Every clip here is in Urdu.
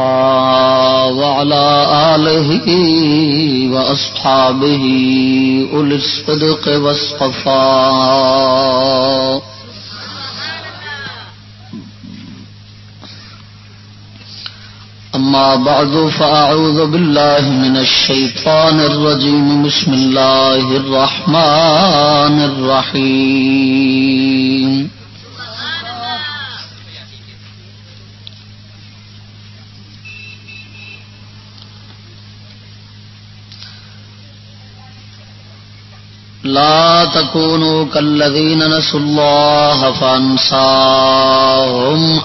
وعلى آله وأصحابه أولي الصدق والصفاء. أما بعد، فأعوذ بالله من الشيطان الرجيم. بسم الله الرحمن الرحيم. لا تكونوا كالذين نسوا الله فانساهم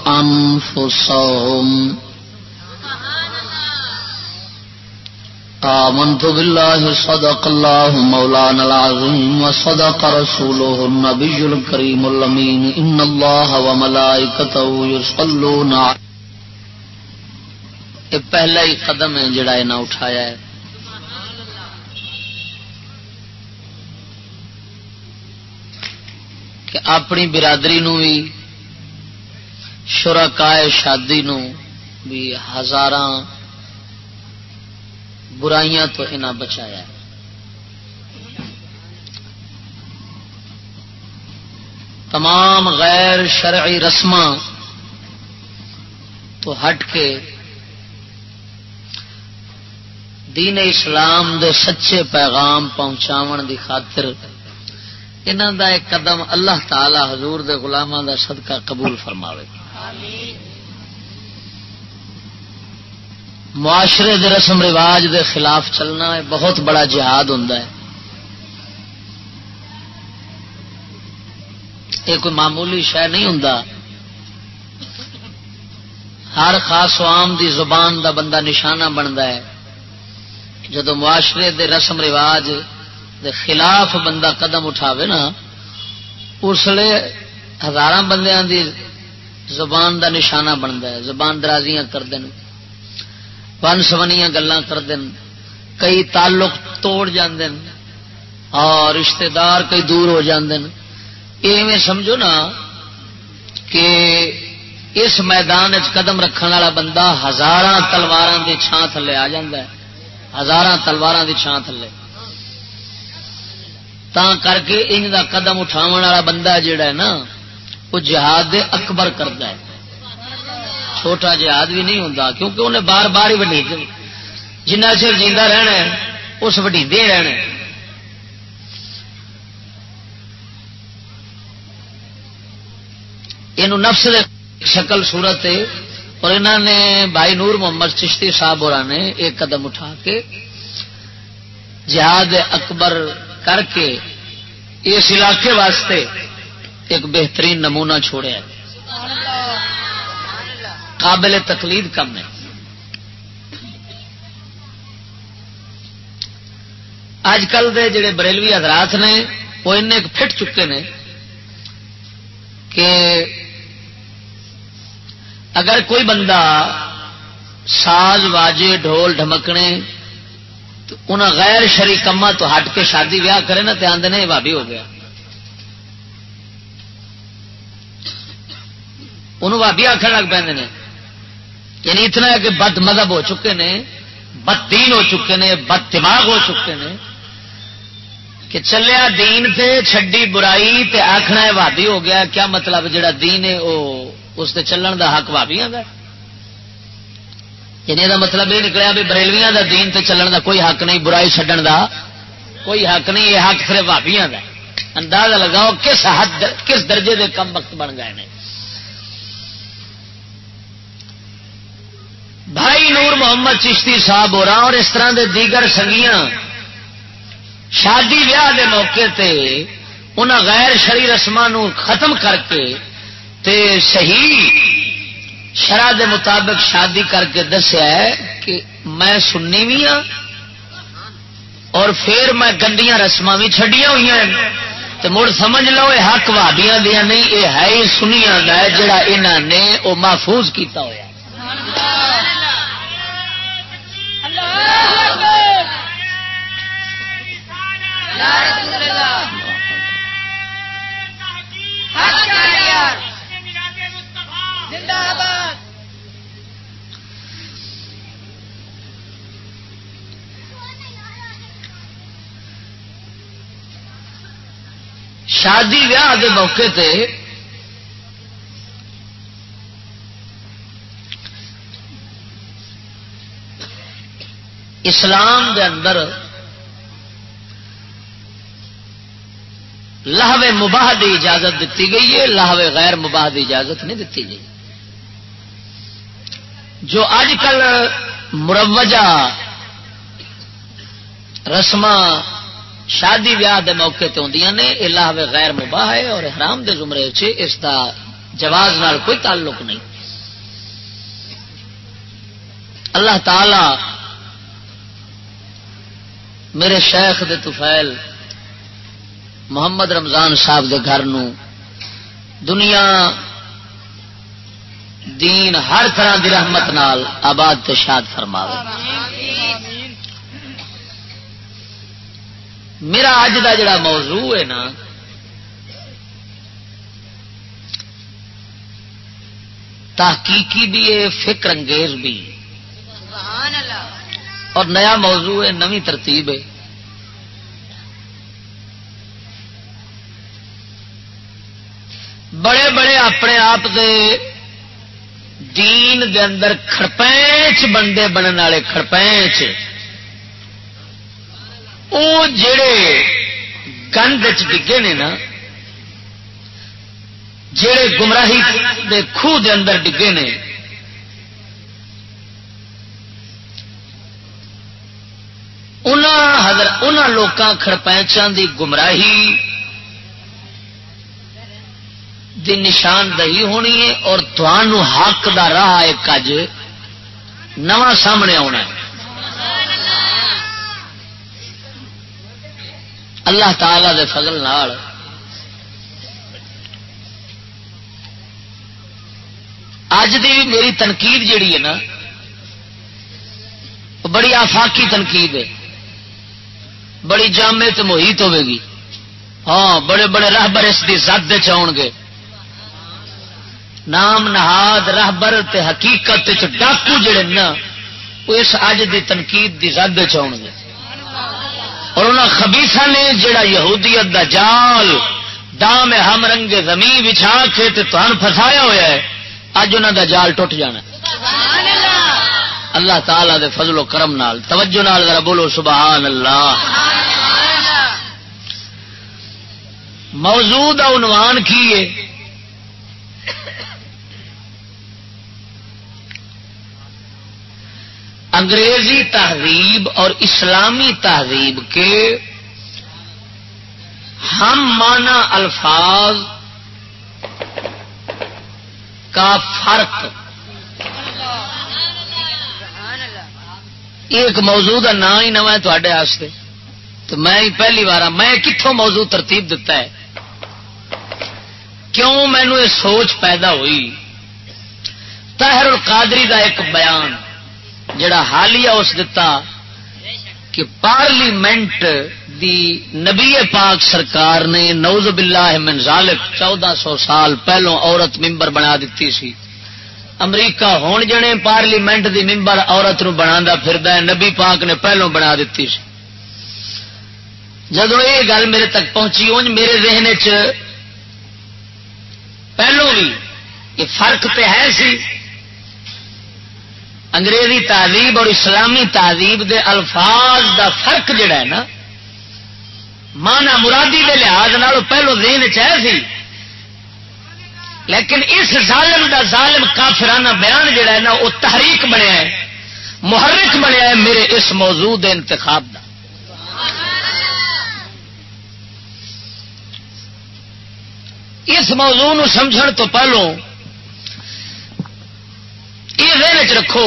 أنفسهم آمنت بالله صدق الله مولانا العظيم وصدق رسوله النبي الكريم اللمين إن الله وملائكته يصلون عليه پہلا ہی قدم ہے جڑا نہ اٹھایا ہے. کہ اپنی برادری نو بھی، شرکائے شادی نو بھی ہزار برائیاں تو انہیں بچایا تمام غیر شرعی رسم تو ہٹ کے دین اسلام دے سچے پیغام پہنچاون دی خاطر انہوں دا ایک قدم اللہ تعالی حضور دے غلاموں دا صدقہ قبول فرماوے۔ معاشرے دے رسم رواج دے خلاف چلنا بہت بڑا جہاد ہوں یہ کوئی معمولی شہ نہیں ہوں ہر خاص عام دی زبان دا بندہ نشانہ بنتا ہے۔ جدو معاشرے دے رسم رواج دے خلاف بندہ قدم اٹھاوے نا اس لیے ہزار بندیاں دی زبان دا نشانہ بنتا ہے، زبان درازیاں کرتے ہیں ون سونیاں گلان کرتے کئی تعلق توڑ جاندے اور رشتہ دار کئی دور ہو جاندے ایویں سمجھو نا کہ اس میدان قدم رکھنے والا بندہ ہزار تلوار کی چھان تھلے آ ہے ہزار تلوار کی چھان تھلے۔ تا کر کے ان کا قدم اٹھاو والا بندہ جڑا ہے نا وہ جہاد اکبر کرتا ہے چھوٹا جہاد بھی نہیں ہوتا کیونکہ انہیں بار بار ہی وڈی جنہ چر جیتا رہنا اس وڈی رہنا یہ نفس شکل صورت ہے اور انہوں نے بھائی نور محمد چشتی صاحب اور نے ایک قدم اٹھا کے جہاد اکبر کر کے اس علاقے واسطے ایک بہترین نمونہ چھوڑا قابل تقلید کم ہے۔ اج کل دے جڑے بریلوی حضرات نے، وہ ان پھٹ چکے ہیں کہ اگر کوئی بندہ ساز، واجے، ڈھول، ڈھمکنے تو غیر شری کما تو ہٹ کے شادی ویاہ کرے نا تو آدھے بھابی ہو گیا۔ انہوں بھابی آخر لگ پہ یعنی اتنا ہے کہ بد مذہب ہو چکے نے، بد دین ہو چکے نے، بد دماغ ہو چکے نے کہ چلیا دین سے چڈی برائی تے آخنا ہے وادی ہو گیا۔ کیا مطلب جڑا دین ہے وہ اس چلن دا حق وابیا کا یعنی یہ مطلب یہ نکلیا بھی بریلویاں دا دین تے چلن دا کوئی حق نہیں برائی چڈن دا کوئی حق نہیں یہ حق صرف بھابیا کا اندازہ لگاؤ کس حد کس درجے دے کم وقت بن گئے ہیں بھائی نور محمد چشتی صاحب ہو رہا اور اس طرح دے دیگر سنگیاں شادی ویاہ دے موقع تے انہاں غیر شری رسم ختم کر کے تے صحیح شرح دے مطابق شادی کر کے دسیا ہے کہ میں سننی بھی ہاں اور پھر میں گندیاں رسم بھی چڈیا ہوئی تو مڑ سمجھ لو یہ حق وادیاں دیا نہیں یہ ہے ہی سنیا جڑا انہوں نے وہ محفوظ کیتا ہوا شادی ویاہ کے موقع تے اسلام دے اندر لاہوے مباہ کی اجازت دیتی گئی ہے لاہوے غیر مباہ کی اجازت نہیں دیتی گئی۔ جو اج کل مروجہ رسم شادی ویاہ دے موقع تے ہوں نے یہ لاہوے غیر مباح ہے اور حرام دے زمرے چ اس دا جواز نال کوئی تعلق نہیں۔ اللہ تعالی میرے شیخ دے توفیل محمد رمضان صاحب دے گھر نو دنیا دین ہر طرح دی رحمت نال آباد تشاد فرما میرا اج دا جڑا موضوع ہے نا، تحقیقی بھی ہے، فکر انگیز بھی۔ اور نیا موضوع ہے، نوی ترتیب ہے۔ بڑے بڑے اپنے آپ دے دین دے اندر کڑپینچ بندے بننے والے کڑپینچ وہ جڑے گند ڈگے نے نا، جڑے گمراہی دے خوہ دے اندر ڈگے نے ان لوکاں کڑپینچان دی گمراہی دی نشاندہی ہونی ہے اور تھانوں حق دا راہ ایک اج نواں سامنے آنا ہے۔ اللہ تعالی دے فضل نال اج دی میری تنقید جیڑی ہے نا بڑی آفاقی تنقید ہے۔ بڑی جامع تو محیط ہوے گی۔ ہاں بڑے بڑے راہبر اس کی زد چاؤ گے۔ نام نہاد راہبر تے حقیقت ڈاکو جڑے نا وہ اس اج دی تنقید کی زد چاؤ گے۔ اور انہوں خبیسا نے جڑا یہودیت دا جال دام ہم رنگ زمین بچھا کے تمہیں فسایا ہوا ہے اج انہوں دا جال ٹوٹ جانا اللہ۔ تعالی دے فضل و کرم نال توجہ نال ذرا بولو سبحان اللہ۔ موجود عنوان کی ہے؟ انگریزی تہذیب اور اسلامی تہذیب کے ہم مانا الفاظ کا فرق ایک موضوع کا نام ہی نو ہے تے تو میں ہی پہلی بار میں کتوں موضوع ترتیب دتا ہے؟ کیوں مینو یہ سوچ پیدا ہوئی؟ تہر القادری کا ایک بیان۔ جڑا حالیہ اس دتا کہ پارلیمنٹ دی نبی پاک سرکار نے نوز باللہ من ذالک چودہ سو سال پہلو عورت ممبر بنا دیتی سی۔ امریکہ ہون جنے پارلیمنٹ دی ممبر عورت نو بنا پھر نبی پاک نے پہلو بنا دیتی سی۔ جدو یہ گل میرے تک پہنچی انج میرے ذہن چ پہلو بھی یہ فرق تے ہے سی۔ انگریزی تعلیم اور اسلامی تعلیم دے الفاظ دا فرق جڑا ہے نا مانا مرادی دے لحاظ پہلو دین چاہے سی۔ لیکن اس ظالم دا ظالم کافرانہ بیان جڑا ہے نا، وہ تحریک بنیا ہے، محرک بنیا ہے میرے اس موضوع دے انتخاب دا۔ اس موضوع نو سمجھن تو پہلو یہ ذہن چ رکھو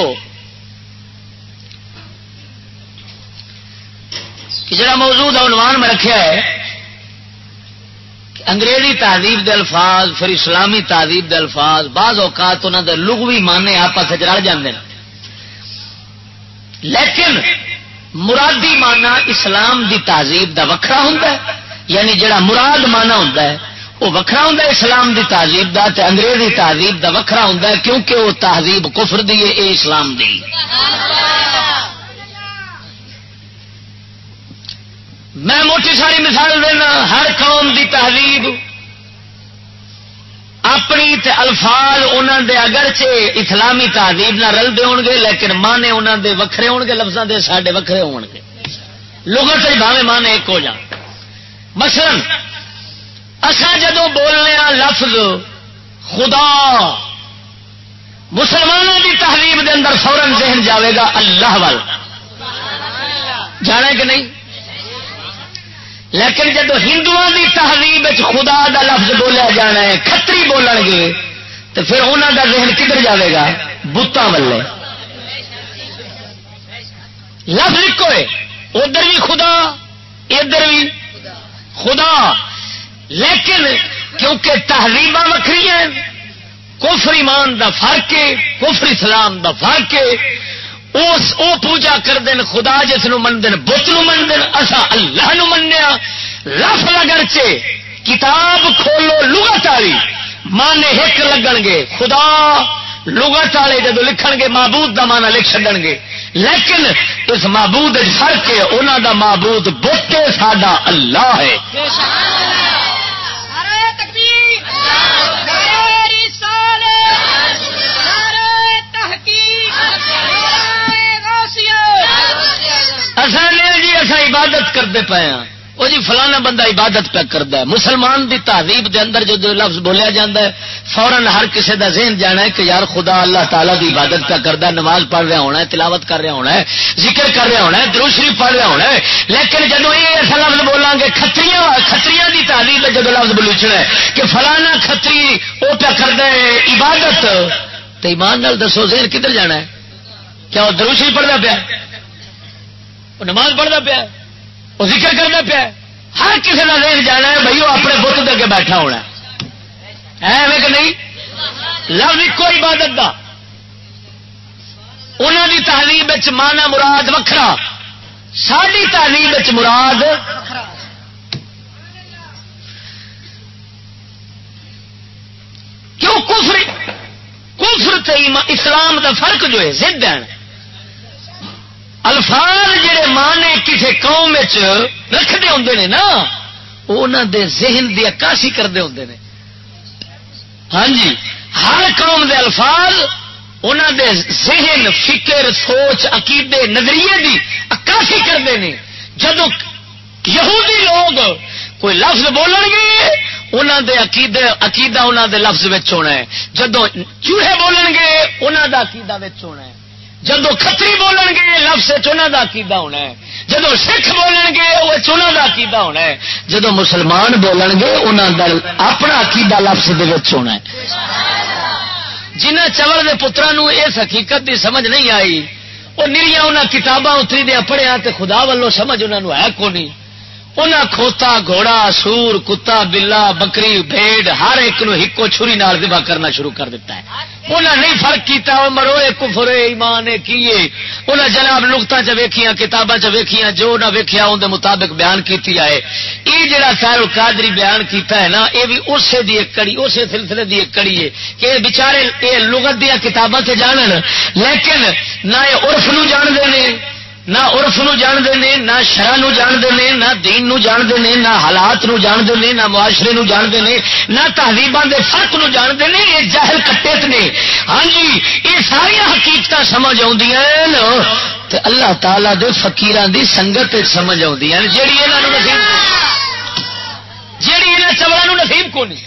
کہ جڑا موضوع عنوان میں رکھا ہے کہ انگریزی تہذیب دے الفاظ، پھر اسلامی تہذیب دے الفاظ، بعض اوقات انہوں دے لغوی مانے آپس رل جاندے لیکن مرادی مانا اسلام دی تہذیب دا وکھرا ہوں یعنی جڑا مراد مانا ہوں وہ وکھرا ہوں اسلام دی تہذیب دا تے انگریزی تہذیب دا وکھرا ہوں کیونکہ وہ تہذیب کفر دی ہے اے اسلام دی۔ میں موٹی ساری مثال دینا، ہر قوم دی تہذیب اپنی تے الفاظ انہوں دے اگرچہ اسلامی تہذیب نہ رلتے ہو گے، لیکن مانے انہوں دے وکھرے ہون گے لفظوں دے ساڈے وکھرے ہون گے۔ لغت سے بھاوے مانے ایک ہو جان۔ مثلا اصا جدو بولنے لفظ، خدا، مسلمانوں کی تہذیب دے اندر فورن ذہن جاوے گا اللہ وال۔ جانا کہ نہیں؟ لیکن جب ہندو کی تہذیب خدا دا لفظ بولیا جانا ہے کتری بولن گے، تو پھر انہوں دا ذہن کدھر جاوے گا؟ بتان والے۔ لفظ ایک ادھر بھی خدا، ادھر بھی خدا۔ لیکن کیونکہ تہذیب وکری ہیں، کفر ایمان دا فرق ہے، کفر اسلام دا فرق ہے، اس او پوجا کر دین خدا جس نو من دین بت نو من دین اسا اللہ نو منیا لفظ اگر چے کتاب کھولو، لغت والی۔ مانے ہک لگن گے، خدا لغت والے جدو لکھن گے، معبود دا مانا لکھ چڈن گے۔ لیکن اس معبود فرق ہے انہوں دا معبود بت ساڈا اللہ ہے۔ اصل جی اصا عبادت کرتے پے ہاں۔ وہ جی فلانا بندہ عبادت پہ کرتا ہے۔ مسلمان دی تہذیب دے اندر جو لفظ بولیا جاتا ہے فورن ہر کسی دا ذہن جانا ہے کہ یار خدا اللہ تعالیٰ دی عبادت پہ کرتا ہے، نماز پڑھ رہا ہونا ہے، تلاوت کر رہا ہونا ہے، ذکر کر رہا ہونا ہے دروشری پڑھ رہا ہونا ہے۔ لیکن جب یہ ایسا لفظ بولا گے کتری کتری کی تہذیب جب لفظ بلوچنا ہے کہ فلانا کتری وہ پہ کرتا ہے عبادت، تو ایمان نال دسو ذہن کدھر جانا ہے؟ کیا وہ دروشری پڑھتا پیا؟ وہ نماز پڑھتا پیا؟ وہ ذکر کرنا پیا ہر کسی کا دیکھ جانا ہے، بھائی، وہ اپنے بت دے کے بیٹھا ہونا ہے۔ کہ نہیں؟ لفظ ایک عبادت کا انہوں کی تعلیم مانا مراد وکھرا۔ ساری تعلیم مراد کیوں کفر کفر اسلام کا فرق جو ہے، زد ہے۔ الفاظ جڑے ماں نے کسی قوم رکھتے ہوں نے نا انہوں دے ذہن کی عکاسی کرتے ہوں نے۔ ہاں جی ہر قوم دے الفاظ انہوں دے ذہن، فکر، سوچ، عقیدے، نظریے کی عکاسی کرتے ہیں جدو یہودی لوگ کوئی لفظ بولن گے انہوں دے عقیدے، عقیدہ انہوں دے لفظ ہونا ہے۔ جدو چوہے بولن گے انہوں دا عقیدہ ہونا ہے۔ جدو کتری بولن گے، لفظ چنا کا کیدا ہونا ہے۔ جدو سکھ بولن گے وہ چنا دا کیدا ہونا ہے۔ جدو مسلمان بولن گے انہوں کا اپنا عقیدہ لفظ ہونا ہے۔ جنہ چول کے پترا اس حقیقت کی سمجھ نہیں آئی وہ نیریاں انہیں کتاباں اتری دیا پڑھیا تو خدا والوں سمجھ انہوں ہے نہیں انہیں کھوتا، گھوڑا، سور، کتا، بلا، بکری، بھیڑ، ہر ایک نو ہکو چھری نال دبا کرنا شروع کر دیتا ہے۔ انہیں نہیں فرق کیتا وہ مرو کفر ایمان کیے انہیں جناب نقطہ چ ویکیاں کتاباں چ ویکیاں جو نہ ویکیا ان مطابق بیان کیتی ہے یہ جڑا خیر القادری بیان کیتا ہے نا یہ بھی اسے دی ایک کڑی، اسے سلسلے دی ایک کڑی ہے کہ بچارے یہ لغت دیا کتاباں سے جانن، لیکن نہ یہ عرف نو جان دے نہ عرف نو جانتے ہیں نہ شرح نو جانتے ہیں نہ دین نو جانتے ہیں نہ حالات نو جانتے ہیں نہ معاشرے نو جانتے ہیں نہ تہذیبوں کے فرق نو جانتے ہیں یہ جہل کٹے نے۔ ہاں جی یہ ساری حقیقت سمجھ آدی اللہ تعالی دے فقیران دی سنگت سمجھ آدی جیڑی یہاں نصیب، جیڑی یہاں چبڑا نصیب کو نہیں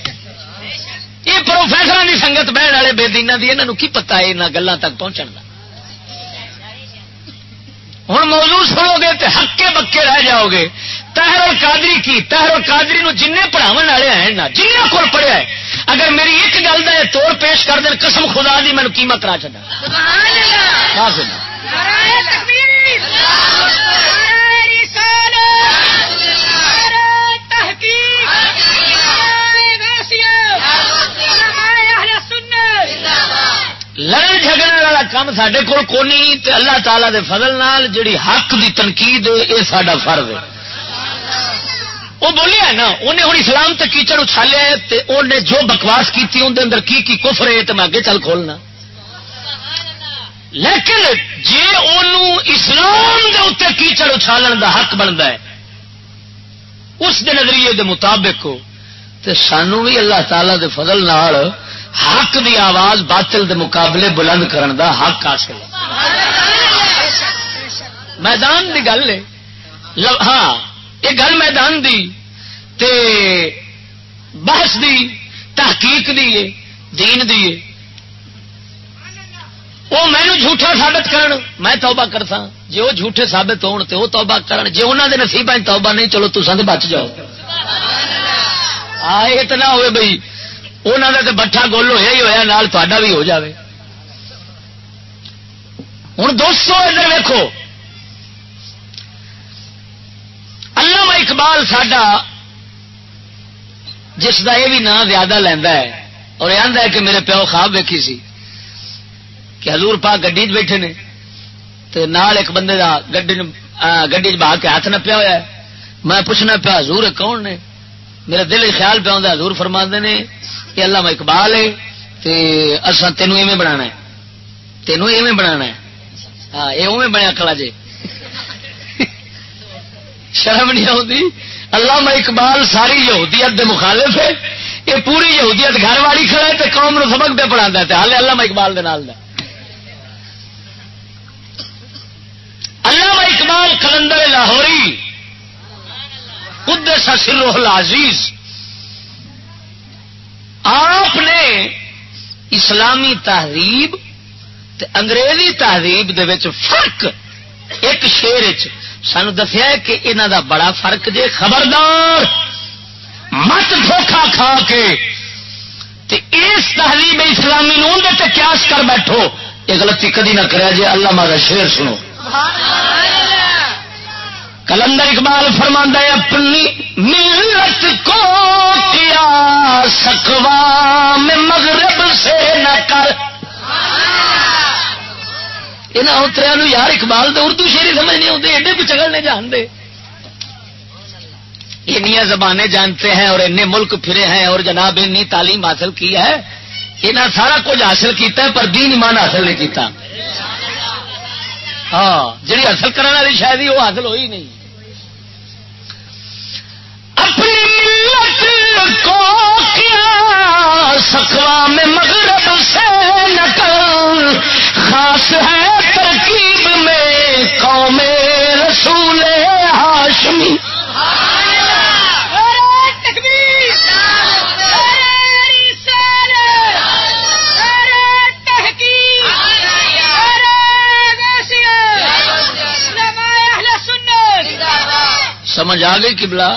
یہ پروفیسر کی سنگت بہن والے بے دینا دی انہوں کی پتا ہے یہاں گلوں تک پہنچن کا ہوں موضوع سنو گے تو ہکے بکے رہ جاؤ گے۔ تہر کادری کی؟ تہر کادری جن پڑھاو والے ہیں نا جن کو پڑھیا ہے۔ اگر میری ایک گل کا توڑ پیش کر دیں قسم خدا دی مینو قیمت را چاہ لڑن جھگڑنے والا کام سڈے کول کونی، تے اللہ تعالی دے فضل نال جڑی حق دی تنقید یہ سڈا فرض ہے۔ وہ بولیا نا انہیں ہوں اسلام تے کیچڑ اچھالیا انہیں جو بکواس کی اندر اندر کی کی کفر ہے تو میں اگے چل کھولنا۔ لیکن جی ان اسلام دے اتنے کیچڑ اچھالن دا حق بنتا ہے، اس دے نظریے دے مطابق تے سانو بھی اللہ تعالی دے فضل نال حق دی آواز باطل دے مقابلے بلند کرن دا حق حاصل میدان دی گل ہے۔ ہاں یہ گل میدان دی تے بحث دی، تحقیق دی دین دی وہ مینو جھوٹا ثابت کرن، میں توبہ کرتا جی وہ جھوٹے ثابت ہون تو وہ توبہ کرن۔ جی انہوں دے نصیب توبہ نہیں، چلو تو بچ جاؤ۔ آئے تو نہ ہوئے بھائی انہوں نے تو بٹھا گول ہوا ہی ہوا نال تا بھی ہو جاوے ہوں دوستو ادھر ویکو اللہ اقبال ساڈا جس کا یہ بھی نام زیادہ لینا ہے اور یہ آدھا ہے کہ میرے پیو خواب ویکھی سی کہ حضور پاک گڈی بیٹھے نے تو نال ایک بندے کا گڈی بہا کے ہاتھ نہ پیا ہوا ہے میں پوچھنا پیا حضور کون نے میرا دل خیال پہ آتا حضور فرما نے کہ اللہ میں اقبال ہے اصا تینوں ایویں بنا تینوں ایویں بنا ہاں یہ اوے بنیا کلا جی شرم نہیں آتی اللہ میں اقبال ساری یہودیت دے مخالف ہے، یہ پوری یہودیت گھر والی کھڑا ہے تو قوم نو سبق پہ پڑھا ہال اللہ میں اقبال دے نال دا۔ اللہ میں اقبال کلندر لاہوری خود سر العزیز۔ آپ نے اسلامی تہذیب انگریزی تہذیب فرق ایک شیر سان دسیا کہ انہوں دا بڑا فرق جے خبردار، مت دھوکھا کھا کے تے اس تہذیب اسلامی نو قیاس کر بیٹھو۔ یہ غلطی کدی نہ کرے جی اللہ مارا شیر سنو۔ کلندر اقبال فرما ہے، اپنی ملت کو کیا سکوا میں مغرب سے نہ کر۔ یہاں اتریا یار اقبال تو اردو شیری سمجھ نہیں آتے ایڈے کو چگڑنے جانتے اینیا زبانیں جانتے ہیں اور این ملک پھرے ہیں اور جناب اینی تعلیم حاصل کی ہے۔ یہاں سارا کچھ حاصل کیتا ہے، پر دین ایمان حاصل نہیں کیتا۔ ہاں جی حاصل کرنے والی شاید ہی وہ حاصل ہوئی نہیں۔ اپنی ملت کو کیا سکوا میں مغرب سے نکل خاص ہے ترکیب میں قوم رسول ہاشمی۔ سمجھ آ گئی کبلا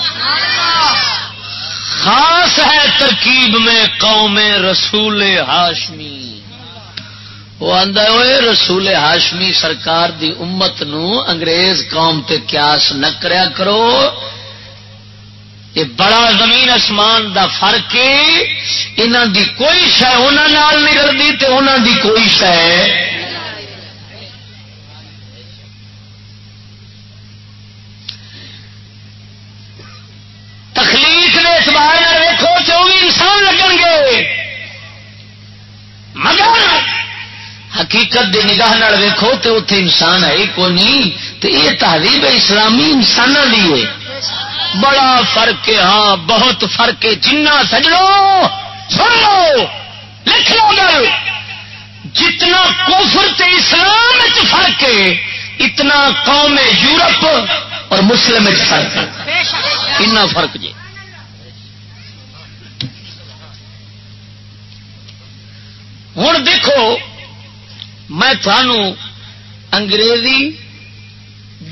خاص ہے ترکیب میں قوم رسول ہاشمی۔ وہ آدھا ہوئے رسول ہاشمی سرکار دی امت نو انگریز قوم تے قیاس نہ کریا کرو۔ یہ بڑا زمین اسمان دا فرق انہوں دی کوئی شہ انہوں نہیں رلتی انہوں دی کوئی شہ تخلیق نے اعتبار ویکو چوبی انسان لگن گے۔ مگر حقیقت دی نگاہ ویکو تو اتے انسان ہے کو نہیں تو یہ تعلیم اسلامی انسان دی ہے۔ بڑا فرق ہے ہاں بہت فرق ہے۔ جنا سجڑو سن لو لکھ لو گل۔ جتنا کوفر تے اسلام فرق ہے اتنا قوم یورپ اور مسلم فرق اتنا فرق جی۔ ہوں دیکھو، میں تھانوں انگریزی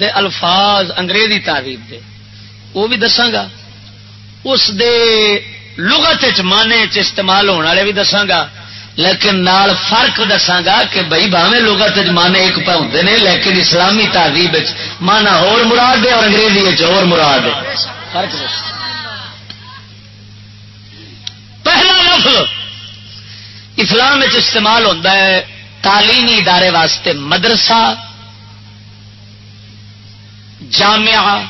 دے الفاظ، انگریزی تعریف دے، وہ بھی دساگا اس دے لغت مانے چ استعمال ہونے والے بھی دساگا لیکن نال فرق دساگا کہ بھائی باوے لغت مانے ایک پہ ہوتے ہیں لیکن اسلامی تہذیب مانا اور مراد ہے اور انگریزی اور مراد ہے۔ فرق پہلا لفظ اسلام استعمال ہوتا ہے تعلیمی ادارے واسطے مدرسہ، جامعہ،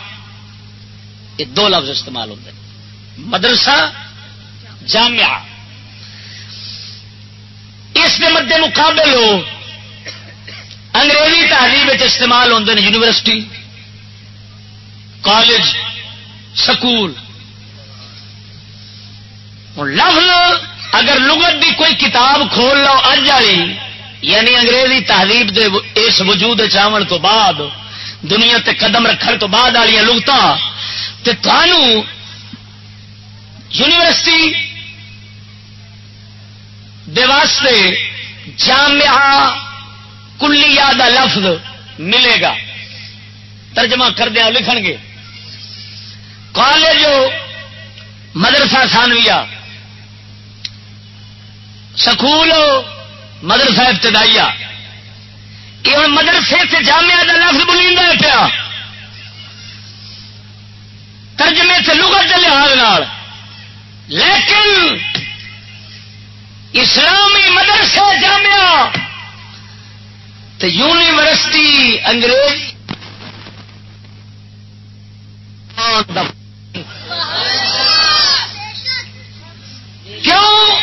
یہ دو لفظ استعمال ہوتے ہیں مدرسہ، جامعہ۔ اس کے مد مقابل ہو انگریزی تعلیم استعمال ہوتے ہیں یونیورسٹی، کالج، سکول۔ لفظ اگر لغت کی کوئی کتاب کھول لو اج والی یعنی انگریزی تہذیب دے اس وجود چاون تو بعد، دنیا تے قدم رکھنے تو بعد والی لغت یونیورسٹی واسطے جامعہ کلیا دا لفظ ملے گا۔ ترجمہ کردیا لکھ گے۔ کالج، مدرسہ سانویا سکول مدرسہ ابتدائی یہ ہوں مدرسے سے جامعہ کا لفظ بلی پیا۔ ترجمے سے لغت کے لحاظ لیکن اسلامی مدرسہ جامعہ تو یونیورسٹی انگریز کیوں؟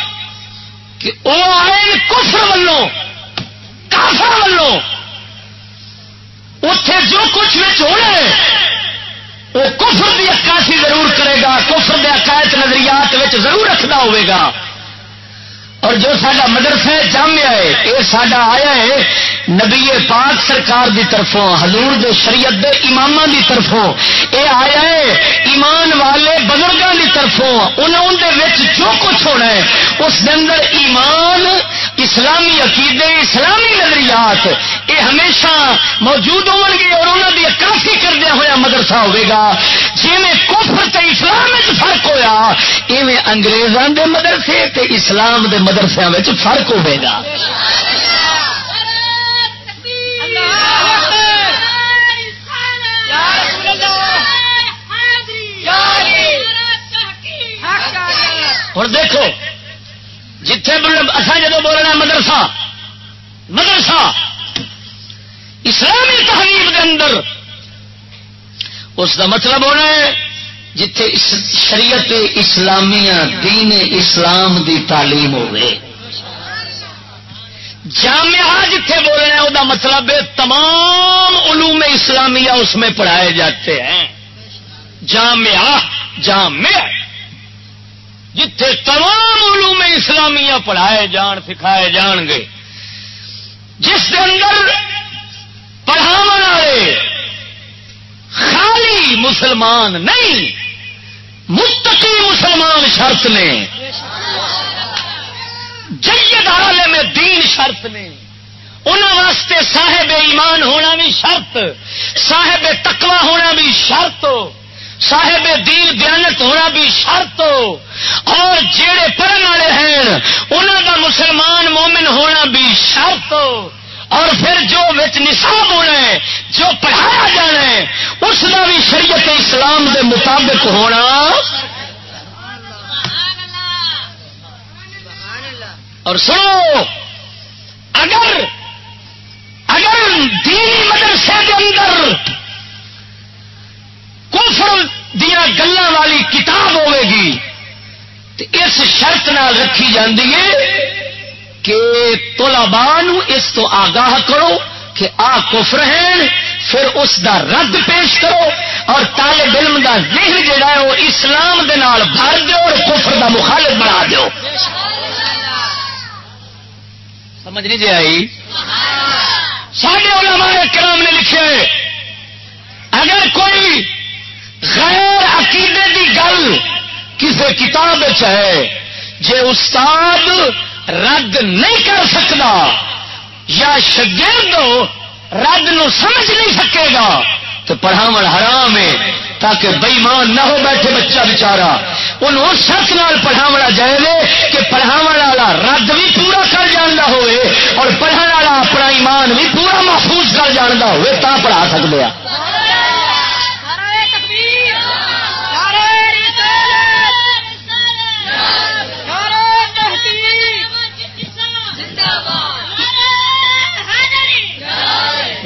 کہ وہ آئے کفر ولوں کافر ولوں اتے جو کچھ ہونا ہے وہ کفر کی عکاسی ضرور کرے گا، کفر کے عقائد نظریات ضرور رکھنا ہوئے اور جو سڈا مدرسہ جامع ہے یہ سڈا آیا ہے، نبی پاک سرکار دی طرفوں، حضور دے شریعت دے امام دی طرفوں۔ اے آیا ہے، ایمان والے بزرگوں دی طرفوں۔ انہوں دے وچ جو کچھ ہونا ہے اس دے اندر ایمان اسلامی عقیدے اسلامی نظریات یہ ہمیشہ موجود ہو گے اور انہوں کی عکاسی کردیا ہوا مدرسہ ہوگا جی میں کفر تے اسلام فرق ہویا ایویں انگریزوں دے مدرسے تے اسلام دے مدرسے فرق ہوگا اور دیکھو، جتھے مطلب اصا جدو بولنا مدرسہ مدرسہ، اسلامی تحریر کے اندر اس کا مطلب ہونا ہے جتھے شریعت اسلامیہ دین اسلام دی تعلیم ہوئے۔ جامعہ جتھے بولنا وہ مطلب ہے تمام علوم اسلامیہ اس میں پڑھائے جاتے ہیں۔ جامعہ جامع جتھے تمام علوم اسلامیہ پڑھائے جان، سکھائے جان گے۔ جس کے اندر پڑھاو والے خالی مسلمان نہیں، متقی مسلمان شرط نے۔ جید عالم میں دین شرط نے۔ انہوں واسطے صاحب ایمان ہونا بھی شرط، صاحب تکوا ہونا بھی شرط۔ صاحب دین دیانت ہونا بھی شرط اور جڑے پڑھنے والے ہیں انہوں کا مسلمان مومن ہونا بھی شرط اور پھر جو نصاب ہونا ہے، جو پڑھایا جانا ہے، اس کا بھی شریعت اسلام کے مطابق ہونا۔ اور سنو، اگر اگر دینی مدرسے کے اندر کفر دیا گلا والی کتاب ہوے گی۔ تو اس شرط نال رکھی جاتی ہے کہ طلباء اس تو آگاہ کرو کہ آ کفر ہے پھر اس دا رد پیش کرو اور طالب علم دا ذہن جڑا ہے وہ اسلام دے نال بھر دو اور کفر دا مخالف بنا دو سمجھ نہیں جی آئی؟ سارے علماء کرام نے لکھے اگر کوئی غیر عقیدے کی گل کسی کتاب ہے، جے استاد رد نہیں کر سکتا یا شگرد رد نو سمجھ نہیں سکے گا، تو پڑھاو حرام ہے تاکہ بئیمان نہ ہو بیٹھے بچہ بچارا ان اس شخص نال پڑھاونا جائے کہ پڑھاو والا رد بھی پورا کر جانا ہوئے اور پڑھنے والا اپنا ایمان بھی پورا محفوظ کر جانا ہوئے، تا پڑھا سکتے ہیں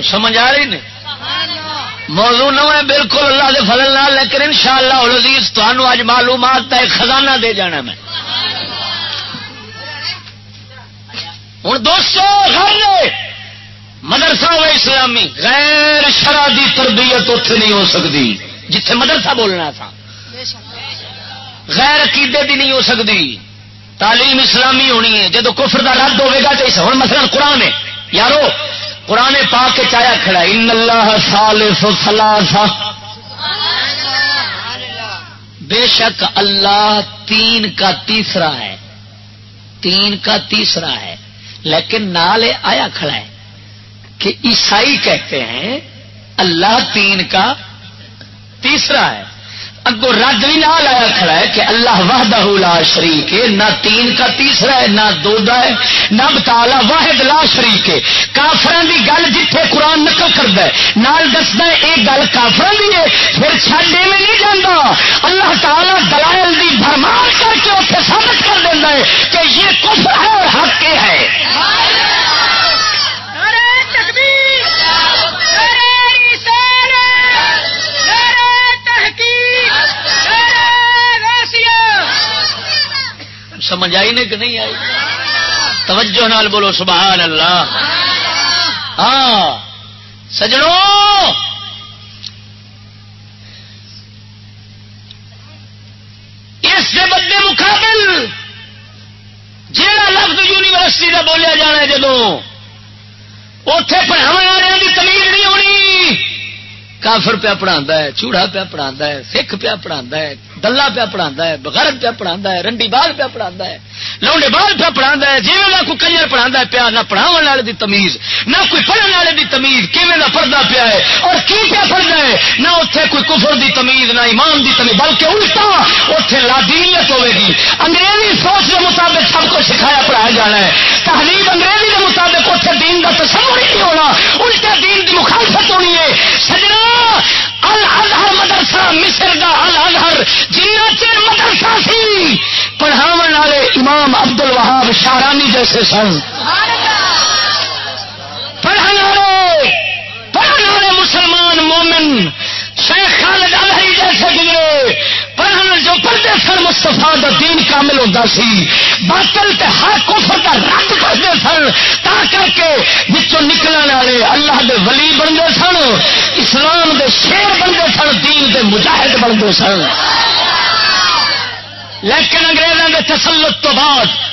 سمجھ آ رہی نے؟ موضوع نہ ہے، بالکل اللہ کے فضل نہ لیکن ان شاء اللہ عزیز تمہوں اج معلومات کا ایک خزانہ دے جانا میں۔ ہوں دوستو گھر مدرسہ ہو اسلامی، غیر شرح کی تربیت اتنے نہیں ہو سکتی، جتھے مدرسہ بولنا تھا۔ غیر عقیدے دی نہیں ہو سکتی۔ تعلیم اسلامی ہونی ہے، جدو کفر دا رد ہوے گا تو ہوں مثلا قرآن ہے۔ یارو قرآن پا کے چایا کھڑا ان اللہ سالس سلاسا بے شک اللہ تین کا تیسرا ہے۔ تین کا تیسرا ہے۔ لیکن نال آیا کھڑا ہے کہ عیسائی کہتے ہیں، اللہ تین کا تیسرا ہے۔ اگو رد بھی نہ لایا کھڑا ہے کہ اللہ وحدہ لا شریک ہے، نہ تین کا تیسرا ہے، نہ دو دا ہے، نہ بتالا واحد لا شریک ہے۔ کافران کی گل جتھے قرآن نقل کرتا ہے، نال دستا ہے یہ گل کافران کی ہے، پھر چھڈے میں نہیں جانا اللہ تعالیٰ دلائل دی بھرمار کر کے اتنے ثابت کر دینا ہے کہ یہ کفر ہے اور حق کے ہے۔ سمجھ آئی نہیں کہ نہیں آئی؟ توجہ نال بولو سبحان اللہ۔ ہاں سجڑوں اس سے بدے مقابل جہاں لفظ یونیورسٹی کا بولیا جانا ہے جدو اتے پڑھاو والے کی تمیز نہیں ہونی۔ کافر پیا پڑھا ہے، چوڑا پیا پڑھا ہے، سکھ پیا پڑھا ہے دلہ پیا پڑھا ہے بغیرت پیا پڑھا ہے، رنڈی بال پیا پڑھا ہے، لونڈے بال پیا پڑھا ہے جی میں کوئی کنجر پڑھا ہے پیا، نہ پڑھاو والے دی تمیز، نہ کوئی پڑھنے والے دی تمیز کیون کا پڑھتا پیا ہے؟ اور کی پیا پڑھنا ہے؟ نہ اتنے کوئی کفر دی تمیز، نہ ایمان دی تمیز، بلکہ الٹا اتنے لادیت ہوے گی۔ انگریزی سوچ کے مطابق سب کو سکھایا پڑھایا جانا ہے۔ تحریر انگریزی کے مطابق اتنے دین کا تصور ہی نہیں ہونا۔ الٹا دین کی مخالفت ہونی شارانی سن۔ پڑھنے والے پڑھنے والے مسلمان مومن۔ شیخ خالد الہی جیسے گزرے۔ پڑھن جو پڑھتے سن مستفا کا دین کامل ہوتا سی۔ باطل تے ہر کفر کا رد کرتے سن، تا کر کے بچوں نکلنے والے اللہ دے ولی بنتے سن، اسلام دے شیر بنتے سن، دین دے مجاہد بنتے سن۔ لیکن انگریزوں کے تسلط تو بعد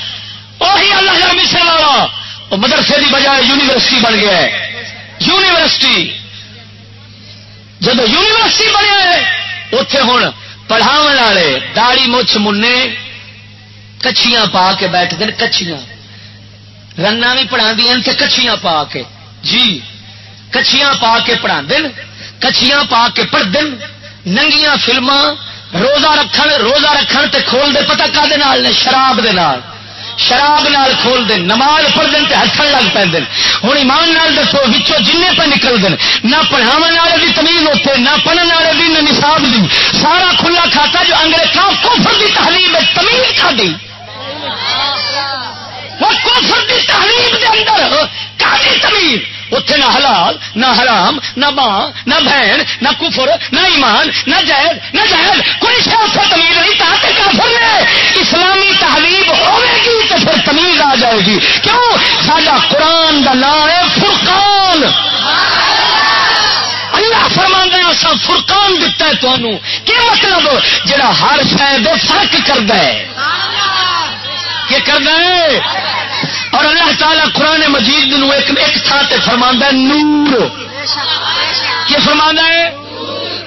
وہی اللہ کا والا وہ مدرسے کی بجائے یونیورسٹی بن گیا ہے۔ یونیورسٹی۔ جب یونیورسٹی بنیا ہے اتے ہوں پڑھاو والے داڑی مچھ منہ کچھیاں پا کے بیٹھتے ہیں، کچھیاں۔ رنگ بھی پڑھا دیا کچھیاں پا کے۔ جی کچھیاں پا کے پڑھا کچھیاں پا کے پڑھ دن ننگیاں فلما روزہ رکھن روزہ رکھن تے کھول دے، پتہ کا دے شراب دے نال۔ شراب نال کھول دین نماز پڑھ دین تے ہتھن لگ پہ ہوں ایمان نال دسو بچوں جنے پہ نکل دین نہ پڑھاون والے بھی تمیز ہوتے نہ پڑھنے والے بھی نہ نصاب دی۔ سارا کھلا کھاتا جو انگریزاں کفر دی تحریم تمیز کھادی۔ وہ کفر دی تحریم دے اندر کافی تمیز۔ اتنے نہ حلال، نہ حرام، نہ ماں، نہ بہن، نہ کفر، نہ ایمان، نہ جائز نہ جائز کوئی شہ اتنے تمیز نہیں تاکہ کافر ہے اسلامی تحریب ہوے گی تو پھر تمیز آ جائے گی۔ کیوں؟ سڈا قرآن کا نام ہے فرقان۔ اللہ فرما سا فرقان دتا ہے تمہوں کی مطلب؟ جڑا ہر شاید فرق کرد ہے۔ کیا کرد ہے؟ اور اللہ تعالیٰ قرآن مجید نو ایک ایک تھان سے فرما نور. کی فرما ہے؟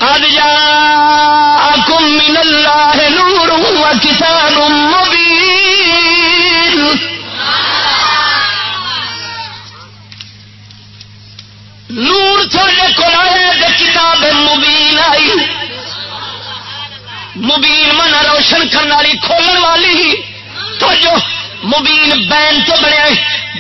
آج من اللہ نور و کتاب مبین نور تھوڑے کو آیا کتاب مبین آئی. مبین من روشن کرنے والی، کھولن والی. تو جو مبین بین تو بنے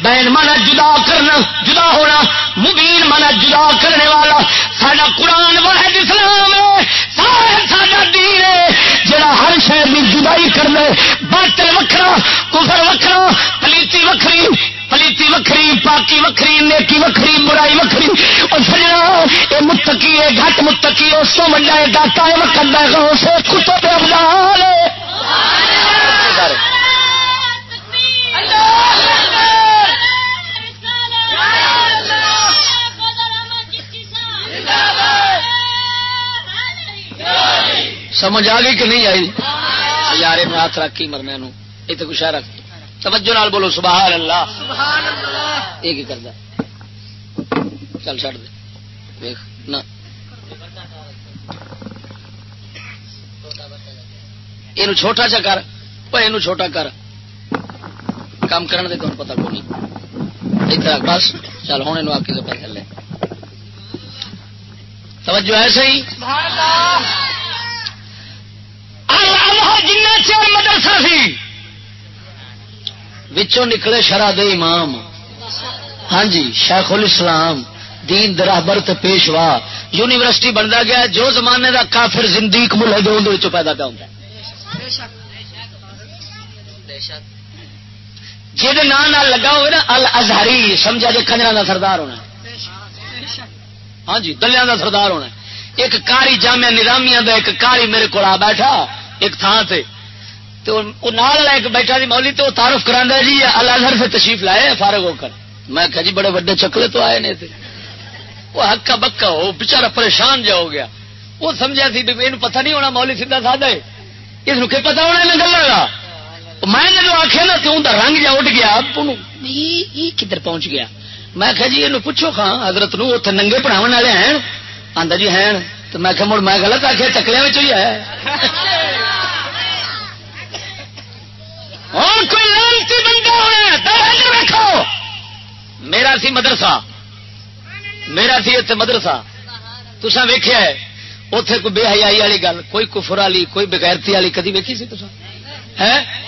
بین مانا جدا کرنا، جدا ہونا۔ مبین مانا جدا کرنے والا سڈا قرآن واحد اسلام ہے۔ سارے سارا دین ہے۔ جڑا ہر شہر کی جدائی کرنا باطل وکھرا، کفر وکھرا، پلیتی وکھری پلیتی وکھری، پاکی وکھری، نیکی وکھری، برائی وکھری۔ اور سجنا یہ متقی ہے گھٹ متقی ہے اس کو منڈا ہے داتا ہے وقت ہے اسے کتوں پہ افضال ہے سمجھ آ گئی کہ نہیں آئی؟ یار ہاتھ رکھ کی مرنے یہ تو کچھ رکھ۔ توجہ نال بولو سبحان اللہ۔ یہ کرتا چل چڑ دے۔ نہ یہ چھوٹا چا کر۔ چھوٹا کر۔ کام کرنے دے تمہیں پتا کو نہیں۔ ادھر بس چل ہوں یہ آ کے پہ چلے توجہ ہے صحیح؟ جن چیر مدرسہ سی۔ وچوں نکلے شرح دے امام۔ ہاں جی شیخ الاسلام دین درابر پیشوا۔ یونیورسٹی بنتا گیا جو زمانے دا کافر زندیق دو اندر پیدا پیا ہوتا جہد نام لگا ہوئے نا ال ازہری سمجھا جی کنجر کا سردار ہونا ہاں جی دلیا کا سردار ہونا ایک کاری جامع نظامیہ دا ایک کاری میرے کو آ بیٹھا، ایک تھان سے تو نال ایک بیٹھا جی مولی تو تعارف کرا جی الازہر سے تشریف لائے، فارغ ہو کر۔ میں کہا جی بڑے بڑے چکلے تو آئے نہیں تھے وہ ہکا بکا ہو بچارا پریشان جا ہو گیا۔ وہ سمجھا سی یہ پتہ نہیں ہونا مولی سیدھا سادہ ہے۔ اس کو پتا ہونا گلا میں نے جو آخیا نا تو ان رنگ جا اٹھ گیا کدھر پہنچ گیا؟ میں کہ جی یہ پوچھو خان حضرت نو اتنے ننگے پڑھاو والے ہیں؟ آتا جی ہیں، تو میں کہ مڑ میں غلط آخیا چکلیا ہی ہے۔ اور کوئی لانتی بندہ ہونا رکھو میرا سی مدرسہ۔ میرا سی اتنے مدرسہ۔ تسا ویخیا ہے اتے کوئی بے حیائی والی گل، کوئی کفر والی، کوئی بغیرتی والی، کدی ویکھی سی تسا ہے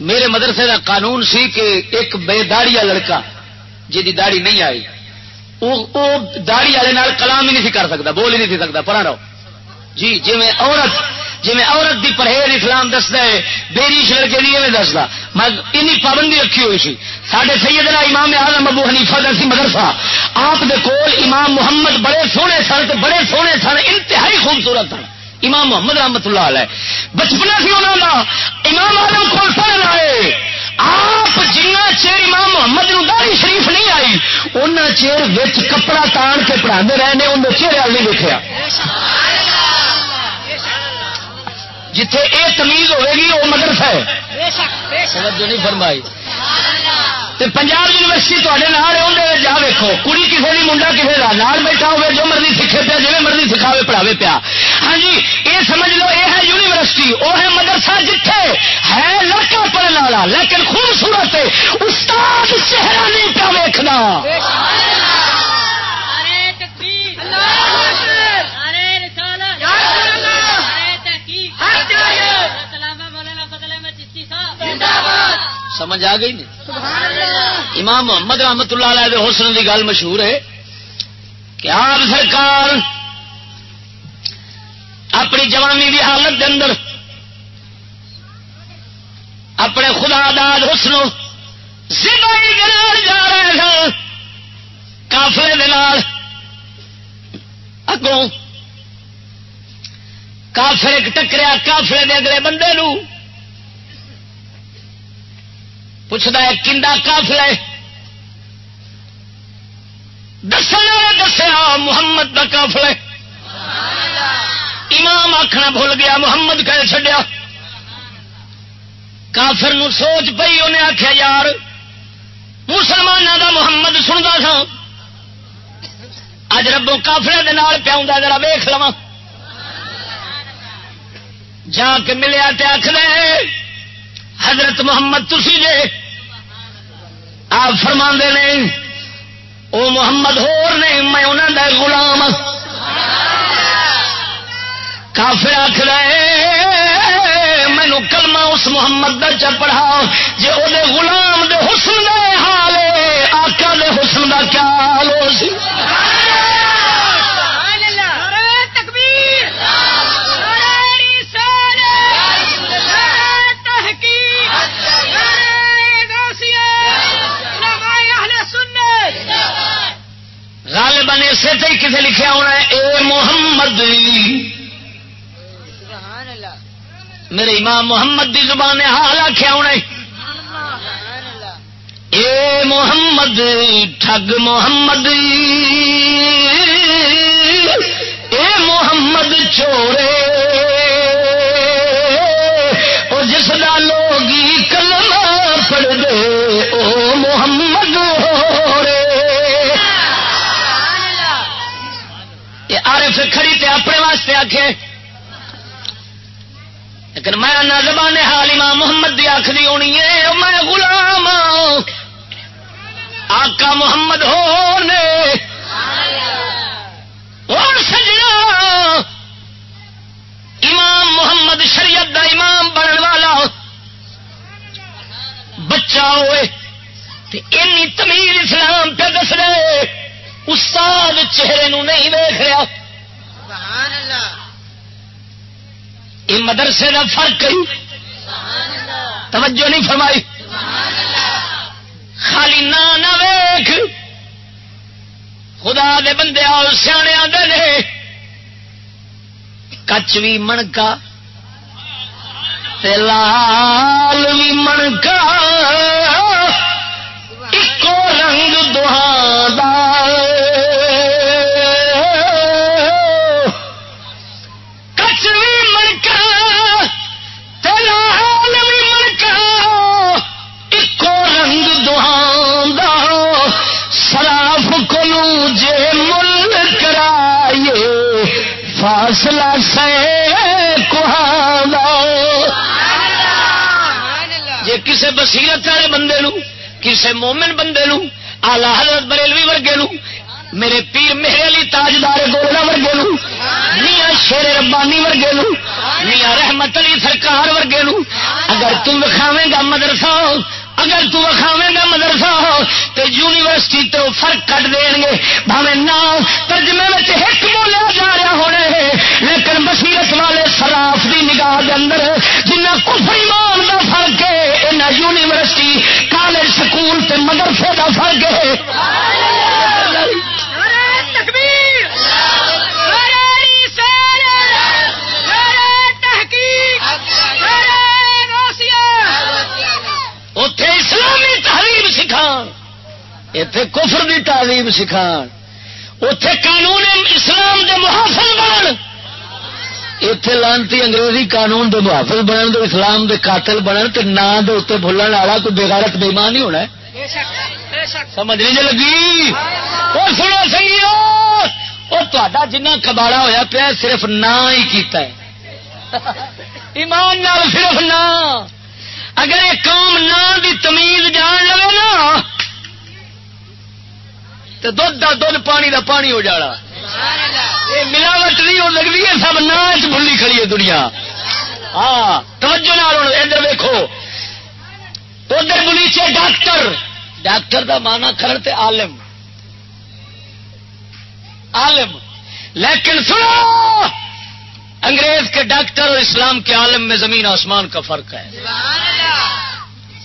میرے مدرسے کا قانون سی کہ ایک بے داڑی لڑکا جی داڑی نہیں آئی وہ داڑی والے کلام ہی نہیں کر سکتا، بول ہی نہیں سکتا، پڑھا رہو۔ جی جی میں عورت جی میں عورت دی پرہیز اسلام دستا ہے، بیری شر کے لیے دستا۔ میں ان پابندی رکھی ہوئی سی۔ سڈے سیدنا امام آزم ابو حنیفہ کا سی مدرسہ۔ آپ دے کول امام محمد بڑے سونے سن بڑے سونے سن، انتہائی خوبصورت سن۔ امام محمد رحمت اللہ علیہ۔ بچپنا سی انہوں کا امام آزم کو پڑھ آئے آپ جنا چیر امام محمد داری شریف نہیں آئی ان چیر کپڑا تان کے پڑھا رہے ان چہرے والے نہیں دیکھا جتھے اے تمیز ہوئے گی وہ مدرسہ ہے۔ توجہ نہیں فرمائی۔ پنجاب یونیورسٹی تے جا ویکو کڑی کسی بھی منڈا کسی کا نال بیٹھا ہوئے جو مرضی سیکھے پیا جی مرضی سکھاوے پڑھاوے پیا۔ ہاں جی یہ سمجھ لو یہ ہے یونیورسٹی وہ ہے مدرسہ جتھے ہے لڑکا پڑھنے والا لیکن خوبصورت استاد چہرہ نہیں پیا ویکنا سمجھ آ گئی نہیں؟ امام محمد رحمت اللہ علیہ حسن کی گل مشہور ہے کہ آپ سرکار اپنی جوانی کی حالت کے اندر اپنے خدا داد حسن سپاہی جا رہے ہیں کافلے اگوں کافر ایک ٹکریا کافلے دے اگلے بندے نو پوچھتا ہے کنڈا کافلا دسنے دسیا محمد کا کافلا امام آخنا بھول گیا، محمد کہہ چڈیا کافر نو سوچ پئی، انہیں آخیا یار مسلمانوں کا محمد سنتا سا۔ اج ربو کافلے پیا ذرا ویخ لوا جا کے ملیا آخر حضرت محمد تسی جے۔ آپ فرما نے، او محمد ہور نے میں انہوں کا گلام ہاں. کافر آخر مینو کلمہ اس محمد کا چ پڑھا جی وہ گلام دے حسن دے حال آقا دے حسن کا کیا حال ہو سی؟ غالباً اسے تے ہی کسے لکھیا ہونا ہے اے محمد میرے امام محمد دی زبان نے حال آخیا ہونا ہے۔ اے محمد ٹھگ محمد۔ اے محمد چورے۔ اور جس کا لوگ کلمہ پڑھ دے او محمد۔ پھر کھڑی تے اپنے واسطے آخے لیکن میں نہ زبان حال امام محمد دی آخری ہونی ہے میں غلام ہاں۔ آقا محمد ہو نے اور سجنا۔ امام محمد شریعت دا امام بننے والا۔ بچہ ہوئے۔ اینی تمیز اسلام پہ دس رہے۔ استاد چہرے نو نہیں دیکھ رہا۔ یہ مدرسے کا فرق توجہ نہیں فرمائی۔ خالی نہ ویخ خدا دے بندے آؤ سیانے آدھے کچ بھی منکا۔ لال بھی منکا۔ ایک رنگ دہان فاصلہ سے جی کسی بصیرت والے بندے نو کسی مومن بندے نو آلہ حضرت بریلوی ورگے نو میرے پیر میرے علی تاجدار گولڈا ورگے نو میاں شیر ربانی ورگے نو میاں رحمت علی سرکار ورگے نو اگر تم کھاوے گا مدرسہ اگر تو وکھاوے گا مدرسہ ہو تو یونیورسٹی تو فرق کٹ دیں گے، بھاوے نہ، ترجمے میں ایک بولیا جا رہا ہونے لیکن بصیرت والے شراف کی نگاہ کے اندر جنہ کفر ایمان کا فرق ہے ان یونیورسٹی، کالج، سکول تے مدرسے کا فرق ہے۔ اتے اسلامی تعلیم سکھا اتے کفر دی تعلیم سکھا اتے قانون اسلام دے محافظ بن اتے لانتی انگریزی قانون دے محافظ بنن دے اسلام دے قاتل بنن تے نا دے اتنے بھولن والا کوئی بےغیرت بےمان نہیں ہونا سمجھ نہیں لگی؟ اور سنو سی وہ تا جنہ کباڑا ہویا پیا صرف نہ ہی کیتا ہے۔ ایمان نال صرف نہ اگر یہ قوم نہ دی تمیز جان لے نا، تو دھد کا دھد پانی دا پانی ہو جانا۔ یہ ملاوٹ نہیں ہو لگتی ہے سب ناچ بھلی کھڑی ہے دنیا۔ ہاں توجہ نہ ادھر ویکو ادھر بلیچے ڈاکٹر۔ ڈاکٹر دا مانا کرن تے عالم۔ عالم۔ لیکن سنو! انگریز کے ڈاکٹر اور اسلام کے عالم میں زمین آسمان کا فرق ہے۔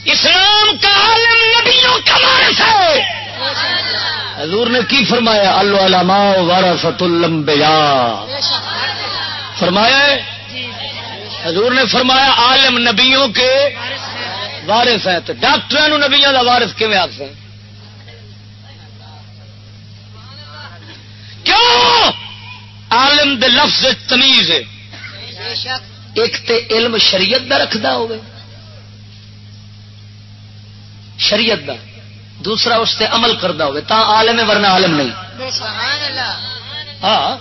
اسلام کا عالم نبیوں کا مارس ہے۔ حضور نے کی فرمایا؟ اللہ وارثت المبیا فرمایا حضور نے فرمایا عالم نبیوں کے وارث ہے تو ڈاکٹر نبیوں کا وارث کیون آخر کیوں؟ عالم دے لفظ تمیز ہے۔ ایک تے علم شریعت دا رکھدا ہوئے شریعت دا۔ دوسرا اس تے عمل کرتا ہوئے تا عالم ہے ورنہ عالم نہیں۔ ہاں۔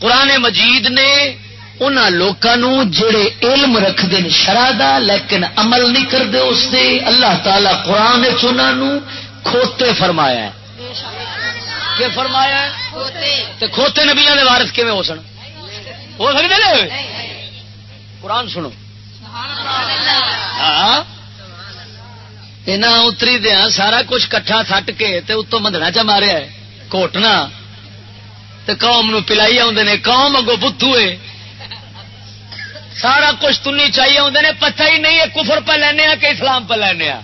قرآن مجید نے ان لوگوں جڑے علم رکھتے ہیں شرح لیکن عمل نہیں کرتے اس سے اللہ تعالی قرآن چنہوں کھوتے فرمایا ہے۔ کہ فرمایا ہے؟ کھوتے. نبیا کے وارس کیون ہو سن؟ ہو سکتے قرآن سنو. ہاں؟ اتری دیا سارا کچھ کٹھا تھٹ کے اتوں مندنا چ ماریا کوٹنا۔ قوم نو پلائی آدھے قوم اگو بتو سارا کچھ تنی چاہیے آدھے پتہ ہی نہیں ہے کفر پہ لینا کہ اسلام پہ لینا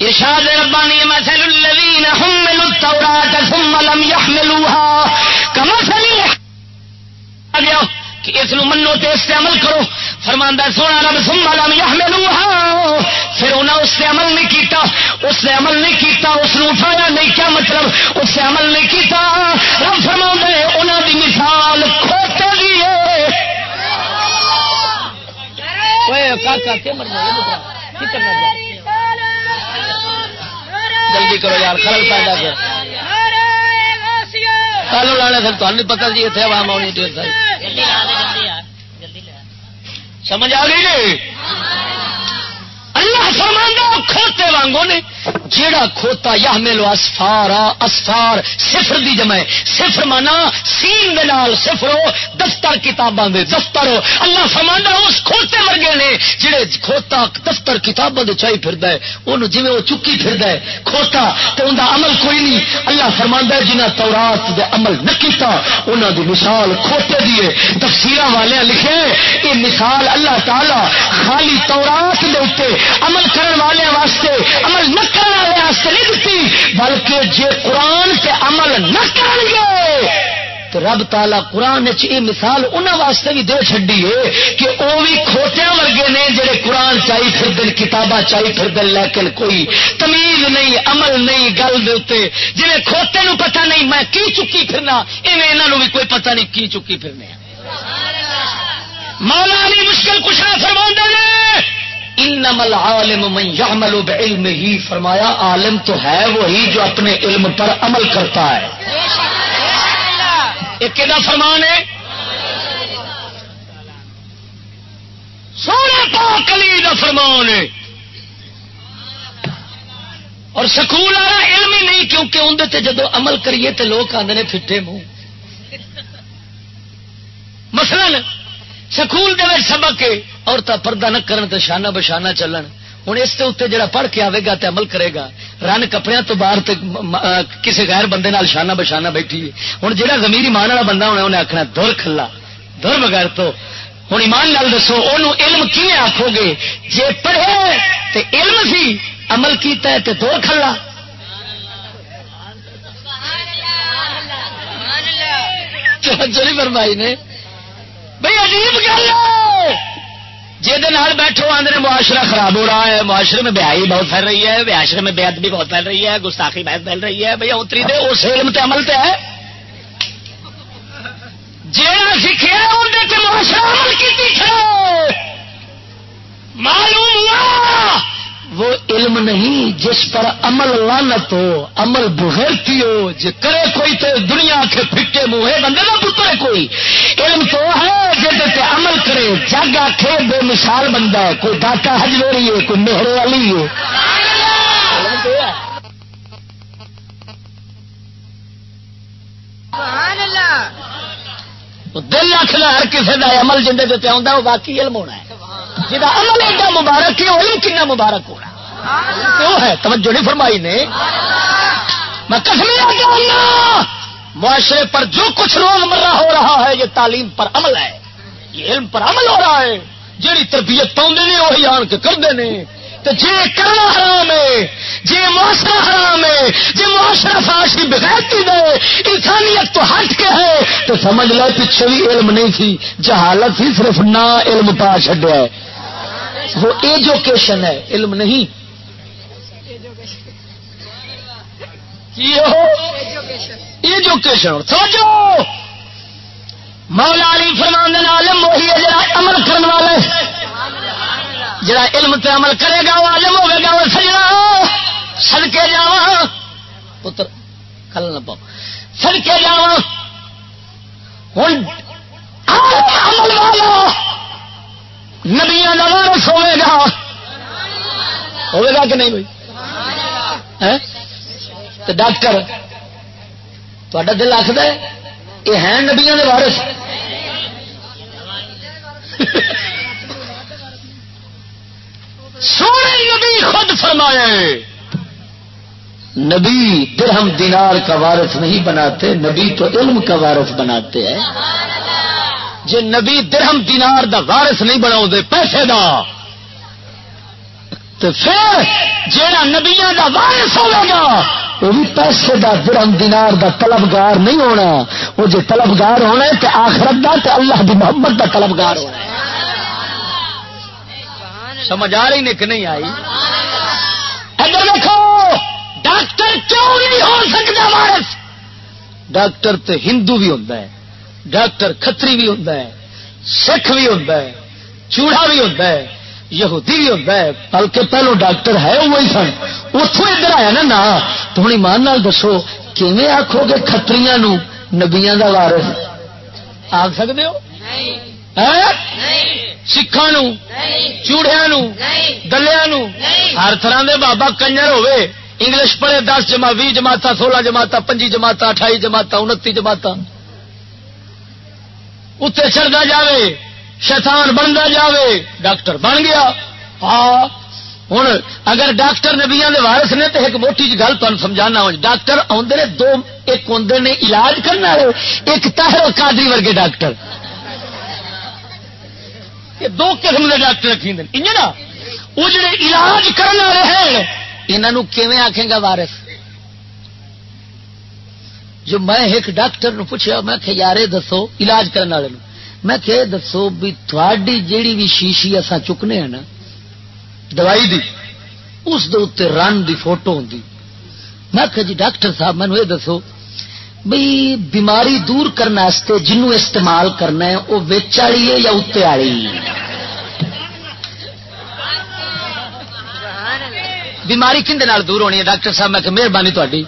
ارشاد ربانی مثل الذين حملوا التوراة ثم لم يحملوها. كمثل گیا کہ اس نو منو تے اس عمل کرو۔ فرماندا سونا رب ثم لم يحملوها۔ پھر انہاں اس سے عمل نہیں کیتا۔ اس نے عمل نہیں کیتا اس نو اٹھایا نہیں کیا مطلب؟ اس سے عمل نہیں کیتا۔ رب فرماوندا ہے انہاں دی مثال کھوتے دی ہے۔ اوے کاکا کے مرنا ہے کی کرنا جلدی کرو یار خرل پیدا کر۔ کالو لانے سر تمہیں پتا جی اتنے عوام آنی ڈیر سمجھ آ گئی جی؟ اللہ فرمانا کھوتے وانگو نے جیڑا کھوتا یا میلو اسفارا اسفار، صفر دی جمع صفر مانا سین دے نال صفرو دفتر کتاباں دے دفتر ہو۔ اللہ فرماندا اس کھوتے ورگے نے جڑے کھوتا، دفتر کتاباں دے چائی پھردا ہے، اونوں جویں او چکی پھردا ہے، کھوتا تے اوندا عمل کوئی نہیں۔ اللہ فرماندا ہے جنہاں تورات دے عمل نہ کیتا انہاں دی مثال کھوتے دی ہے۔ تفسیراں والے لکھے یہ مثال اللہ تعالی خالی تورات دے اوپر عمل کرن والے واسطے عمل نہ کرن والے نہیں دیتی بلکہ جے قرآن سے عمل نہ کر گے، تو رب تالا قرآن یہ مثال انہوں واسطے بھی دے چڈی ہے کہ وہ بھی کھوتیا ورگے نے جڑے قرآن چاہی پھر دن کتاباں چاہی پھر دن لیکن کوئی تمیز نہیں، عمل نہیں، گل دے جی کھوتے نو پتہ نہیں میں کی چکی پھرنا انہوں بھی کوئی پتہ نہیں کی چکی پھرنے مولا علی مشکل کچھ نہ فرما نے انمل عالم من يعمل بعلم ہی فرمایا، عالم تو ہے وہی جو اپنے علم پر عمل کرتا ہے۔ ایک فرمان ہے؟ سونا پاک علی کا فرمان ہے۔ اور سکول والا علم ہی نہیں، کیونکہ اندر جدو عمل کریے تو لوگ آدھے پھٹے منہ۔ مثلا، سکول دے سبق عورتیں پردہ نہ کرن تو شانہ بشانہ چلن۔ ہوں اس اتنے جڑا پڑھ کے آئے گا تے عمل کرے گا۔ رن کپڑے تو باہر کسی غیر بندے نال شانہ بشانہ بیٹھی ہوں جہاں زمیری مان والا بندہ ہونا انہیں آخنا دور کھلا۔ دور بغیر تو۔ ہوں ایمان لال دسو وہ علم کی آخو گے؟ جی پڑھے تے علم سی، عمل کیتا ہے تے دور کھلا۔ چوری فرمائی نے۔ بھائی عجیب گل ہے۔ جہد بیٹھو آدھے معاشرہ خراب ہو رہا ہے۔ معاشرے میں بیائی بہت پھیل رہی ہے۔ معاشرے میں بےعد بھی بہت پھیل رہی ہے۔ گستاخی بہت پھیل رہی ہے۔ بھیا، اتری دے، اس علم تے عمل تے ہے۔ جہاں سیکھے اندر معاشرہ عمل کی معلوم ہوا۔ وہ علم نہیں جس پر عمل لانت ہو، عمل بغیرتی ہو جی کرے کوئی تو دنیا کے پھٹے منہ بندے کا پتر کوئی۔ علم تو ہے جی عمل کرے، جگ آخے بے مثال بندہ ہے، کوئی داتا ہجویری ہے، کوئی مہر والی ہے۔ دل آخر ہر کسی کا عمل جن کے آتا وہ باقی علم ہونا ہے۔ جہاں عمل ایڈا مبارک ہے علم کنا مبارک ہونا۔ کیوں ہے؟ توجہ نہیں فرمائی نے۔ میں معاشرے پر جو کچھ روز مرہ ہو رہا ہے یہ تعلیم پر عمل ہے۔ یہ علم پر عمل ہو رہا ہے۔ جیڑی تربیت پاؤں نے وہی آن کے کرتے ہیں تو جی کرنا حرام ہے جی معاشرہ حرام ہے جی معاشرہ فاشی بغیرتی دے انسانیت تو ہٹ کے ہے۔ تو سمجھ لو پیچھے بھی علم نہیں تھی جہالت ہی صرف نہ علم پا چڈیا ہے۔ وہ ایجوکیشن ہے، علم نہیں۔ ایجوکیشن سمجھو مولا علی فرمان عالم وہی ہے جڑا عمل کرنے والا ہے۔ جڑا علم تے عمل کرے گا، وہ عالم ہوگا گا۔ وہ سجنا۔ سڑکے جا پتر، کل نہ پاؤ۔ سڑکے جا ہوں عمل والا۔ نبیا کا وارس ہوئے گا. ہوئے گا کہ نہیں بھائی؟ تو ڈاکٹر تا دل آخر یہ ہے نبیا کے وارس سونے نبی خود فرمائے نبی درہم دینار کا وارث نہیں بناتے، نبی تو علم کا وارث بناتے ہیں۔ جی نبی درہم دینار دا وارث نہیں بنا پیسے دا تو پھر جا نبیا دا وارث ہوگا گا، وہ بھی پیسے دا درہم دینار دا طلبگار نہیں ہونا۔ وہ جی طلبگار ہونا ہے تو آخرت دا تو اللہ دی محبت دا طلبگار ہونا ہے۔ سمجھ آ رہی نے کہ نہیں آئی؟ ادھر دیکھو، ڈاکٹر کیوں نہیں ہو سکتا وارث؟ ڈاکٹر تو ہندو بھی ہوتا ہے۔ ڈاکٹر کتری بھی ہوں سکھ بھی ہوں چوڑا بھی ہوں یہودی بھی ہوتا ہے بلکہ پہلو ڈاکٹر ہے وہی سن۔ اتوں ادھر آیا نا نا تو ہوں ایمان نال دسو کیویں آخو گے کتری نبیا کا وارس آ سکتے ہو؟ سکھان چوڑیا دلیا ہر طرح دے بابا کنجر ہوے انگلش پڑھے دس جما بھی جماعت سولہ جماعت پنجی جماعت اٹھائی جماعت انتی جماعت اتنے چڑھتا جائے شیطان بنتا جاوے، ڈاکٹر بن گیا۔ ہاں ہوں اگر ڈاکٹر نبیا کے وارس نے تو ایک موٹی جی گل تمہیں سمجھانا ہو ڈاکٹر آدھے دو، ایک آدھے نے علاج کرنے والے، ایک تاہر کادری ورگے ڈاکٹر۔ یہ دو قسم کے ڈاکٹر رکھی نا وہ جڑے علاج کرنے والے ہیں انہوں کیون آخے گا وارس جو میں ایک ڈاکٹر نو پوچھا میں کہ یار دسو، علاج کرنے والے میں کہ دسو بھی تھوڑی جیڑی بھی شیشی اصا چکنے ہیں نا، دوائی دی، اس دے رن دی فوٹو ہوں میں کہ جی ڈاکٹر صاحب مینو یہ دسو بھائی بیماری دور کرنے جنوں استعمال کرنا ہے، وہ وچ والی ہے یا اتنے والی؟ بیماری کھنڈ دور ہونی ہے؟ ڈاکٹر صاحب، میں کہ مہربانی تاری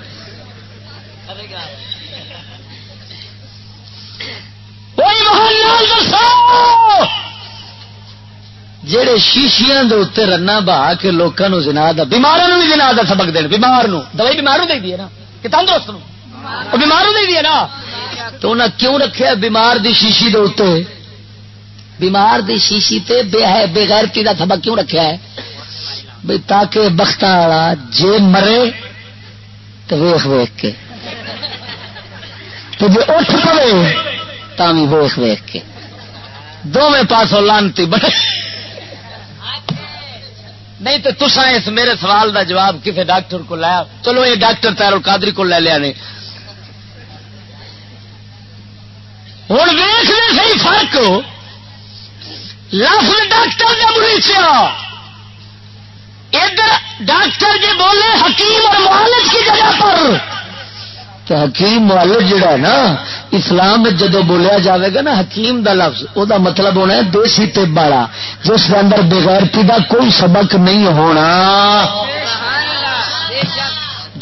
جہے شیشیاں اتنے رنا بہا کے لوگوں جنا بیمار بھی جنا کا سبق دین بیمار دوائی بیمار دے دی نا؟ کہ تندرست بیمار۔ دے دی نا؟ تو انہیں کیوں رکھے بیمار دی شیشی دے اتنے بیمار دی شیشی تے بے ہے بےغیرتی کا سبق کیوں رکھا ہے؟ بھائی تاکہ بخت والا جے مرے تو ویخ ویخ کے۔ تو جی اٹھ پڑے تھی ویخ ویخ کے۔ دونوں پاسوں لانتی بڑے نہیں تو تسا اس میرے سوال دا جواب کسی ڈاکٹر کو لایا؟ چلو یہ ڈاکٹر تیر قادری کو لے لیا نے ہوں ویخ صحیح فرق۔ لفظ ڈاکٹر جب نیچیا ادھر ڈاکٹر جی بولے، حکیم اور معالج کی جگہ پر۔ تو حکیم معالج جڑا ہے نا، اسلام جدو بولیا جاوے گا نا، حکیم دا لفظ، او دا مطلب ہونا ہے دیسی طب والا، جس کے اندر بغیرتی دا کوئی سبق نہیں ہونا۔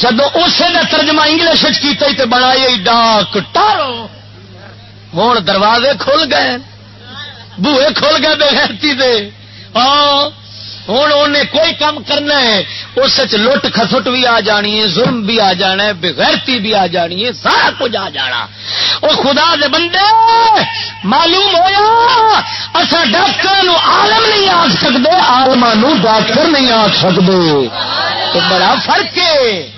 جدو اسے کا ترجمہ انگلش کیا بڑا ڈاکٹر ہوں دروازے کھل گئے، بوئے کھل گئے بغیرتی دے۔ ہاں ہوں انہیں کوئی کام کرنا ہے، اس لٹ خسٹ بھی آ جانی ہے، ظلم بھی آ جانا ہے، بغیرتی بھی آ جانی ہے، سارا کچھ آ جانا۔ وہ خدا دے بندے، معلوم ہوا اصا ڈاکٹر عالم نہیں آ سکتے آلما ڈاکٹر نہیں آ سکتے بڑا فرق ہے۔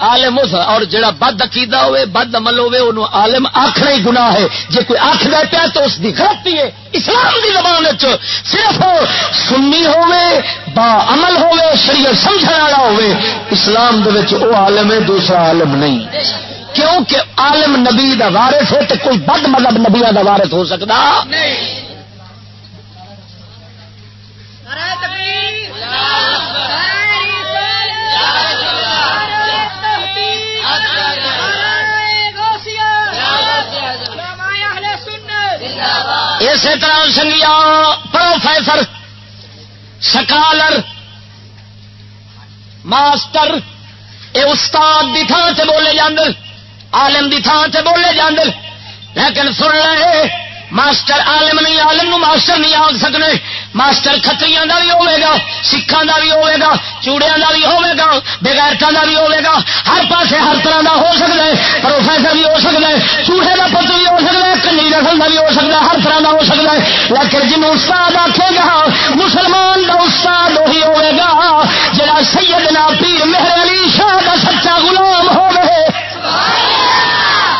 عالم اور جڑا بد عقیدہ ہوے بد عمل ہوے انہوں عالم آخر ہی گناہ ہے۔ جی کوئی آخ دے پیا تو اس کی غلطی ہے۔ اسلام کی زبان صرف سنی ہوے با عمل ہوے شریعت سمجھنے والا ہوے اسلام دے وچ او عالم ہے، دوسرا عالم نہیں۔ کیونکہ عالم نبی دا وارث ہے تو کوئی بد مذہب نبیا دا وارث ہو سکتا نہیں۔ اسی طرح سنگیا، پروفیسر، سکالر، ماسٹر، اے استاد دی تھان سے بولے جاندل عالم دی تھان سے بولے جاندل لیکن سن لے ماسٹر عالم نہیں، عالم نو ماسٹر نہیں آگ سکنے۔ ماسٹر کتری کا بھی ہوگا سکھان کا بھی ہوگا چوڑیا کا بھی ہوگا بغیرتا کا بھی ہوگا ہر پاسے ہر طرح کا ہو سکتا ہے، پروفیسر بھی ہو سکتا ہے چوڑے کا پت بھی ہو سکتا ہے کنی رسل کا بھی ہو سکتا ہے، ہر طرح کا ہو سکتا ہے۔ لیکن جن استاد آخے گا، مسلمان کا استاد وہی ہوگا جا سیدنا پیر مہر علی شاہ کا سچا غلام ہو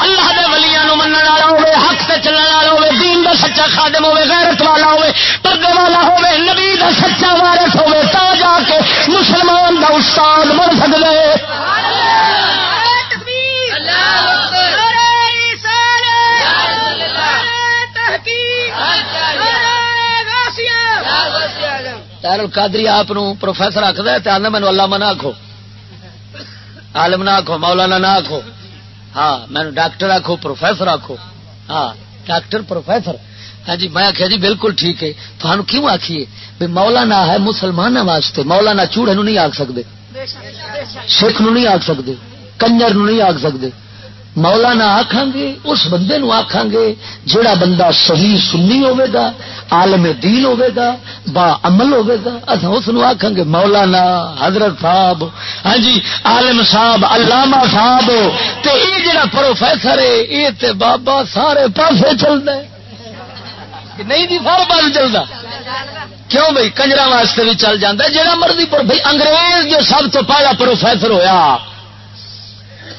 اللہ دے ولیاں منع والا ہوے حق سے چلنے والا ہوے دا سچا خادم ہوے غیرت والا ہوے پردے والا ہوے نبی دا سچا وارث ہوے تا جا کے مسلمان دا استاد بن سکدا ہے تیر قادری آپ پروفیسر آخر ہے آدھا مینو اللہ منا آخو عالم نہ آخو مولانا نہ آخو ہاں میں ڈاکٹر آخو پروفیسر آخو ہاں ڈاکٹر پروفیسر ہاں جی میں آخیا جی بالکل ٹھیک ہے۔ تھان کیوں آخیے بھی مولانا ہے مسلمانوں واسطے۔ مولانا چوڑے نو نہیں آخ سکتے سکھ نو نہیں آخ سکتے کنجر نو نہیں آخ سکتے مولانا آخان گے، اس بندے نو آخان گے جڑا بندہ صحیح سنی ہوے گا، عالم دین ہوے گا، با عمل ہوے گا اصا اس آخان گے مولانا حضرت صاحب۔ ہاں جی عالم صاحب، علامہ صاحب۔ تے یہ جڑا پروفیسر ہے یہ تے بابا سارے پاسے چلتا ہے نہیں جی سارے پاس چلتا کیوں بھائی کنجرا واسطے بھی چل جاتا ہے جہاں مرضی پر بھائی انگریز جو سب تو پہلا پروفیسر ہویا۔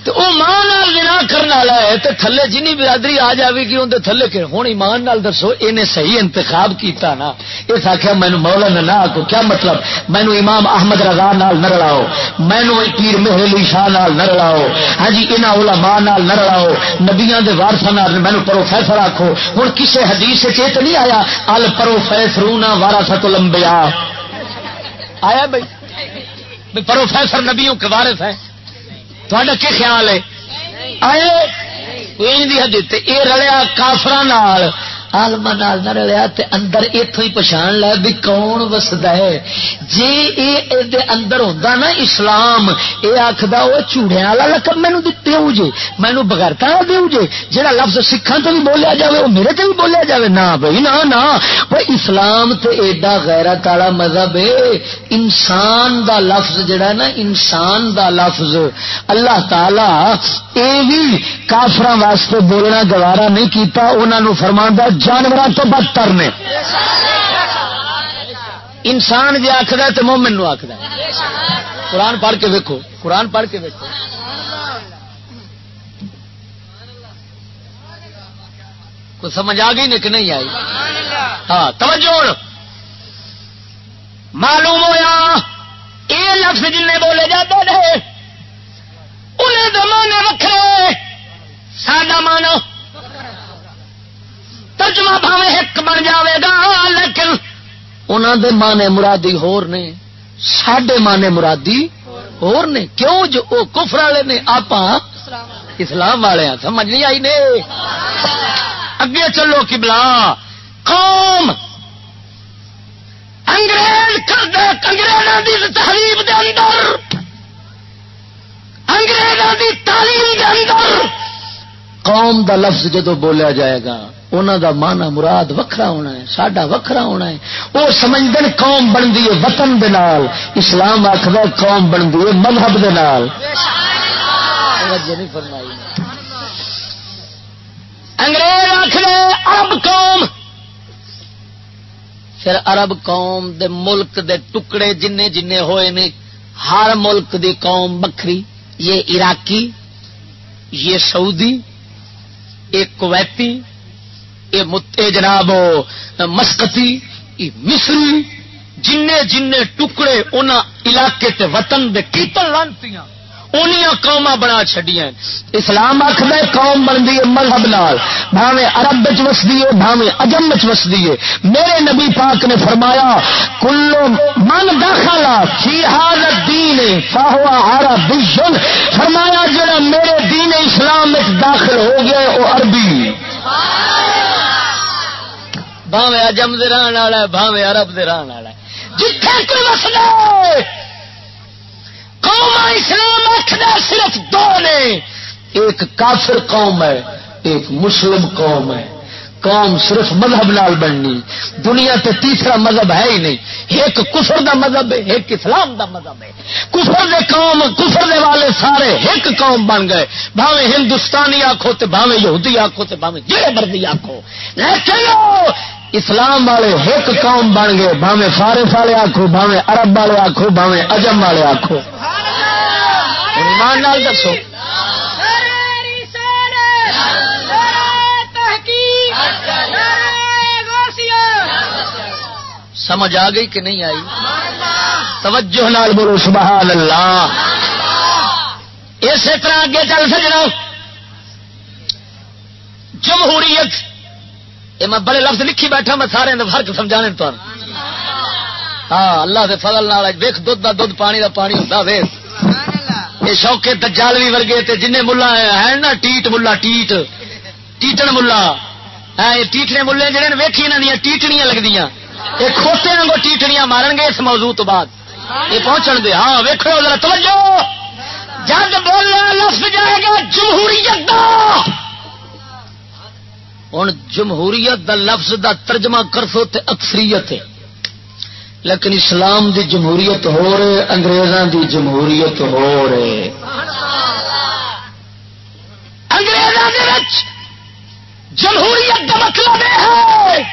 تو وہ ماں جنا کرنے والا ہے تو تھلے جنی برادری آ جائے گی اندر تھلے کہ ہوں ایمان نال دسو یہ صحیح انتخاب کیتا نا۔ اس آخیا مینو مولا نے نہ آکو۔ کیا مطلب؟ مینو امام احمد رضا نال نہ رلاؤ۔ مینو پیر مہر علی شاہ نال نہ رلاؤ۔ ہاں جی یہاں علماء نال نہ رلاؤ۔ نبیا کے وارسا مینو پروفیسر آخو ہوں کسی حدیث چیت نہیں آیا، ال پروفیسرونا وارسا تو لمبیا آیا بھائی پروفیسر نبیوں کے وارث ہیں۔ تھوڑا کیا خیال ہے؟ آئے حدیث یہ رلیا کافر آلما نال نہ رلیا تے اندر اتو ہی پچھان لے بھی کون وسد ہے۔ جی یہ اندر ہوتا نا اسلام یہ آخر وہ چوڑیا والا لقب مینو دو جی مینو بغیرتا دو جی جہاں لفظ سکھان تو بھی بولیا جائے وہ میرے تو بھی بولیا جائے نہ بھائی، نہ نہ۔ وہ اسلام تے ایڈا غیرت والا مذہب ہے انسان دا لفظ جڑا نا، انسان دا لفظ۔ اللہ تعالی یہ بھی کافر واسطے بولنا گوارا نہیں کیتا انہوں فرما جانوروں تو بدتر نے۔ انسان جی آخر تو مومن آخر قرآن پڑھ کے ویکو قرآن پڑھ کے ویکو کچھ سمجھ آ گئی کہ نہیں آئی؟ ہاں توجہ معلوم ہوا یہ لفظ جن بولے جاتے رہے انہیں تو مانے وکھرے ساڈا مانو ترجمہ بھاوے ایک بن جاوے گا، لیکن انہوں دے مانے مرادی ہور نے، ساڈے مانے مرادی ہور نے۔ کیوں جو او کفر والے نے آپ اسلام والے ہیں سمجھ نہیں آئی نے؟ اگے چلو کبلا قوم انگریز کر دے انگریزوں کی تحریب دے اندر انگریزوں کی تعلیم دے اندر قوم دا لفظ جدو بولیا جائے گا انہوں دا مانا مراد وکھرا ہونا ہے، ساڈا وکھرا ہونا ہے۔ وہ سمجھتے قوم بنتی ہے وطن دے نال، اسلام آخر قوم بنتی ہے مذہب دے نال۔ انگریز آخر ارب قوم۔ پھر ارب قوم دے ملک دے ٹکڑے جن جن ہوئے نے، ہر ملک دی قوم بکری، یہ عراقی، یہ سعودی، یہ کویتی یہ جناب مسکتی مصری جن جن ٹکڑے ان علاقے تے وطن دے کیتن لانتی انیا قوم بنا چڈیا اسلام آخر قوم بنتی ہے مذہب نال بھاوے ارب وسدی ہے بھاوے اجم وسدی ہے۔ میرے نبی پاک نے فرمایا، کلو من داخلہ فی حالت دین فاہوا ہارا بشن فرمایا، جڑا میرے دین اسلام داخل ہو گیا وہ عربی۔ بھاوے اجم دے رہن والا ہے بھاوے عرب دے رہن والا ہے۔ جتھے کوئی مسئلہ قوم اسلام آخر صرف دو نے۔ ایک کافر قوم ہے، ایک مسلم قوم ہے۔ قوم صرف مذہب نال بننی۔ دنیا تے تیسرا مذہب ہے ہی نہیں۔ ایک کفر دا مذہب ہے، ایک اسلام دا مذہب ہے۔ کفر دے قوم، کفر دے والے سارے ایک قوم بن گئے۔ بھاوے ہندوستانی آخو تے بھاوے یہودی آخو تے بھاوے جڑے مردی آخو لیکن اسلام والے ایک قوم بن گئے بھاوے فارس والے آخو بھاوے عرب والے آخو بھاوے اجم والے آخو ایمان نال دسو۔ سمجھ آ گئی کہ نہیں آئی؟ توجہ نال بولو، سبحان اللہ۔ اسی طرح اگے چل سکنا۔ جمہوریت یہ میں بڑے لفظ لکھی بیٹھا میں سارے فرق سمجھانے تو ہاں اللہ کے فضل ویخ دھد کا دھد پانی کا پانی ہوتا ویخ یہ شوقے دجالوی ورگے تے جن ملا ہے نا ٹیٹ ملا ٹیٹ۔ ٹیٹن ملا۔ ٹیٹنے ملے جڑے ویکھی یہاں دیا ٹیٹنیاں لگتی یہ کھوتے کو ٹیٹنیاں مارن گے اس موضوع تو بعد۔ یہ پہنچن دے۔ ہاں ویکو ذرا توجہ۔ جب بولنا لفظ جائے گا جمہوریت دا۔ ہوں جمہوریت دا لفظ دا ترجمہ کر سو تے اکثریت ہے۔ لیکن اسلام دی جمہوریت ہو رہے، انگریزاں دی جمہوریت ہو رہے۔ انگریزاں جمہوریت کا مطلب ہے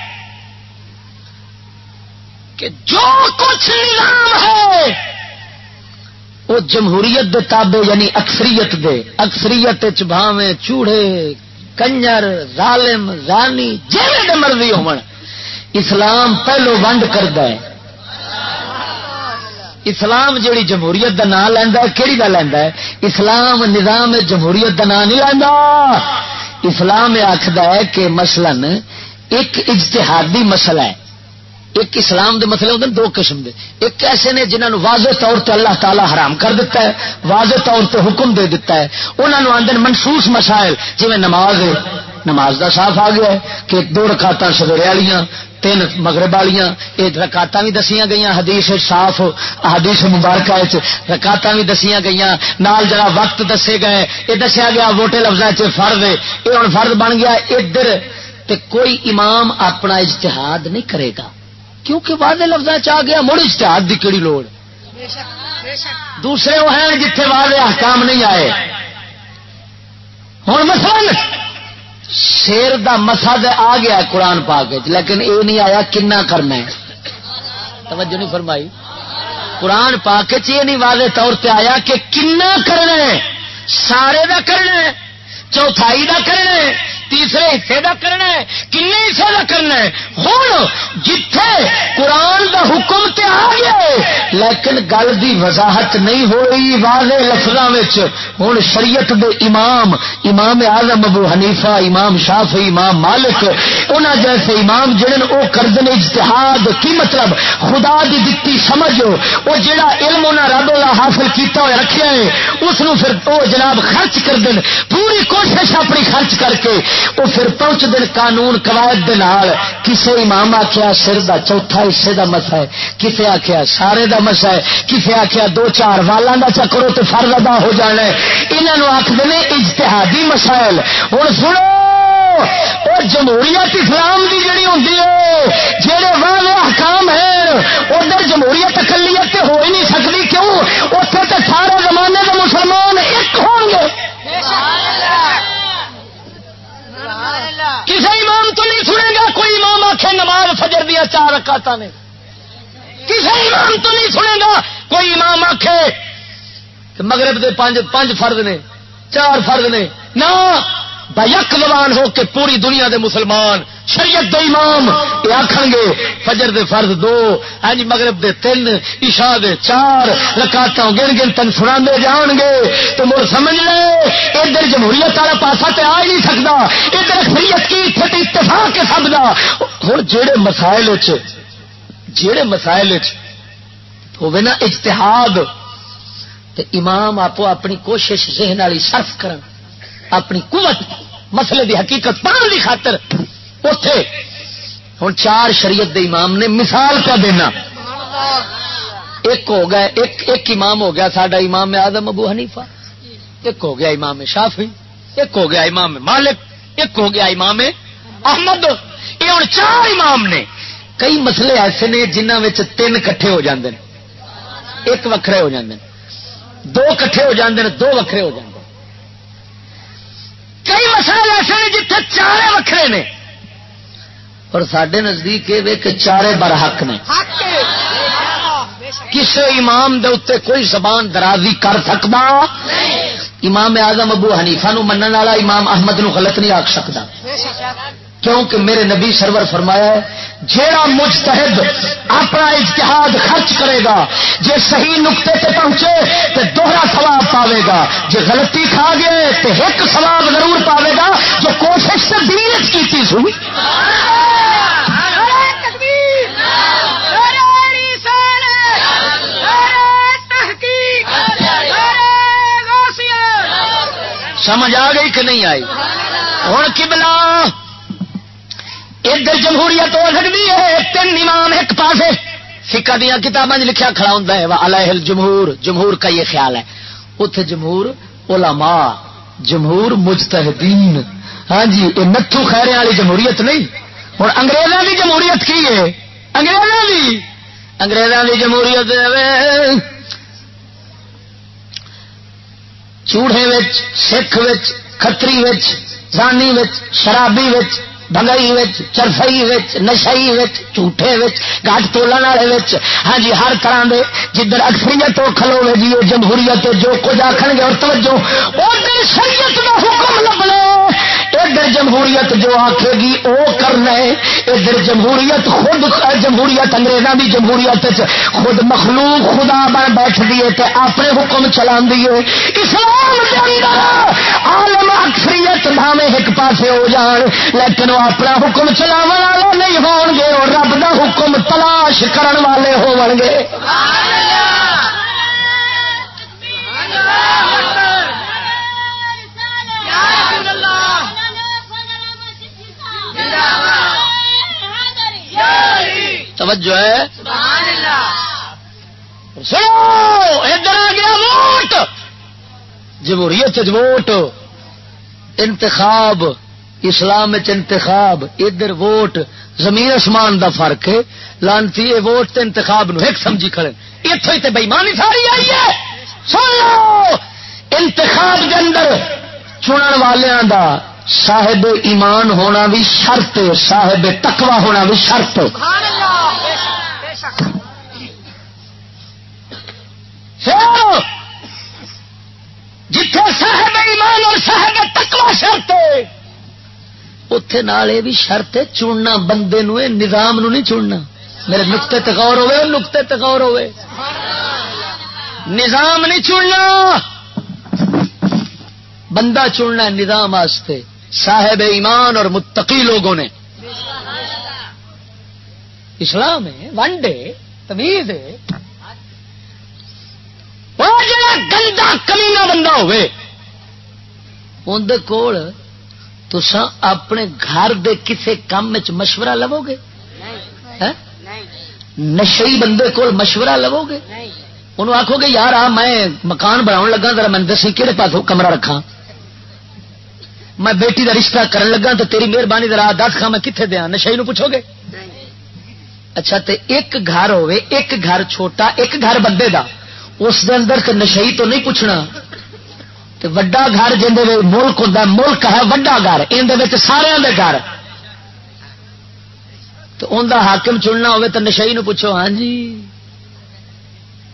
کہ جو کچھ نظام ہے، وہ جمہوریت دے تابے یعنی اکثریت دے۔ اکثریت چاوے چوڑے کنجر، ظالم رانی جی مرضی ہو اسلام پہلو ونڈ کرتا ہے۔ اسلام جیڑی جمہوریت کا نام لینا کہڑی کا لینا ہے؟ اسلام نظام جمہوریت کا نام نہیں لینا اسلام آخد ہے کہ مثلا ایک اجتہادی مسئلہ ہے۔ ایک اسلام دے مسئلے ہوتے دو قسم دے۔ ایک ایسے نے جنہوں واضح طور پہ اللہ تعالی حرام کر دیتا ہے، واضح طور پہ حکم دے دیتا ہے۔ انہوں آدھے منسوس مسائل جی نماز ہے، نماز دا صاف آ گیا ہے کہ دو رکاط سویرے والیاں، تین مغرب والیاں، یہ رکاط بھی دسیاں گئی حدیث صاف، حدیث مبارکہ رکاط بھی دسیاں گئی نال جڑا وقت دسے گئے، یہ دسیا گیا ووٹے لفظ فرد یہ ہوں فرد بن گیا ادھر، تے کوئی امام اپنا اجتہاد نہیں کرے گا۔ کیونکہ واضح لفظ آ گیا، مڑ اشتہاد کی کہڑی لوڑ؟ دوسرے وہ ہیں جتھے واضح احکام نہیں آئے۔ ہوں مثلا شیر دا مسد آ گیا قرآن پاک لیکن یہ نہیں آیا کنا کرنا ہے۔ توجہ نہیں فرمائی۔ قرآن پاک یہ نہیں واضح طور پہ آیا کہ کنا کرنا ہے، سارے دا کرنا ہے، چوتھائی دا کرنا ہے تیسرے حصے دا کرنا ہے کن حصے دا کرنا ہے؟ ہوں جتھے قرآن دا حکم تے آ گیا لیکن گل دی وضاحت نہیں ہوئی واضح لفظوں ہوں شریعت دے امام امام اعظم ابو حنیفہ، امام شاف امام مالک، انہاں جیسے امام جڑن او کردن اجتہاد، کی مطلب؟ خدا دی دتی سمجھ۔ وہ جڑا علم انہاں رب اللہ حاصل کیتا ہوئے رکھیا ہے، اس نو پھر او جناب خرچ کر دن پوری کوشش اپنی خرچ کر کے وہ پھر پہنچ دن قانون قواعد کسے امام آخیا سر دا چوتھا حصے دا مسا ہے، کسے آخیا سارے دا مسا ہے، کسے آخیا دو چار والا دا چکرو تو فرد ادا ہو جانا ہے۔ انہوں آخر نے اجتہادی مسائل۔ ہوں سنو اور جمہوریت اسلام کی جڑی ہوں جہے واضح حکام ہیں، ادھر جمہوریت اقلیت ہو ہی نہیں سکتی کیوں؟ اتنے تو سارے زمانے کے مسلمان ایک ہوں گے۔ کسی امام تو نہیں سنے گا، کوئی امام آخے نماز فجر دیا چار رکاتا نے۔ کسی امام تو نہیں سنے گا، کوئی امام آخے مغرب دے پانچ پانچ فرد نے، چار فرد نے۔ نہ یک زبان ہو کے پوری دنیا دے مسلمان، شریعت دے امام یہ آخر گے، فجر دے فرد دو ہاں جی مغرب دے تین، عشاء دے چار رکاط گن گن تن سنا جان گے تو مر سمجھ لے، ادھر جمہوریت والا پاسا تے آ ہی نہیں سکتا ادھر اکثریت کی اتفاق کے سب کا ہوں جہے مسائل جہے مسائل ہوے نا اجتہاد، تے امام آپ اپنی کوشش ذہن والی صرف کرن۔ اپنی قوت مسئلے دی حقیقت پڑھنے کی خاطر اتے ہوں چار شریعت دے امام نے مثال کا دینا۔ ایک ہو گیا، ایک ایک امام ہو گیا ساڈا امام آدم ابو حنیفہ۔ ایک ہو گیا امام شافی ایک ہو گیا امام مالک۔ ایک ہو گیا امام احمد۔ یہ ہوں چار امام نے۔ کئی مسئلے ایسے نے جنہوں تین کٹھے ہو جاندے ایک وکھرے ہو جاندے دو کٹھے ہو جاندے دو وکھرے ہو جاندے کئی مسئلے ایسے ہیں جتنے چارے وکھرے نے۔ اور سڈے نزدیک یہ کہ چارے برحق نے۔ کسی امام دے اتنے کوئی زبان درازی کر سکتا امام آزم ابو حنیفہ نو منن والا امام احمد نو غلط نہیں آخ سکتا کیونکہ میرے نبی سرور فرمایا ہے، جیڑا مجتہد اپنا اجتہاد خرچ کرے گا، جے صحیح نقطے تے پہنچے تو دوہرا ثواب پاوے گا۔ جے غلطی کھا گئے تو ایک ثواب ضرور پاوے گا، جو کوشش سے دینت کی چیز ہوئی سمجھ آ گئی کہ نہیں آئی؟ ہوں کبلا ادھر جمہوریت ہو سکتی ہے تین امام ایک پاس فکا دیا کتابیں لکھا کھڑا ہوں ہے جمہور جمہور کا یہ خیال ہے۔ اتے جمہور علماء، جمہور مجتہدین۔ ہاں جی یہ نتھو خیرے والی جمہوریت نہیں۔ ہوں انگریزوں کی جمہوریت کی ہے؟ انگریزوں کی انگریزوں کی جمہوریت چوڑے سکھ کتری زانی شرابی بگئی چرفئی نشئی جھوٹے گٹ تولن والے ہاں جی ہر طرح دے جدھر اکثریت کھلو جی جمہوریت جو کچھ آخ گے اور توجہ ادھر شریعت کا حکم لبنا ادھر جمہوریت جو آخے گی وہ کرنا ہے ادھر جمہوریت خود، جمہوریت انگریزوں کی جمہوریت خود مخلوق خدا بن بیٹھ دیے تے اپنے حکم چلا دیے اسلام اندر عالم اکثریت بھاوے ایک پاسے ہو جان، لیکن وہ اپنا حکم چلاو والے نہیں ہون گے اور رب دا حکم تلاش کرن والے ہو گے توجہ ہے۔ سنو، ادھر آ گیا ووٹ۔ جمہوریت ووٹ۔ انتخاب۔ اسلام انتخاب ادھر ووٹ زمین آسمان دا فرق ہے۔ لانتی یہ ووٹ تے انتخاب نو ایک سمجھی کھڑے۔ اتوں ہی بےمانی ساری آئی ہے۔ سن لو! انتخاب کے اندر چنن والوں دا صاحب ایمان ہونا بھی شرط صاحب تکوا ہونا بھی شرط جتھے صاحب ایمان اور صاحب تکوا شرط اتے نال یہ بھی شرط ہے چننا، بندے نو نظام نو نہیں چننا۔ میرے نقطے تکور ہوے نقطے تکور ہوے نظام نہیں چننا۔ بندہ چننا نظام واسطے۔ صاحب ایمان اور متقی لوگوں نے۔ اسلام ہے ونڈے تمیز ہے۔ گندا کمینا بندہ ہوے اندر کول تو اپنے گھر دے کسے کام مشورہ لو گے نشئی بندے کول مشورہ لو گے انہوں آخو گے یار آ میں مکان بنا لگا ذرا میں دسی کہڑے پاس کمرہ رکھا میں بیٹی کا رشتہ کرن لگا تو تیری مہربانی ذرا دس کھا میں کتنے دیا؟ نشئی نو پوچھو گے؟ اچھا تے ایک گھر ہوے ایک گھر چھوٹا ایک گھر بندے دا۔ اس دے اندر تے نشئی تو نہیں پوچھنا۔ تے وڈا گھر جن ملک ہوں ملک ہے وڈا گھر اندر سارے دے گھر۔ تو ان حاکم چننا ہوے تو نشئی نو پوچھو ہاں جی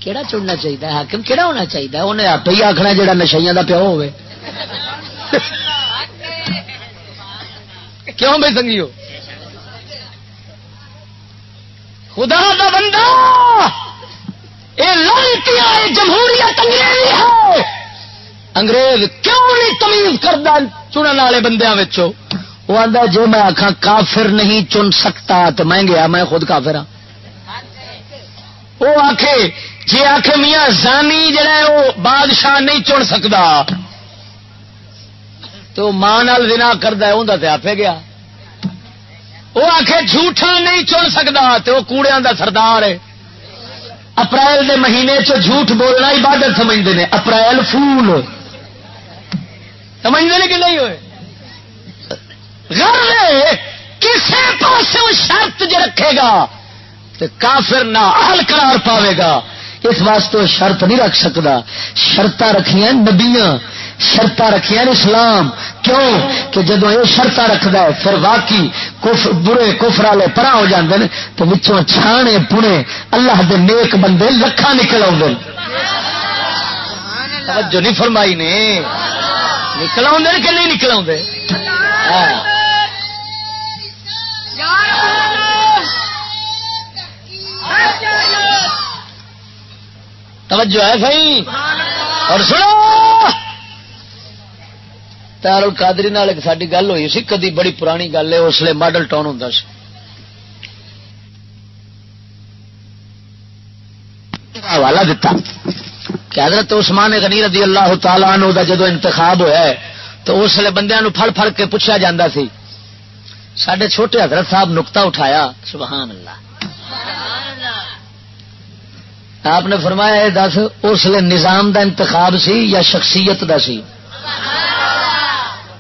کیڑا چننا چاہیے حاکم کیڑا ہونا چاہیے انہیں آپ ہی آخنا جا نشائیاں دا پیو ہوے کیوں بھائی سنگیو؟ خدا دا بندہ یہ لڑکیاں جمہوریت انگریزی ہے۔ انگریز کیوں نہیں تمیز کرتا چننے والے بندیاں وہ آتا جو میں آخا کافر نہیں چن سکتا تو میں گیا، میں خود کافر ہاں۔ وہ آخ جی آخ میاں، زانی جڑا ہے، وہ بادشاہ نہیں چن سکتا تو ماں دنا کرتا انہیں آپ گیا۔ وہ آخ جھوٹا نہیں چن سکتا تو وہ کوڑیا کا سردار ہے۔ اپریل دے مہینے چ جھوٹ بولنا ہی بادل سمجھتے ہیں اپریل فول۔ سمجھتے ہیں کہ نہیں ہوئے۔ غرض کسی پاس شرط جو رکھے گا تو کافر نہ حل قرار پاوے گا۔ اس واسطے شرط نہیں رکھ سکتا۔ شرط رکھیاں نبیاں شرط رکھیا اسلام۔ کیوں؟ کہ جب یہ شرط رکھتا ہے، پھر واقعی کف برے کفر والے پرا ہو جاتے ہیں تو بچوں چھانے، پونے اللہ دے نیک بندے لکھا نکل آدھے جو نہیں فرمائی نے۔ نکل آدھے کہ نہیں نکل آدھے ہاں۔ توجہ ہے صحیح اور سنو۔ تار القادری نال ایک ساری گل ہوئی سی، کدی بڑی پرانی گل ہے، اس لیے ماڈل ٹاؤن ہوں حوالہ دتا۔ کہ حضرت عثمان غنی رضی اللہ تعالیٰ عنہ دا جدو انتخاب ہوا ہے، تو اس لیے بندے پھڑ پھڑ کے پوچھا جا سی۔ سڈے چھوٹے حضرت صاحب نکتا اٹھایا، سبحان اللہ۔ آپ نے فرمایا یہ دس، اس لیے نظام دا انتخاب سی یا شخصیت دا سی؟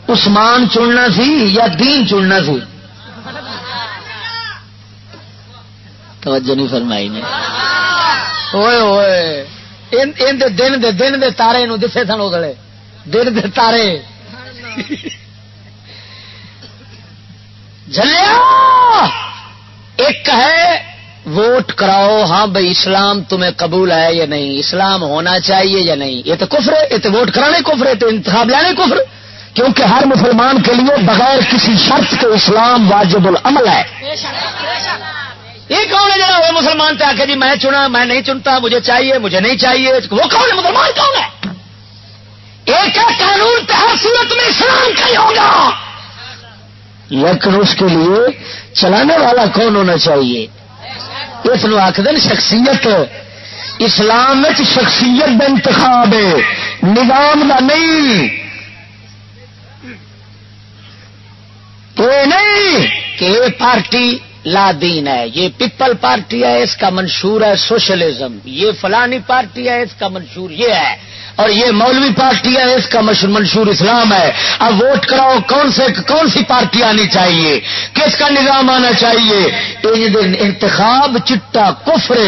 عثمان چننا سی یا دین چننا سی؟ توجہ نہیں فرمائی نے۔ ہوئے ہوئے دن دے دن دے تارے نو دسے سن اگلے۔ دن دے تارے۔ جلیا ایک ہے ووٹ کراؤ ہاں بھائی اسلام تمہیں قبول ہے یا نہیں؟ اسلام ہونا چاہیے یا نہیں؟ یہ تو کفر ہے، یہ تو ووٹ کرانے کفر ہے تو انتخاب لانے کفر کیونکہ ہر مسلمان کے لیے بغیر کسی شرط کے اسلام واجب العمل ہے۔ یہ کون ہے جا مسلمان پہ آ کے جی میں چنا، میں نہیں چنتا، مجھے چاہیے، مجھے نہیں چاہیے۔ وہ کون ہے؟ مسلمان کون ہے؟ ایک ہے قانون پہ ہر صورت میں اسلام کا ہی ہوگا۔ لیکن اس کے لیے چلانے والا کون ہونا چاہیے؟ اس آخد شخصیت۔ اسلام شخصیت انتخاب ہے۔ نظام کا نہیں۔ یہ نہیں کہ پارٹی لا دین ہے، یہ پیپل پارٹی ہے، اس کا منشور ہے سوشلزم۔ یہ فلانی پارٹی ہے، اس کا منشور یہ ہے۔ اور یہ مولوی پارٹی ہے، اس کا منشور اسلام ہے۔ اب ووٹ کراؤ، کون سے کون سی پارٹی آنی چاہیے؟ کس کا نظام آنا چاہیے؟ انتخاب، چٹا، کفر،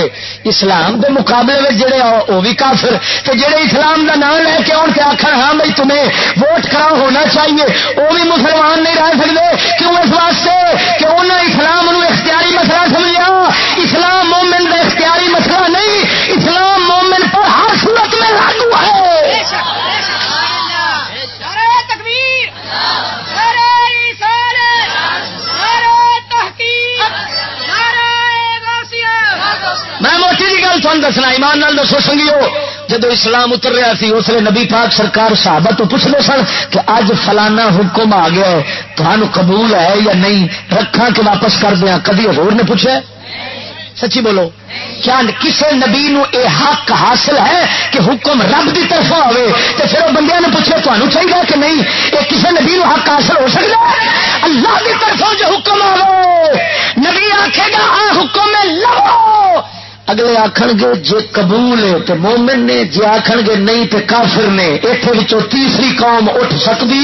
اسلام کے مقابلے میں جڑے وہ بھی کافر۔ کہ جڑے اسلام کا نام لے کے آن کے آخر ہاں بھائی تمہیں ووٹ کراؤ ہونا چاہیے وہ بھی مسلمان نہیں رہ سکتے کیوں اس واسطے؟ کہ انہوں نے اسلام اختیاری مسئلہ سمجھا اسلام مومن کا اختیاری مسئلہ نہیں اسلام مومن پر ہر صورت میں لاگو ہے۔ میں موٹی جی گل تمہیں دسنا ایمان نال دسو سنگیو۔ جدو اسلام اتر رہا سی، اس لیے نبی پاک سرکار صحابہ تو پوچھتے سن کہ اج فلانا حکم آ گیا ہے تو قبول ہے یا نہیں؟ رکھا کہ واپس کر دیا؟ کدی ہور نے پوچھا سچی بولو۔ کیا کسی نبی نو اے حق حاصل ہے کہ حکم رب کی طرف ہوئے؟ تو پھر وہ بندے نے پوچھے تمہیں چاہیے کہ نہیں؟ یہ کسی نبی نو حق حاصل ہو سکتا ہے؟ اللہ کی طرف جو حکم آئے نبی آخے گا، آ حکم لو۔ اگلے آخر گے جے قبول ہے تو مومن نے جی آخر گے نہیں تو کافر نے اتنے تیسری قوم اٹھ سکتی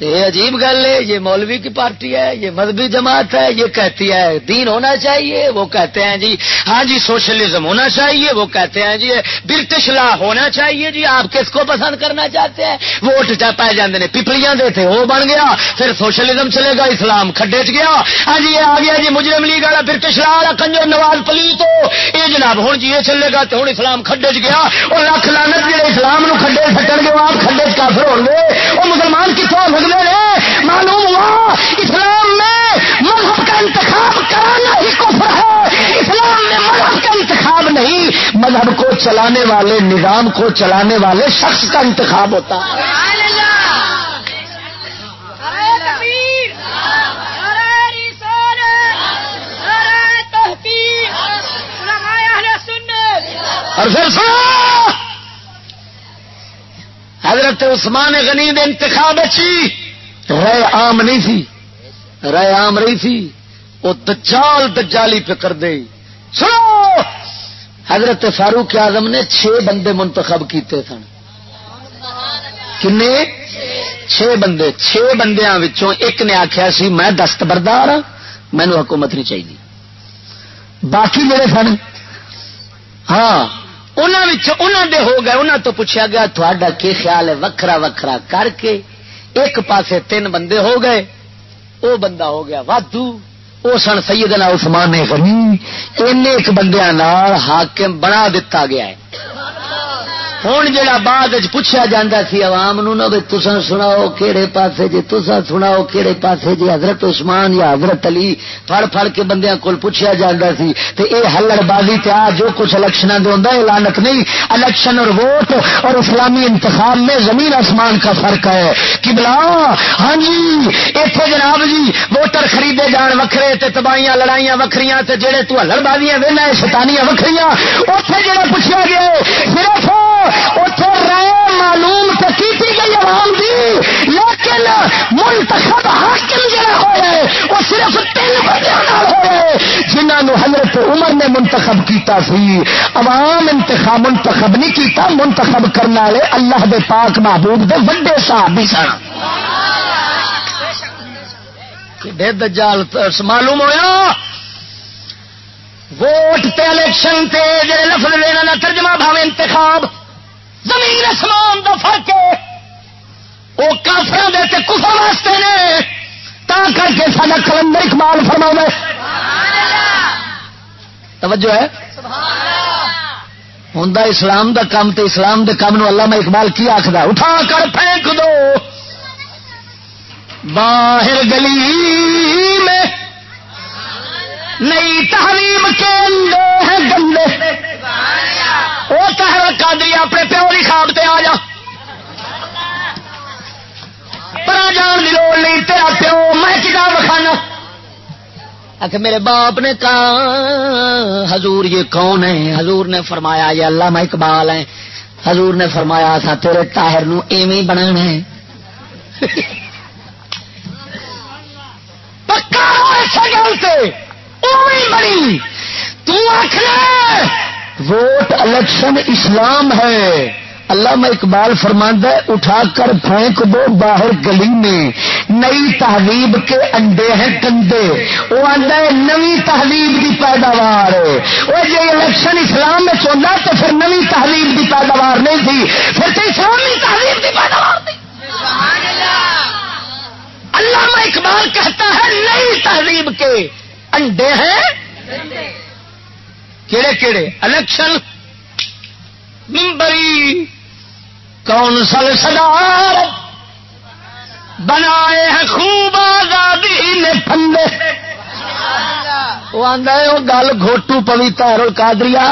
یہ عجیب گل ہے، یہ مولوی کی پارٹی ہے، یہ مذہبی جماعت ہے، یہ کہتی ہے دین ہونا چاہیے، وہ کہتے ہیں جی ہاں جی سوشلزم ہونا چاہیے، وہ کہتے ہیں جی برٹش لا ہونا چاہیے جی آپ کس کو پسند کرنا چاہتے ہیں؟ ووٹ پائے جاتے ہیں پپلیاں دے تھے، وہ بن گیا، پھر سوشلزم چلے گا، اسلام کھڈے چ گیا۔ ہاں جی یہ آ گیا جی مجرم لیگ والا برٹش لا والا کنجر نواز پلی تو۔ یہ جناب ہوں جی یہ چلے گا تو ہوں اسلام کھڈے چ گیا۔ اور لکھ لانت جی اسلام نو کھڈے سٹن گے، وہ آپ کھڈے کافر ہو گے۔ وہ مسلمان کتوں ہو معلوم ہوا، اسلام میں مذہب کا انتخاب کرانا ہی کفر ہے۔ اسلام میں مذہب کا انتخاب نہیں، مذہب کو چلانے والے، نظام کو چلانے والے شخص کا انتخاب ہوتا ہے۔ اور پھر سنو۔ حضرت عثمان غنی انتخاب اچھی رائے عام نہیں تھی۔ رائے عام رہی تھی۔ وہ دجال دجالی پہ کر دے۔ سنو! حضرت فاروق اعظم نے چھ بندے منتخب کیتے سن۔ کنے؟ چھ بندے۔ چھ بندیاں وچوں ایک نے آخیا سی، میں دستبردار ہاں، مینو حکومت نہیں چاہیے باقی میرے سن ہاں انہوں دے ہو گئے انہوں تو پوچھا گیا تھوڑا کی خیال ہے؟ وکھرا وکھرا کر کے ایک پاسے تین بندے ہو گئے وہ بندہ ہو گیا وادو وہ سن سیدنا عثمان غنی ان ایک نال حاکم بنا دتا گیا ہے۔ ہوں جا بعد پوچھا جا سی عوام نو تسا سناؤ کہڑے پاسے جی تسا سناؤ کہڑے پاسے جی حضرت عثمان یا حضرت علی فڑ فڑ کے بندیاں کول پوچھا جا سی۔ تے اے ہلڑ بازی تے آ جو کچھ الیکشن دے لانت نہیں۔ الیکشن اور ووٹ اور اسلامی انتخاب میں زمین آسمان کا فرق ہے۔ کہ بلا ہاں جی اتنے جناب جی ووٹر خریدے جان وکھرے تے تباہیاں، لڑائیاں وکھریاں تے جڑے تو ہلڑ بازیاں وہنا شتانیاں وکھریاں اتنے جڑا پوچھا گیا صرف اتنے رائے معلوم تو کی گئی عوام دی، لیکن منتخب حاکم جڑا ہوئے، وہ صرف تین بندوں ہوئے جنہوں حضرت عمر نے منتخب کیتا سی۔ عوام انتخاب منتخب نہیں کیتا، منتخب کرنے والے اللہ دے پاک محبوب دے وڈے صحابی سن۔ دجال معلوم ہوا ووٹ تے الیکشن تے جڑے لفظ لینا نہ ترجمہ بھاوے انتخاب۔ زمین اسمان دا فرق ہے۔ وہ کافر کفر واسطے نے۔ تا کر کے سارا کلندر اقبال فرما توجہ ہے۔ ہوں اسلام دا کام تے اسلام دے کام نو اللہ میں اقبال کی آخر اٹھا کر پھینک دو۔ باہر گلی میں نئی تحریم کے اندے ہیں گندے۔ وہ تحر قادری اپنے پیو کی خواب تے آ جا۔ پر جان کی لوڑ نہیں، تیرا پیو، میں کتاب کھانا کہ میرے باپ نے کہا، حضور یہ کون ہے؟ حضور نے فرمایا، یہ اللہ میں اقبال ہے حضور نے فرمایا تھا تیرے تاہر نو ایویں بنا ہے۔ پکا ہو ایسا گل سے بڑی ووٹ الیکشن اسلام ہے۔ اللہ میں اقبال فرماندہ اٹھا کر پھینک دو باہر گلی میں۔ نئی تہذیب کے انڈے ہیں گندے وہ آدھا ہے، نوی تہذیب کی پیداوار۔ وہ جی الیکشن اسلام میں چاہتا تو پھر نوی تہذیب کی پیداوار نہیں تھی۔ پھر تو اسلامی تہذیب کی پیداوار تھی۔ اللہ میں اقبال کہتا ہے، نئی تہذیب کے انڈے ہیں۔ کہڑے کہڑے الیکشن؟ ممبری کون سل سدار بنائے ہیں خوب آزادی نے پندے وہ آدھا وہ گل گھوٹو پوی تیر کادریا۔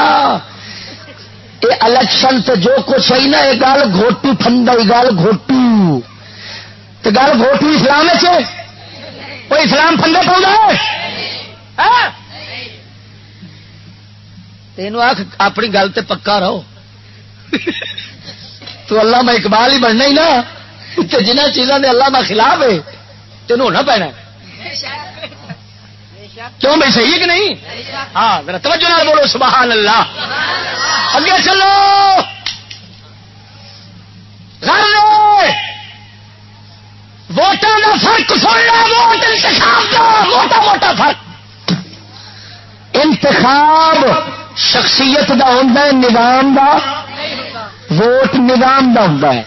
یہ الیکشن سے جو کچھ ہے نا یہ گل گھوٹو فندا گل گھوٹو۔ تو گل گھوٹو اسلام کوئی اسلام فندے پاؤں تین آخ اپنی گل تے پکا رہو۔ تو اللہ میں اقبال ہی بننا ہی نا۔ تو جنہ چیزوں کے اللہ میں خلاف ہے تین ہونا پینا۔ کیوں بھائی، صحیح کہ نہیں؟ ہاں میرا توجہ نہ بولو، سبحان اللہ۔ اگے چلو۔ ووٹان کا فرق سن لو، ووٹ انتخاب کا موٹا موٹا فرق۔ انتخاب شخصیت دا ہوتا ہے، نظام دا ووٹ نظام دا ہوتا ہے۔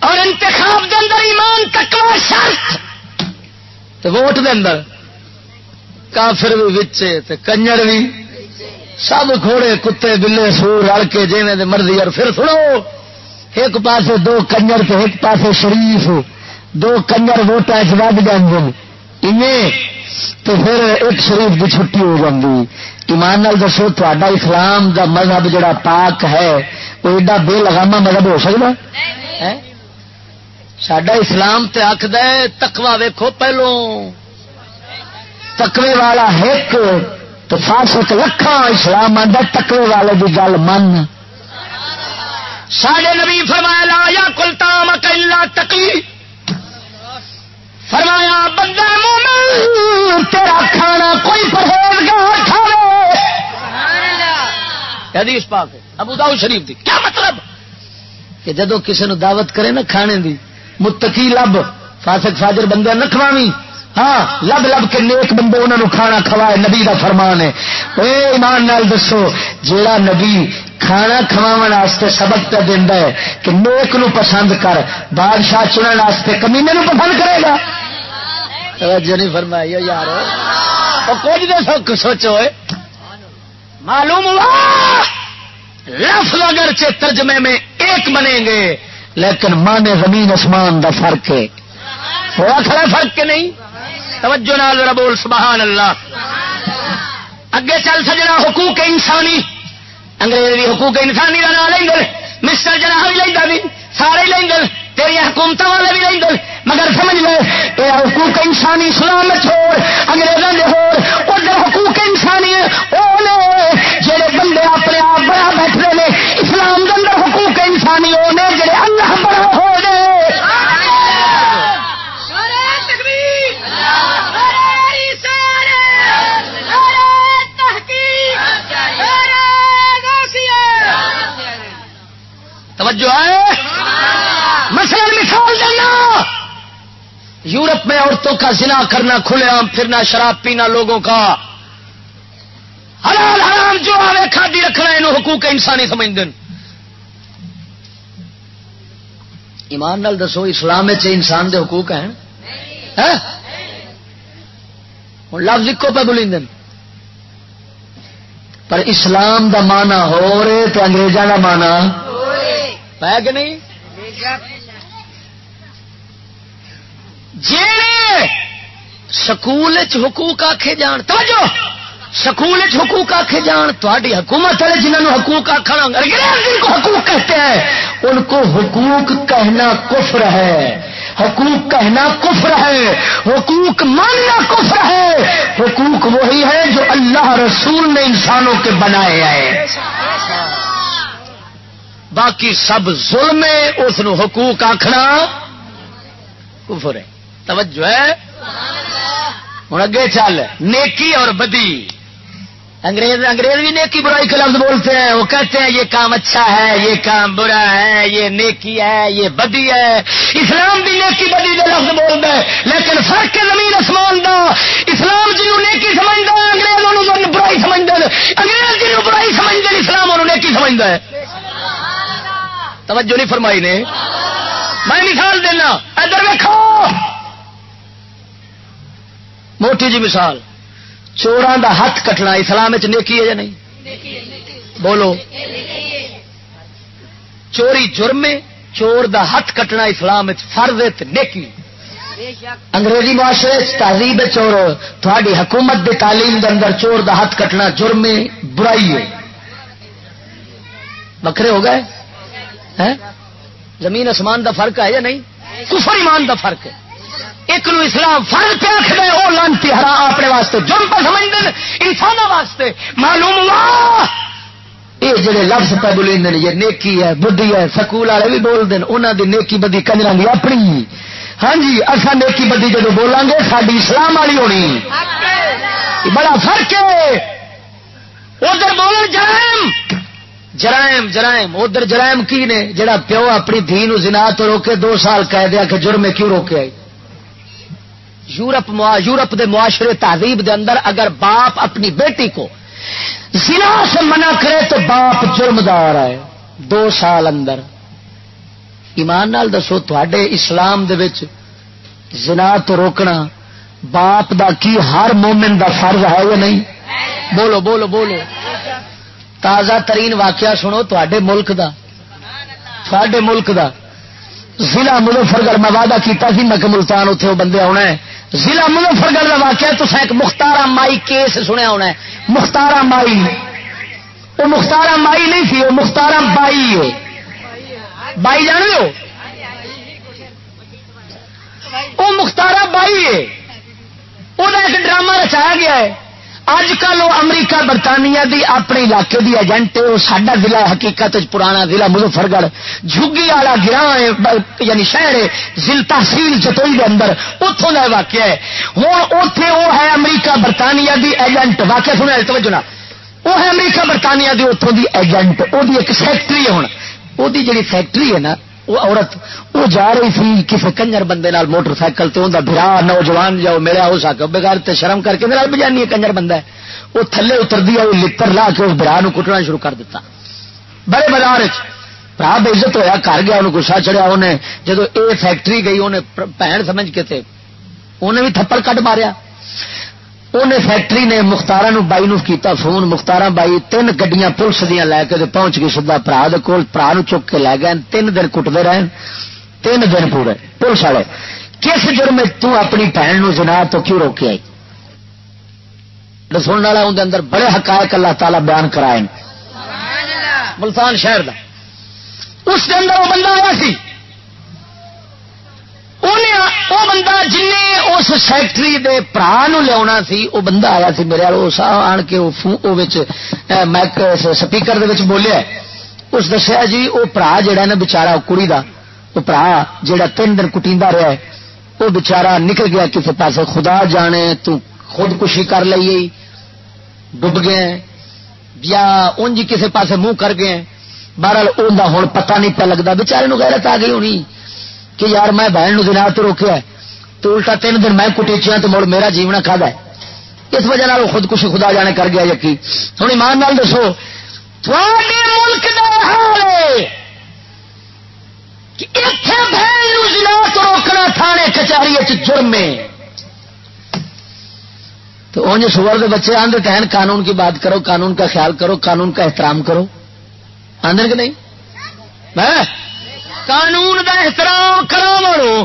اور انتخاب دے اندر ایمان تکوا شرط۔ تو ووٹ دے اندر کافر بھی بچے تے کنجر بھی سب کھوڑے کتے، بلے، سور رل کے جی مرضی۔ اور پھر سنو، ایک پاسے دو کنجر تو ایک پاسے شریف۔ دو کنجر ووٹا چ ود گئے تو پھر ایک شریف کی چھٹی ہو جاتی ایمان نال دسو تا اسلام دا مذہب جڑا پاک ہے وہ ایڈا بے لگاما مذہب ہو سکتا سڈا اسلام تے آخد تکوا ویکو پہلو۔ تکوے والا ایک تو فاسق لکھا اسلام آدھا تکوے والے کی گل من۔ ساڈے نبی فرمایا یا کلتا مکلا تکلی فرمایا بندہ مومن تیرا کھانا کوئی پرہیزگار کھاوے. حدیث پاک ابو داؤ شریف دی کیا مطلب? کہ جدو کسی نے دعوت کرے نا کھانے دی متقی لب فاسق فاجر بندے نہ کھواوی ہاں لب لب کے نیک بندے انہوں نے کھانا کھوائے نبی دا فرمان ہے۔ اے ایمان نال دسو جیڑا نبی کھانا کھوا سبق پہ دینا ہے کہ نیک نو پسند کر، بادشاہ چننے واسطے کمینے نو پسند کرے گا۔ توجہ نہیں فرمائی یار۔ کچھ دے سوچو معلوم ہوا؟ لفظ اگر ترجمے میں ایک بنیں گے، لیکن مانے زمین آسمان دا فرق ہے۔ ہوا کھڑا فرق کے نہیں۔ توجہ نال ذرا بول، سبحان اللہ۔ اگے چل سجنا حقوق انسانی۔ انگریز بھی حقوق انسانی کا نام لیں گے۔ مسٹر جناح بھی لینا بھی، سارے لیں گے۔ تیری حکومت والے بھی لیں گے۔ مگر سمجھ لو یہ حقوق انسانی اسلام چھوڑ انگریزوں کے ہو ادھر حقوق انسانی وہ جڑے بندے اپنے آپ بڑا بیٹھے ہیں اسلام کے اندر حقوق انسانی وہ جڑے اللہ بڑا ہو گئے توجہ ہے مثلا مثال دینا۔ یورپ میں عورتوں کا زنا کرنا کھلے عام پھرنا شراب پینا لوگوں کا۔ حلال حرام جو آئے کھادی رکھنا انہوں حقوق انسانی سمجھ دن ایمان نال دسو، اسلام انسان دے حقوق ہیں؟ ہاں؟ لفظ ایک پہ بولی دن پر اسلام دا مانا ہو رہے تو انگریزوں کا مانا ہے کہ نہیں؟ جی سکول حقوق آخے جان، توجہ! سکول حقوق آخے جان تاری حکومت والے جنہوں حقوق آخر جن کو حقوق کہتے ہیں، ان کو حقوق کہنا کفر ہے۔ حقوق کہنا کفر ہے، حقوق ماننا کفر ہے۔ حقوق وہی ہے جو اللہ رسول نے انسانوں کے بنائے ہیں۔ باقی سب ظلم ہے اس حقوق آخنا کفر ہے۔ توجہ ہے؟ ہوں اگے چل۔ نیکی اور بدی۔ انگریز انگریز بھی نیکی برائی کے لفظ بولتے ہیں۔ وہ کہتے ہیں یہ کام اچھا ہے یہ کام برا ہے یہ نیکی ہے یہ بدی ہے۔ اسلام بھی نیکی بدی کے لفظ بولتا ہے لیکن فرق زمین آسمان دا۔ اسلام جنہوں نیکی سمجھتا ہے انگریز برائی سمجھتے انگریز جنہوں برائی سمجھتے اسلام انہوں نیکی سمجھتا ہے۔ توجہ نہیں فرمائی نے۔ میں مثال دینا، ادھر ویکو موٹی جی مثال چوران دا ہاتھ کٹنا اسلام نیکی ہے یا نہیں؟ بولو۔ چوری جرم چور دا ہاتھ کٹنا اسلام فرض نیکی۔ انگریزی معاشرے تہذیب چور، تھوڑی حکومت دے تعلیم دے اندر چور دا ہاتھ کٹنا جرم برائی ہے۔ بکھرے ہو گئے؟ زمین آسمان دا فرق ہے یا نہیں؟ کفر ایمان دا فرق ہے۔ ایک نو اسلام فرض پہ آخر وہ لانتی ہرا اپنے واسطے جرم پہ سمجھ دین انسانوں واسطے۔ معلوم ہوا؟ یہ جڑے لفظ پہ بولیں یہ نیکی ہے بدھی ہے سکول والے بھی بول دین انہوں دی نیکی بدھی کنجر کی اپنی۔ ہاں جی اصا نیکی بدھی جب بولیں گے ساری اسلام والی ہونی۔ بڑا فرق ہے۔ ادھر بول جرائم جرائم جرائم، ادھر جرائم کی نے؟ جڑا پیو اپنی دھی نو زنا تو روکے دو سال کہہ دیا کہ جرم کیوں روکے آئی؟ یورپ یورپ دے معاشرے تہذیب دے اندر اگر باپ اپنی بیٹی کو زنا سے منع کرے تو باپ جرمدار ہے دو سال اندر۔ ایمان نال دسو تھے اسلام دے وچ زنا تو روکنا باپ دا کی ہر مومن دا فرض ہے یا نہیں؟ بولو بولو بولو۔ تازہ ترین واقعہ سنو تے ملک دا۔ تھے ملک دا۔ ضلع مظفرگڑھ میں وعدہ کیتا سی، میں کہ ملتان اتنے وہ بندے آنا ہے۔ ضلع مظفرگڑھ کا واقعہ تو ایک مختارا مائی کیس سنیا ہونا ہے۔ مختارا مائی۔ وہ مختارا مائی نہیں تھی وہ مختارا بائی ہے۔ بائی جان لو وہ مختارا بائی ہے۔ وہ ایک ڈرامہ رچایا گیا ہے۔ اج کل وہ امریکہ برطانیہ دی اپنے علاقے دی ایجنٹ وہ سڈا ضلع حقیقت پرانا ضلع مظفر گڑھ جھگی والا گراہ ہے یعنی شہر ہے، ضلع تحصیل چتوئی کے اندر۔ اتوں کا واقعہ ہے۔ ہوں اتے وہ ہے امریکہ برطانیہ دی ایجنٹ۔ واقعہ سنیا توجہ وہ ہے امریکہ برطانیہ دی اتوں دی ایجنٹ۔ وہ ایک فیکٹری ہے ہوں وہ جی فیکٹری ہے نا وہ عورت، وہ جا رہی تھی کسی کنجر بندے نال موٹر سائیکل سے انہیں برا نوجوان جاؤ ملیا ہو سکے بغیر تے شرم کر کے نال بجانی ہے کنجر بندہ ہے۔ وہ تھلے اتر دیا وہ لڑ لا کے اس برا کٹنا شروع کر دیتا۔ بڑے بازار برا بےزت ہوا کر گیا، انہوں گسا چڑیا انہیں جب یہ فیکٹری گئی انہیں بھن سمجھ کے تھے انہیں بھی تھپڑ کٹ ماریا۔ انہیں فیکٹری نے مختارا بائی نو کیتا فون مختارا بائی تین گڈیاں پولیس دیا لے کے پہنچ گئی سیدا برا کول برا چک کے لے گئے تین دن کٹتے رہے تین دن پورے پولیس والے کس جرم تو اپنی بہن جنا تو کیوں روکے آئی؟ سننے والا اندر اندر بڑے حقائق اللہ تعالی بیان کرائے ملتان شہر دا۔ اس کے اندر وہ بندہ آیا سی۔ وہ بندہ جن اس فیکٹری دے برا لیا سی وہ بندہ آیا سی میرے آن کے میک سپیکر بولیا اس دسیا جی وہ برا جہا نا بچارا کڑی کا وہ برا جہا تین دن کٹی رہا ہے وہ بچارا نکل گیا کسی پاس خدا جانے تو خودکشی کر لیے ڈب گئے یا انج کسی پاس منہ کر گئے بہرحال ہوں پتا نہیں پہ لگتا بچارے غیرت آ گئی ہونی کہ یار میں بہن دن تو روکیا تو الٹا تین دن میں کٹیچیا تو مڑ میرا جیونا کھا ہے اس وجہ سے خود کچھ خدا جانے کر گیا یقین۔ ہوں ایمان نال دسو ملک تو روکنا تھانے کچہری جرم تو انج سور کے بچے آدھے کہن قانون کی بات کرو، قانون کا خیال کرو، قانون کا احترام کرو۔ آدھے کہ نہیں؟ ہاں؟ قانون کا احترام کرو مڑو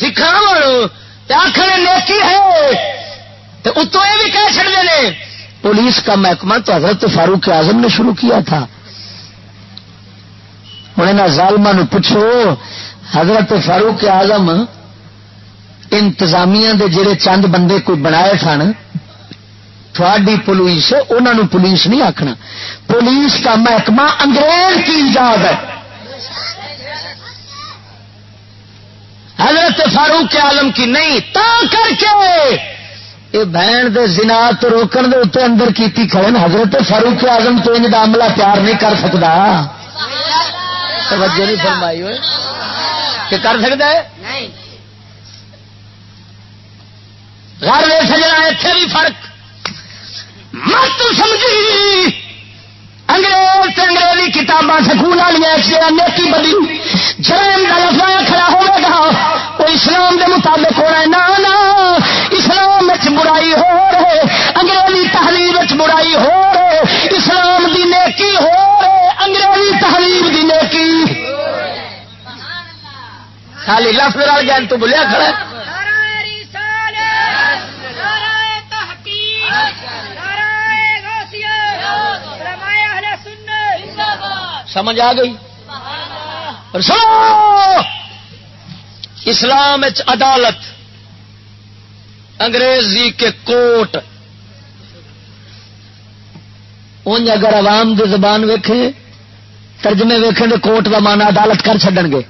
سکھا مڑو آخر نیکی ہے۔ تو اتوں یہ بھی کہہ چڑتے ہیں پولیس کا محکمہ تو حضرت فاروق اعظم نے شروع کیا تھا۔ ہوں ظالما پوچھو، حضرت فاروق اعظم انتظامیہ دے جڑے چند بندے کوئی بنائے سن تھوڑی پولیس انہوں پولیس نہیں آخنا پولیس کا محکمہ انگریز کی ایجاد ہے۔ حضرت فاروق عالم کی نہیں تا کر کے یہ بہن دے زنا تو روکن دے اتنے اندر کیتی کھڑے حضرت فاروق آزم تو ان کا عملہ پیار نہیں کر سکتا۔ توجہ نہیں فرمائی ہوئے۔ کہ کر سکتا ہے؟ گھر میں سجنا اتنے بھی فرق۔ مت سمجھی۔ انگریز انگریزی کتاباں سکول والی نیکی بدی۔ جرم کا لفظ کھڑا ہوگا وہ اسلام کے مطابق ہونا نہ اسلام برائی ہو رہے۔ انگریزی تحریر برائی ہو رہے۔ اسلام دی نیکی ہو رہے۔ انگریزی تحریر دی نیکی۔ خالی لفظ رل گیا تو بولیا کھڑا سمجھ آ گئی؟ اسلام عدالت، انگریزی کے کوٹ۔ ان اگر عوام دی زبان ویکھے، ترجمے ویکھیں تو کوٹ کا مانا عدالت کر چڈن گے۔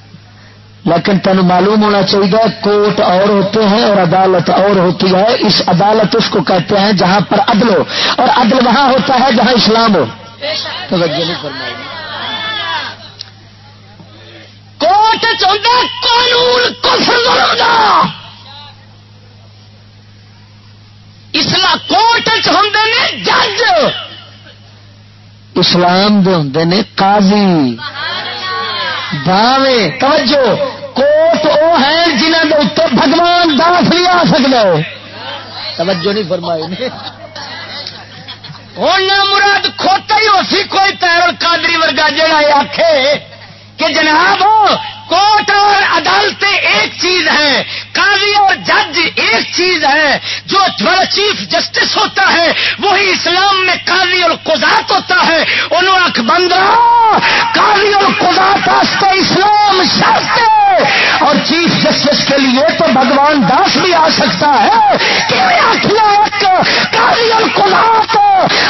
لیکن تین معلوم ہونا چاہیے، کوٹ اور ہوتے ہیں اور عدالت اور ہوتی ہے۔ اس عدالت اس کو کہتے ہیں جہاں پر عدل ہو۔ اور عدل وہاں ہوتا ہے جہاں اسلام ہو۔ توجہ نہیں فرمائے کوٹ چاہتا قانون کفر اسلام کوٹ ہوں نے جج۔ اسلام دے ہوں نے قاضی۔ باوے توجہ۔ کوٹ وہ ہیں جنہوں کے اتنے بھگوان داس نہیں آ سکتا توجہ نہیں فرمائی۔ ہوں مراد کھوتا ہی ہو سی، کوئی تیر قادری ورگا جہاں آخے کہ جناب کوٹ اور عدالتیں ایک چیز ہے قاضی اور جج ایک چیز ہے جو چیف جسٹس ہوتا ہے، وہی اسلام میں قاضی اور قزات ہوتا ہے۔ انہوں اک بند قاضی اور قزات اسلام شرط اور چیف جسٹس کے لیے تو بھگوان داس بھی آ سکتا ہے۔ کہ قاضی اور قزات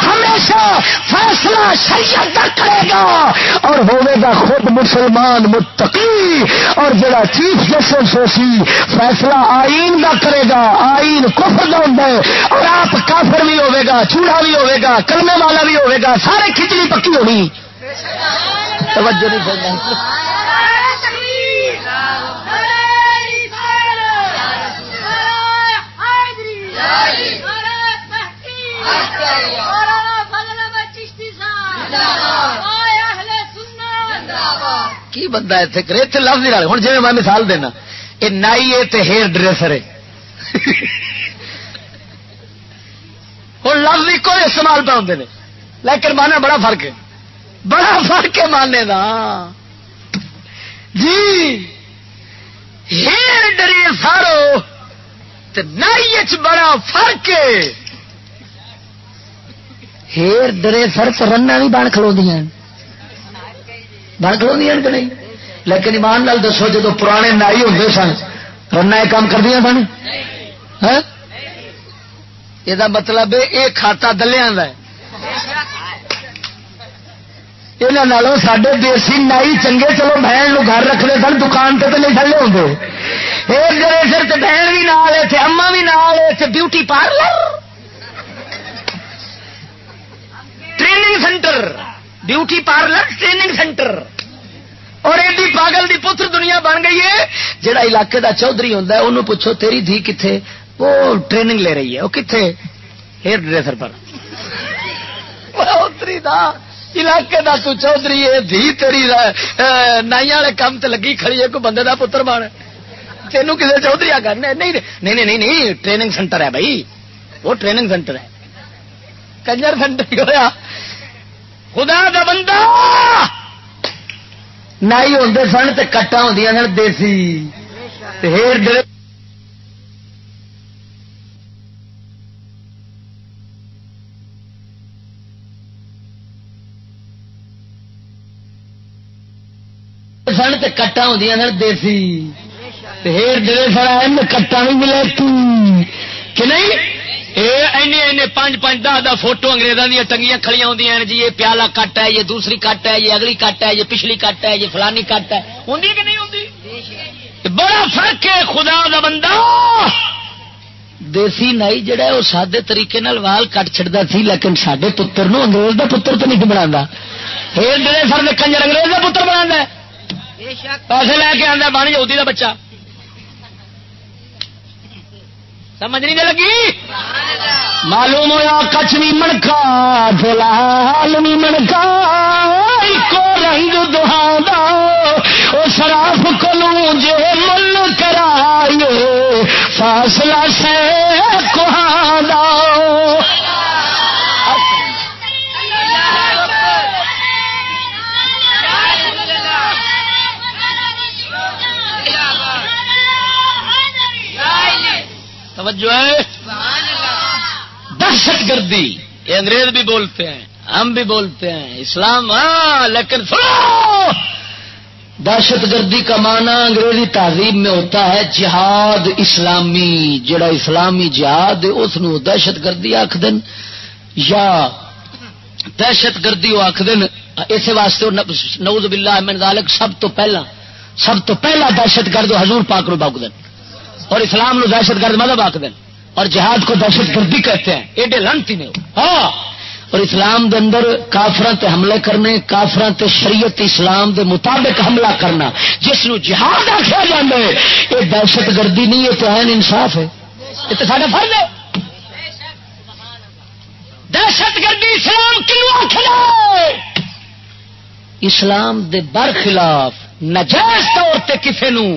ہمیشہ فیصلہ شریعت کا کرے گا۔ اور ہوئے گا خود مسلمان متقی۔ اور جڑا چیف جسٹس ہو سی فیصلہ آئین کا کرے گا، آئین کفر کا ہوں اور آپ کافر بھی ہوے گا، چوڑا بھی ہوے گا، کلمے والا بھی ہوے گا، سارے کھچڑی پکی ہونی۔ توجہ نہیں کرنا کی بندہ اتنے اتنے لفظ نہیں ہوں جی میں مثال دینا یہ نائی ہے ہیئر ڈریسر ہے ہوں لفظ ایک استعمال پہ ہوتے ہیں لیکن مانا بڑا فرق ہے۔ بڑا فرق ہے مانے کا جی ہیئر ڈریسر نائی بڑا فرق ہے۔ ہیر ڈریسر رنا بھی بن کلو بن کلو کہ نہیں؟ لیکن ایمان لال دسو جب پرانے نائی ہوں سن رنا یہ کام کر دیا سن ہاں؟ یہ مطلب یہ کھاتا دلیا یہاں سڈے دیسی نائی چنگے، چلو بہن گھر رکھتے سن، دکان پہ نہیں تھلے ہوں ایک جگہ سر بہن بھی نال تھے اما بھی نال beauty parlour. Training centre, beauty parlour, training centre. اور ایڈی پاگل دی پتر دنیا بن گئی ہے جہاں علاقے دا چودھری ہوتا ہے انہوں پوچھو تیری دھی کتنے وہ ٹریننگ لے رہی ہے، وہ کتنے ہیئر ڈریسر پر۔ دا علاقے دا تو چودھری ہے، دھی تیری نائی والے کام تے لگی کھڑی ہے، کوئی بندے دا پتر بن۔ تینوں کسی چودھری آ کرنے نہیں نہیں نہیں نہیں ٹریننگ سینٹر ہے بھائی۔ وہ ٹریننگ سینٹر ہے۔ کنجر سینٹر ہوا۔ خدا دا بندہ! نائی ہوں سن تو کٹا ہوں سن دیسی۔ ہیر ڈر سن تو کٹا ہوں سن دیسی۔ ہیر ڈرے سر کٹا نہیں ملے کہ نہیں؟ پانچ دہ دہ فوٹو اگریزوں دیا ٹنگیاں کھڑی ہوں جی یہ پیالہ کٹ ہے یہ دوسری کٹ ہے یہ اگلی کٹ ہے یہ پچھلی کٹ ہے یہ فلانی کٹ ہے۔ ہوں کہ نہیں ہوں بڑا فرق ہے خدا دا بندہ۔ دیسی نائی جڑا ہے وہ سادے طریقے نال وال کٹ چڑتا سی لیکن سڈے پتر نو انگریز دا پتر تو نہیں بنا ڈرے سر کنجر انگریز دا پتر بنا پیسے لے کے آدھا بن جاؤ دا بچہ۔ سمجھ نہیں لگی؟ معلوم ہوا کچھ بھی منکا فلحال بھی منکا کو رنگ دہا وہ شراف کلو جے مل کرائیے، فاصلہ سے کہاں توجہ ہے؟ دہشت گردی، یہ انگریز بھی بولتے ہیں، ہم بھی بولتے ہیں، اسلام ہاں لیکن سنو! دہشت گردی کا معنی انگریزی تہذیب میں ہوتا ہے جہاد اسلامی، جڑا اسلامی جہاد اس دہشت گردی آخ دن یا دہشت گردی وہ آخ دن اس واسطے نوز باللہ من ذالک سب تو پہلا، سب تو پہلا دہشت گرد حضور پاک رو باغ دن اور اسلام نو دہشت گرد مذہب آخ دیں اور جہاد کو دہشت گردی کہتے ہیں۔ ایڈے لانتی نے ہاں۔ اور اسلام دے اندر کافران تے حملے کرنے کافران تے شریعت اسلام دے مطابق حملہ کرنا، جس نو جہاد آخیا جانا ہے یہ دہشت گردی نہیں ہے تو این انصاف ہے۔ یہ تو سارا فرض ہے۔ دہشت گردی اسلام کیوں آخر اسلام دے برخلاف نجائز طور تے کسے نو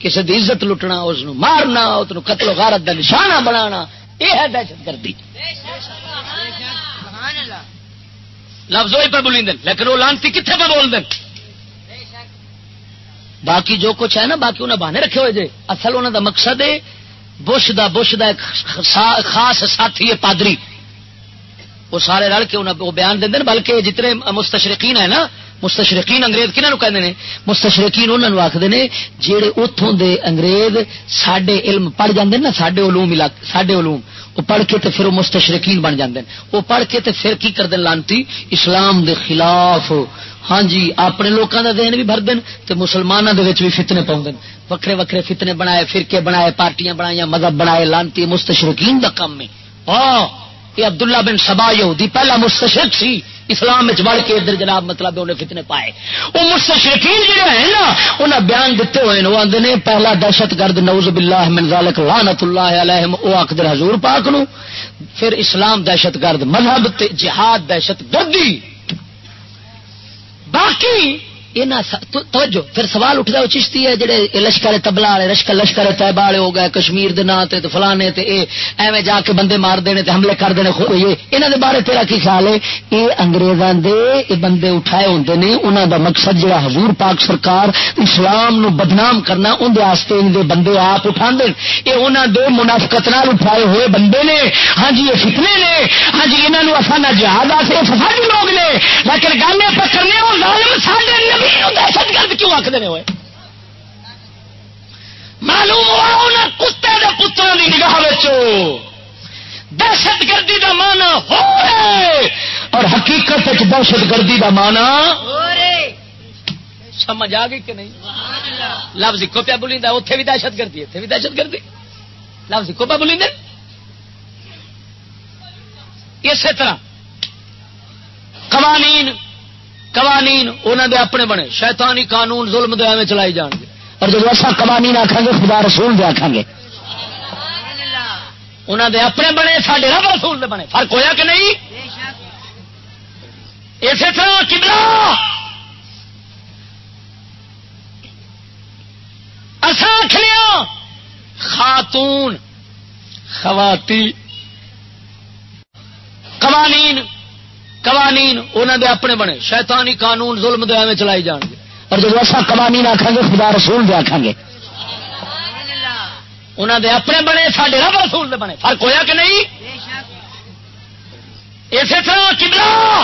کسی کی عزت لٹنا اس مارنا اس قتل و غارت کا نشانہ بنا یہ ہے دہشت گردی۔ لفظ وہی پہ بولی دن لیکن وہ لانتی کتنے پہ بول دیں باقی جو کچھ ہے نا، باقی انہیں بہانے رکھے ہوئے جی اصل انہوں دا مقصد ہے بش دا بش دا ایک خاص ساتھی ہے پادری۔ وہ سارے رل کے انہیں بیان دیں بلکہ جتنے مستشرقین ہیں نا مستشرقین انگریز کنہوں کہ مستشرقین انہوں آخر نے جہے اتوں دے انگریز سڈے علم پڑھ جاندے نا سڈے علوم علاقے سڈے علوم، وہ پڑھ کے تے پھر وہ مستشرقین بن جاندے وہ پڑھ کے تے پھر کی کر دیں لانتی؟ اسلام دے خلاف۔ ہاں جی اپنے لوگوں کا دین بھی بھر دین تے مسلمانوں دے وچ بھی فتنے پاؤں وکھرے وکھرے فتنے بنائے، فرقے بنائے، پارٹیاں بنائی مذہب بنائے، لانتی، مستشرقین دا کام میں ہاں یہ عبداللہ بن سبا یہودی پہلا مستشرق سی، اسلام بڑھ کے ادھر جناب مطلب انہیں فتنے پائے۔ وہ مستشرقین جڑے ہیں نا انہیں بیان دیتے ہوئے وہ آدھے نے، پہلا دہشت گرد نوز باللہ من ذالک لعنت اللہ علیہم او اقدر حضور پاک نو۔ پھر اسلام دہشت گرد مذہب جہاد دہشت گردی۔ باقی توجہ، پھر سوال اٹھتا وہ چشتی ہے جہے لشکر تبلا والے، لشکر لشکر طیبہ والے ہو گئے، کشمیر دے نا تے فلانے تے اے، ایویں جا کے بندے مار دینے تے حملے کر دینے یہ انہاں دے بارے تیرا کی خیال ہے؟ یہ انگریزاں دے، اے بندے اٹھائے ہوندے نے، انہاں دا مقصد جڑا حضور پاک سرکار اسلام نو بدنام کرنا ان دے واسطے ان دے بندے آپ اٹھاندے اے انہاں دے منافقت نال اٹھائے ہوئے بندے نے۔ ہاں جی یہ فتنے نے۔ ہاں جی انہاں نو اساں نہ جہاد واسطے فسادی لوگ نے۔ لیکن گل اے کرنے او ظالم ساڈے نبی دہشت گرد کیوں آخ ہوئے؟ معلوم ہوا کتے کے پتروں کی نگاہ دہشت گردی کا مانا ہو رہے اور حقیقت دہشت گردی کا مانا سمجھ آ گئی کہ نہیں؟ لفظ ایک پیا بولی اتنے بھی دہشت گردی اتنے بھی دہشت گردی۔ لفظ ایک پیا بولی اسی طرح قوانین قوانین انہوں دے اپنے بنے۔ شیطانی قانون ظلم دیا میں چلائی جان گے۔ اور جب ایسا قوانین آخان گے خدا رسول دے آخان گے۔ انہوں دے اپنے بنے سارے رب رسول دے بنے۔ فرق ہویا کہ نہیں؟ اسی طرح کبلا اصا خاتون خواتی قوانین قوانین انہوں دے اپنے بنے۔ شیطانی قانون ظلم دیا میں چلائی جان گے۔ اور جب ایسا قوانین آخان گے خدا رسول دے آخان گے۔ انہوں دے اپنے بنے سارے رب رسول دے بنے۔ فرق ہویا کہ نہیں؟ اسی طرح کبلا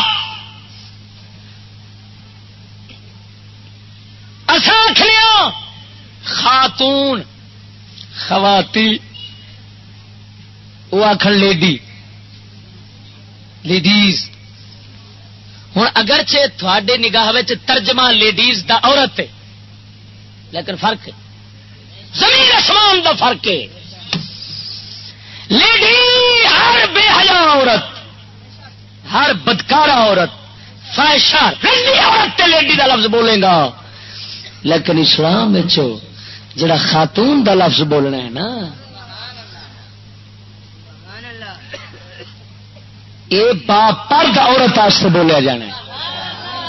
اصا خاتون خواتی وہ آخر لیڈی۔ لیڈیز۔ ہوں اگرچہ تھوڑے نگاہ ترجمہ لیڈیز دا عورت ہے، لیکن فرق زمین آسمان دا فرق ہے۔ لیڈی ہر بے حیا عورت، ہر بدکارا عورت فائشہ عورت تے لیڈی دا لفظ بولے گا۔ لیکن اسلام جڑا خاتون دا لفظ بولنا ہے نا یہ با پرد عورت بولیا جانا ہے۔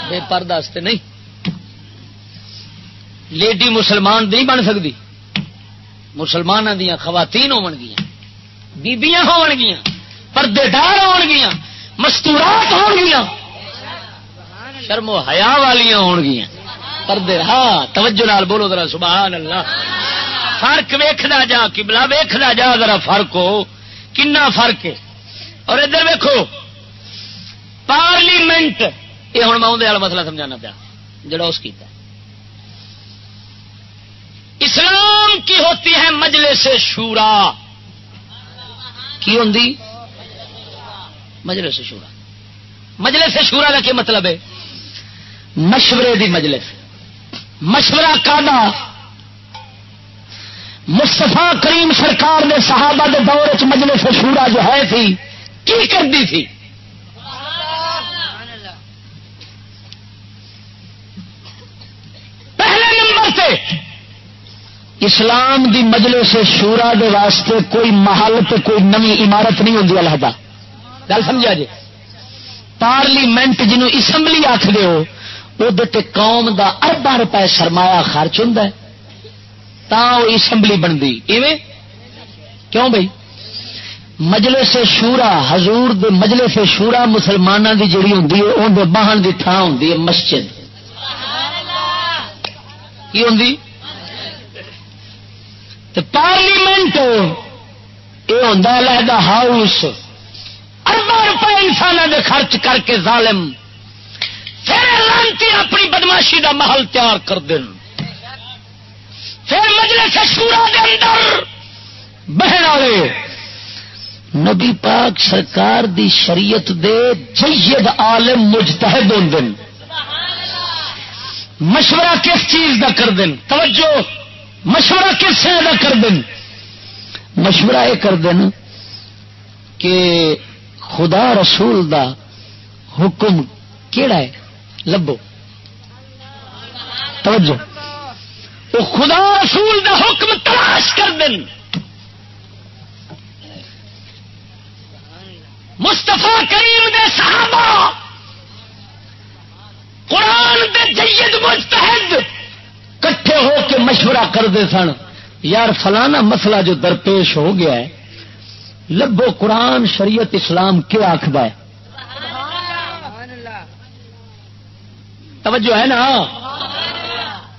بے پرد نہیں۔ لیڈی مسلمان نہیں بن سکتی۔ مسلمان دیا خواتین ہون گیا بیبیاں ہون گیا پردے دار ہون گیا مستورات ہون گیا شرم و حیا والیاں ہون گیا پردے ہاں توجہ نال بولو ذرا سبحان اللہ فرق ویکھدا جا، قبلہ ویکھدا جا، ذرا فرق ہو۔ کنا فرق ہے؟ اور ادھر ویکو پارلیمنٹ، یہ ہوں میں اندر مسئلہ سمجھانا پیا، جڑا اس کیتا اسلام کی ہوتی ہے مجلس شورا۔ کی ہوں مجلس شورا۔ مجلس شورا کا کیا مطلب ہے؟ مشورے دی مجلس۔ مشورہ کا مستفا کریم سرکار نے صحابہ دے دور چ مجلس شورا جو ہے تھی کی کرتی تھی؟ پہلے نمبر سے اسلام دی مجلس شورا دے واسطے کوئی محل تے کوئی نمی عمارت نہیں ہوتی الحدہ گل سمجھا جی؟ پارلیمنٹ جنہوں اسمبلی آخر ہو وہ قوم دا اربا روپے سرمایہ خرچ ہوں تا وہ اسمبلی بنتی ایویں؟ کیوں بھائی مجلس شورا، حضور دے مجلس شورا مسلمانوں کی جڑی ہوں اندر باہن کی تھان ہوں مسجد۔ کی ہوں پارلیمنٹ یہ ہوں علیحدہ ہاؤس۔ اربا روپے انسانوں دے خرچ کر کے ظالم۔ پھر لانتی اپنی بدماشی دا محل تیار کر دین۔ پھر مجلس شورا دے اندر بہن والے۔ نبی پاک سرکار دی شریعت دے جید عالم مجتہد ہوں دن۔ مشورہ کس چیز دا کر دن؟ توجہ۔ مشورہ کس سے دا کر دن؟ مشورہ یہ کر دن کہ خدا رسول دا حکم کیڑا ہے؟ لبو۔ توجہ۔ وہ خدا رسول دا حکم تلاش کر دن۔ مستفا کریم دے صحابہ۔ قرآن دے جید مستحد کٹھے ہو کے مشورہ کرتے سن، یار فلانا مسئلہ جو درپیش ہو گیا ہے، لبو قرآن شریعت اسلام کیا آخر ہے۔ توجہ ہے نا؟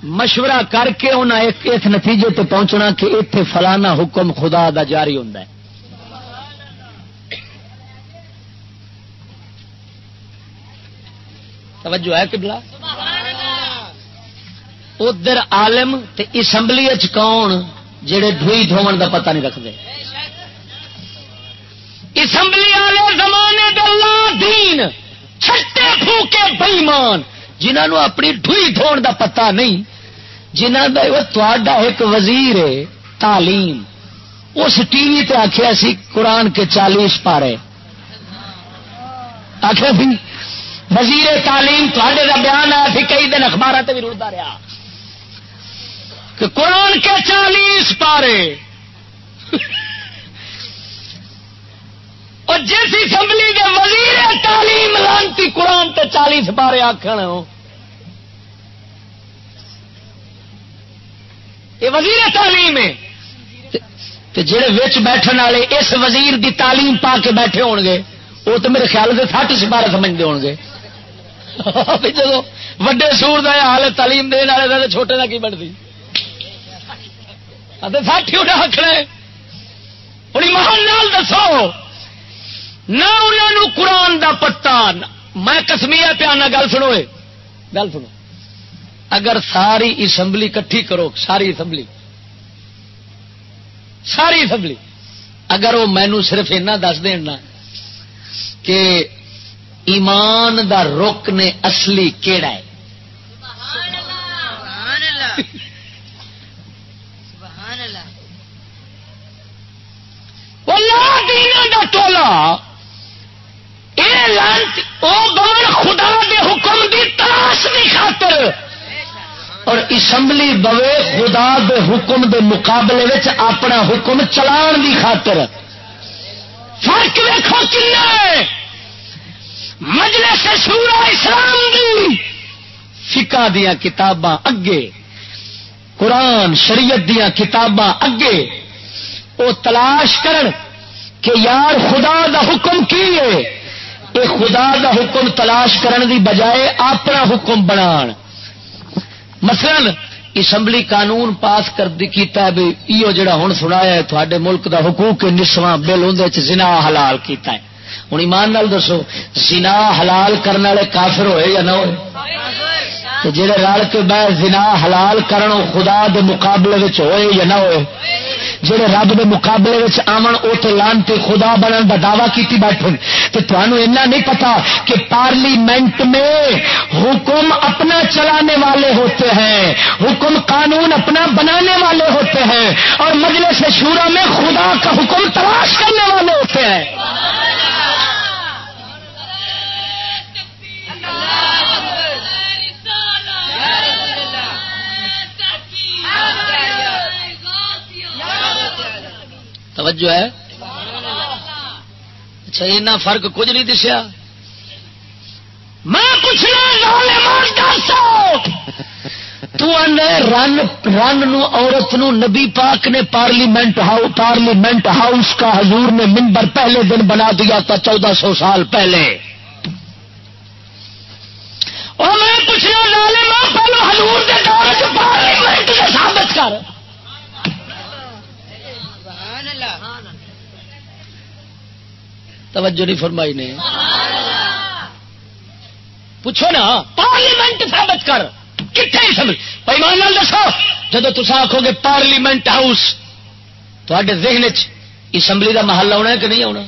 مشورہ کر کے انہیں ایک اس نتیجے تے پہنچنا کہ اتنے فلانا حکم خدا دا جاری ہوتا ہے۔ توجہ ہے کبلا ادھر عالم تے اسمبلی کون جڑے ڈوئی دھون دا پتہ نہیں رکھتے اسمبلی والے زمانے دین چھٹے پھوکے بئیمان جنہوں اپنی ڈوئی دھون دا پتہ نہیں جنہ کا ایک وزیر ہے، تعلیم۔ اس ٹی وی تے آخیا سی، قرآن کے چالیس پارے۔ آخیا سی وزیر تعلیم تھے کا بیان آیا تھی کئی دن اخبار سے بھی رڑتا رہا کہ قرآن کے چالیس پارے۔ اور جس اسمبلی کے وزیر تعلیم لانتی قرآن تے چالیس پارے آخر یہ وزیر تعلیم ہے۔ جڑے وچ بیٹھن والے اس وزیر دی تعلیم پا کے بیٹھے ہون گے، وہ تو میرے خیال سے سٹ سپارے سمجھتے ہو گے۔ جب وڈے سور کا حال تعلیم دن والے چھوٹے کا کی بنتی سٹ ہی آخر ہوں ایمان نال دسو نہ انہوں قرآن دا پتا میں کسمیا پیانا گل سنو گل سنو اگر ساری اسمبلی کٹھی کرو ساری اسمبلی ساری اسمبلی اگر وہ مینو صرف اینا دس دینا کہ ایمان دا رک نے اصلی کیڑا ہے؟ ٹولا۔ خدا دے حکم دی تلاش کی خاطر۔ اور اسمبلی بوے خدا دے حکم دے مقابلے وچ اپنا حکم چلان دی خاطر۔ فرق ویکو کن مجلس شورا اسلام دی فکا دیا کتاباں اگے، قرآن شریعت دیا کتاباں اگے۔ وہ تلاش کرن کہ یار خدا دا حکم کی ہے؟ یہ خدا دا حکم تلاش کرن دی بجائے اپنا حکم بنا مثلا اسمبلی قانون پاس کر کیتا ہے بھی ایو جڑا ہوں سنایا ہے، تھوڑے ملک دا حقوق نسواں بل اندر زنا حلال کیتا ہے۔ ہوں ایمان نال دسو، زنا حلال کرنے والے کافر ہوئے یا نہ ہوئے؟ جہے رل کے بہ زنا حلال کرن خدا دے مقابلے ہوئے یا نہ ہوئے؟ جہے رب کے مقابلے آمن اتنے لانتے خدا بننے کا دعوی کی بیٹھے تو تمہیں ایسا نہیں پتا کہ پارلیمنٹ میں حکم اپنا چلانے والے ہوتے ہیں، حکم قانون اپنا بنانے والے ہوتے ہیں، اور مجلس شورا میں خدا کا حکم تلاش کرنے والے ہوتے ہیں۔ توجہ ہے؟ اچھا اینا فرق کچھ نہیں دسیا۔ میں پوچھنا رن رن نو، عورت نو نبی پاک نے پارلیمنٹ ہاؤس پارلیمنٹ ہاؤس کا حضور نے ممبر پہلے دن بنا دیا تھا، چودہ سو سال پہلے۔ اور میں پوچھنا لالے ماں پہلو حضور کے دور پارلیمنٹ سے ثابت کر۔ توجہ نہیں فرمائی نے۔ پوچھو نا، پارلیمنٹ ثابت کر۔ کتنے سمجھ؟ پیمان دسو۔ جب تصا آخو گے پارلیمنٹ ہاؤس تے ذہن اسمبلی کا محل آنا کہ نہیں آنا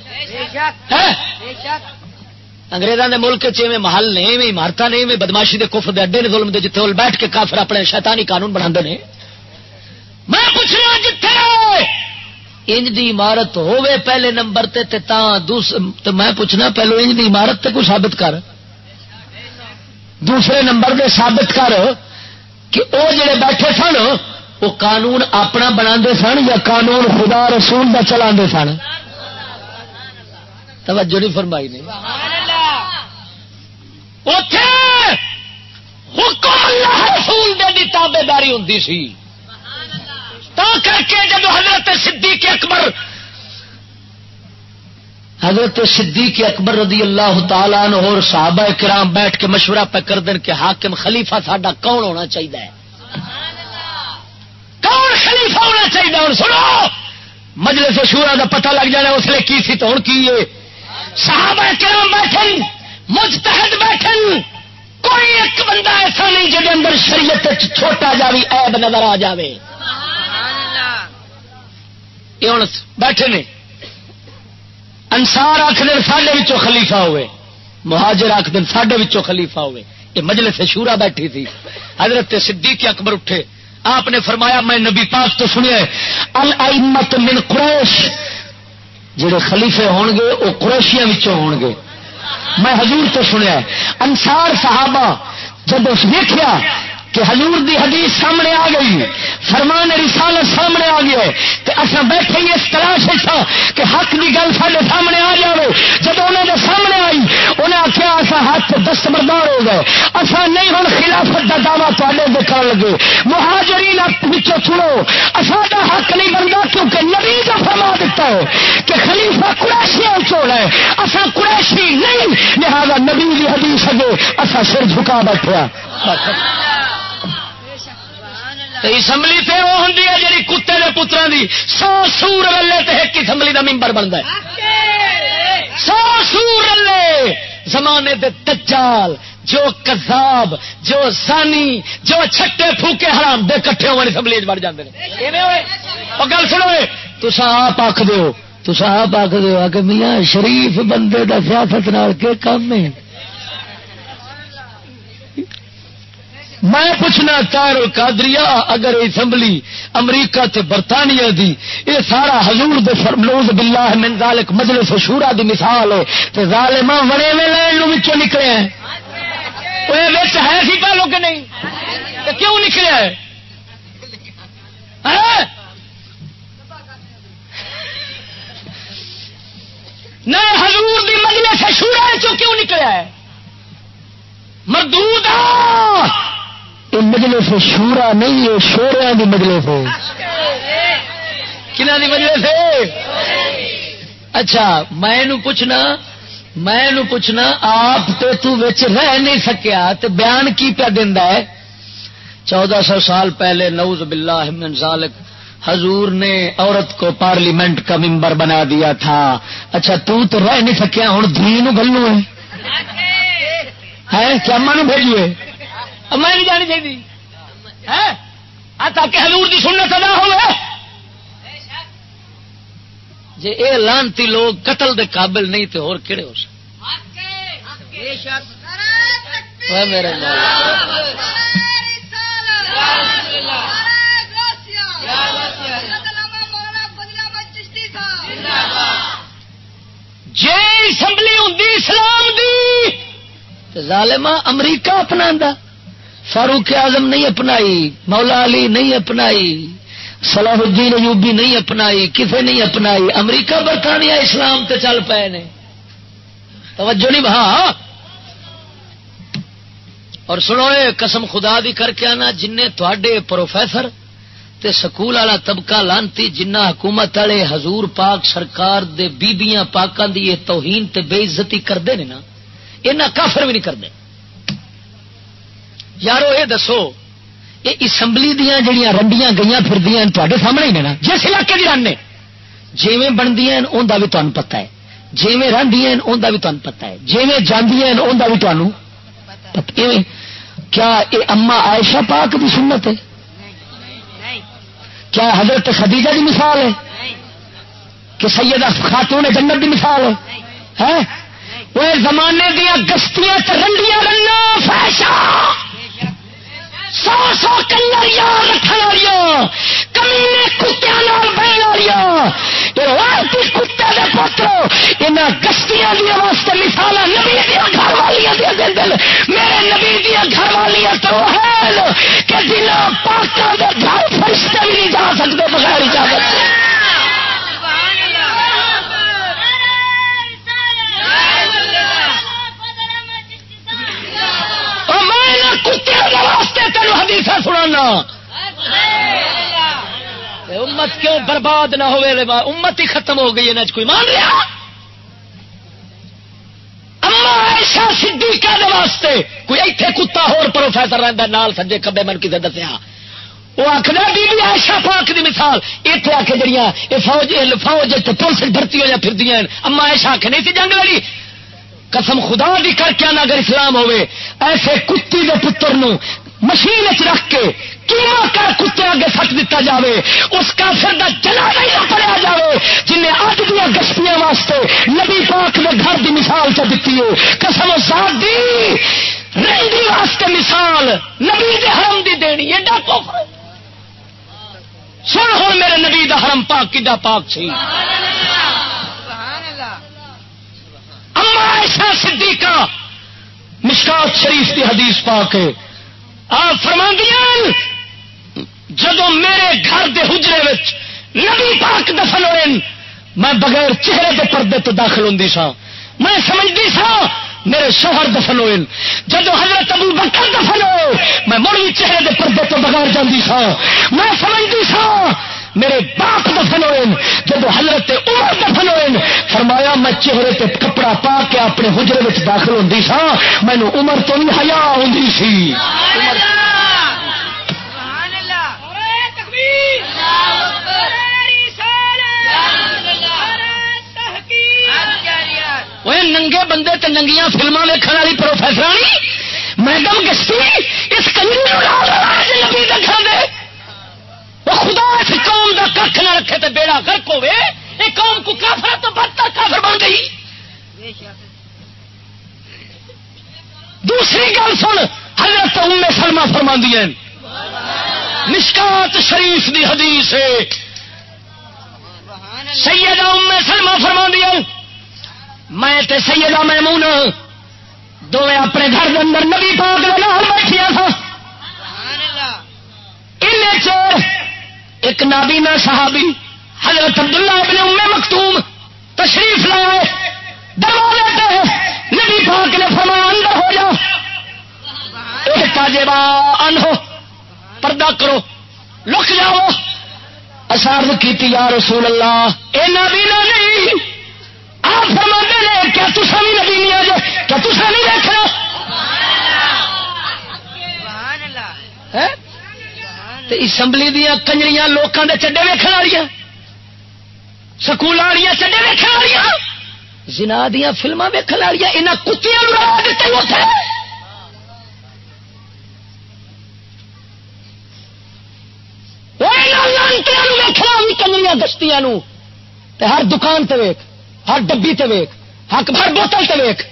انگریزوں کے ملک چ محل نے، ایویں عمارت نے، ایویں بدماشی کے کف دے اڈے نے ظلم دے جتنے بیٹھ کے کافر اپنے شیطانی قانون بنا میں پوچھنا جتنے انج دی عمارت ہوے پہلے نمبر تے تے تا تو میں پوچھنا پہلو انج دی عمارت تے کوئی ثابت کر۔ دوسرے نمبر دے ثابت کر کہ او جڑے بیٹھے سن وہ قانون اپنا بنا سن یا قانون خدا رسول کا چلا سن۔ توجہ نہیں فرمائی نے حکم اللہ رسول دے تابے داری ہوں سی۔ کر کے جب حضرت صدیق اکبر حضرت صدیق اکبر رضی اللہ تعالیٰ اور صحابہ کرام بیٹھ کے مشورہ پہ کر دیں کہ حاکم خلیفہ ساڈا کون ہونا چاہیے کون خلیفہ ہونا چاہیے اور سنو، مجلس شورا کا پتہ لگ جانا اس لیے کی سی تو ہوں کی صحابہ کرام بیٹھے مجتہد بیٹھے کوئی ایک بندہ ایسا نہیں جہد اندر شریعت چھوٹا جا بھی عیب نظر آ جائے یہ ہوں بیٹھے نے۔ انسار آخ دن سڈے خلیفہ ہوئے۔ مہاجر آخ دن سڈے خلیفہ ہوئے۔ یہ مجلس سے شورا بیٹھی تھی۔ حضرت صدیق اکبر اٹھے۔ آپ نے فرمایا، میں نبی پاک تو سنیا المت من قریش۔ جڑے خلیفے ہون گے، وہ قریشیاں ہون گے۔ میں حضور تو سنیا انسار صحابہ جب اس دیکھا کہ حضور دی حدیث سامنے آ گئی، فرمان رسالت سامنے آ گیا تو اصا بیٹھے ہی اس تلاش تھا ہاں کہ حق کی گل سارے سامنے آ جائے جب انہوں نے سامنے آئی انہیں آخیا اصا ہاتھ دستبردار ہو گئے۔ اصا نہیں ہوں خلافت کا دعوی تے دیکھنے لگے۔ مہاجری پچھو چھڑو اصا کا حق نہیں بنتا کیونکہ نبی کا فرما دیتا ہے کہ خلیفہ قریشی چول ہے۔ اصا قریشی نہیں، لہذا نبی کی حدیث اگے اصا سر جھکا بیٹھا ہاں۔ اسمبلی سے وہ ہوں جی کتے کے پترا کی سو سور رلے تو ایک اسمبلی کا ممبر بنتا ہے۔ سو سور رلے زمانے دے تجال جو کذاب، جو سانی جو چھٹے پھوکے حرام دے کٹھے ہونے اسمبلی بڑھ جاتے ہیں گل سنو تسا آپ آخ دو تسا آپ آخ دو کہ میاں شریف بندے کا سیاست نال کے کام ہے؟ میں پوچھنا تار القادریا اگر اسمبلی امریکہ تے برطانیہ دی یہ سارا حضور دے فرملوز باللہ من ذالک مجلس شورا دی مثال ہے، تے ظالماں وڑے میں لین وچوں نکلے ہیں۔ وہ وچ ہے سی پہلو کہ نہیں؟ تے کیوں نکلے ہے ہاں؟ نہیں حضور دی مجلس شورا چوں کیوں نکلیا ہے مردود یہ مجلے سے شورا نہیں ہے شوریا کی مجلے سے کنہ مجلے سے اچھا میں پوچھنا میں پوچھنا آپ تو تو رہ نہیں سکیا تو بیان کی پیا دینا ہے؟ چودہ سو سال پہلے نوز باللہ من ذالک حضور نے عورت کو پارلیمنٹ کا ممبر بنا دیا تھا۔ اچھا تو تو رہ نہیں سکیا ہوں دھی گلو ہے کیا اما بھیجیے؟ میں نہیں جانی چاہیے تاکہ حضور کی سنت ادا ہو جی اے لانتی لوگ قتل دے قابل نہیں تو اور کہڑے ہو سکتے؟ میرے جی اسمبلی ہوں اسلام دی ظالمہ امریکہ اپنا فاروق اعظم نہیں اپنائی، مولا علی نہیں اپنائی، صلاح الدین ایوبی نہیں اپنائی، کسے نہیں اپنائی، امریکہ برطانیہ اسلام تے چل پے نے۔ توجہ نہیں بہا اور سنو قسم خدا دی کر کے آنا جن تے پروفیسر تے سکول والا طبقہ لانتی، جنہ حکومت والے حضور پاک سرکار دے بیبیاں پاکان دی توہین تے بے عزتی کرتے ہیں نا یہ کافر بھی نہیں کرتے یارو یہ دسو، یہ اسمبلی دیا جہیا رنڈیاں گئی پھر تے سامنے ہی نے نا؟ جس علاقے کی رن جیویں بنتی ہیں ان کا بھی تمہیں پتا ہے۔ جیویں رنڈی ان کا بھی تمہیں پتا ہے۔ جیویں جانا ان کا بھی تمہیں کیا یہ اما عائشہ پاک بھی سنت ہے؟ کیا حضرت خدیجہ کی مثال ہے؟ کہ سیدہ خاتون جنت کی مثال ہے؟ وہ زمانے دیا گشتیاں رنڈیاں رنگا فیشا سو سو کلریاں رکھنے والی کمینے کتیا بہن والی کتے کے پتر یہاں گشتیاں دیا واسطے مثال نبی دیا گھر والیاں دیا دل دل۔ میرے نبی دیا گھر والیاں تو ہے کہ دلوں پاکوں کے گھر فرشتے بھی نہیں جا سکتے بغیر اجازت واسطے تین حدیث سنا امت کیوں برباد نہ ہوئے امت ہی ختم ہو گئی کوئی مان رہا ایسا صدیقہ دے واسطے کوئی ایتھے کتا ہور پروفیسر رہتا نال سجے کبے من کسی دسیا۔ وہ آخر بی بی ایشا پاک دی مثال۔ اتنے آ کے جڑیاں فوج فوج پولیس بھرتی ہو پھر اما ایشا آخ نہیں سی جنگ والی قسم خدا بھی کر کے آنا اگر اسلام ہوئے، ایسے کتی کے پتر نو مشین رکھ کے کیما کر کتے اگے سٹ دیتا جاوے، اس کا سر کا چلا نہیں پڑیا جائے جنہیں اج دیا گشتیاں واسطے نبی پاک نے گھر کی مثال چ دیتی ہے۔ قسم ساتھ دی رہی واسطے مثال نبی دے حرم دی دینی ایڈا کوفر سن ہوں میرے نبی دا حرم پاک، کڈا پاک سی؟ عائشہ صدیقہ، مشکات شریف کی حدیث پا کے آپ فرما دیا جدو میرے گھر دے حجرے نبی پاک دفن ہوئے، میں بغیر چہرے کے پردے تو داخل ہوں سا۔ میں سمجھتی سا، میرے شوہر دفن ہوئے۔ جب حضرت ابو بکر دفن ہو میں مڑی چہرے کے پردے تو بغیر جاتی سا۔ میں سمجھتی سا میرے باپ دفن ہوئے جب حضرت عمر دفن ہوئے فرمایا میں چہرے تے کپڑا پا کے اپنے حجرے میں داخل ہوں سا مینو عمر تو نہیں ہیا ہوں سی۔ ننگے بندے تے ننگیاں فلما ویکن والی پروفیسر میڈم گشتی اس کنجری نبی دکھا دے وہ خدا اس قوم کا کھ نہ رکھے تو بیڑا گرک ہوے یہ قوم کو کافر تو بدتر کافر بن گئی۔ دوسری گل سن حضرت ام سلمہ فرما دیا مشکات شریف دی حدیث ہے۔ سیدہ ام سلمہ فرما دیا میں تے سیدہ میمون دونوں اپنے گھر کے اندر نبی پاک بیٹھیا تھا ایک نابینا صحابی حضرت عبداللہ ابن ام مختوم تشریف لائے دروازے نبی پاک نے فرمایا اندر ہو جا تاجبا انہو پردہ کرو لک جاؤ۔ اثر کی یا رسول اللہ اے نابینا نہیں آپ فرما دے کیا تصا بھی نبی نہیں آ کیا تصا نہیں اسمبلی دیا کنجری لوگوں کے چڈے ویکن والی سکول والی چڈے ویکن والی جنا دیا فلما ویکن والی یہاں کتیا کنجری دستیاں ہر دکان تے ویک ہر ڈبی تے ویک ہر بوتل تے ویک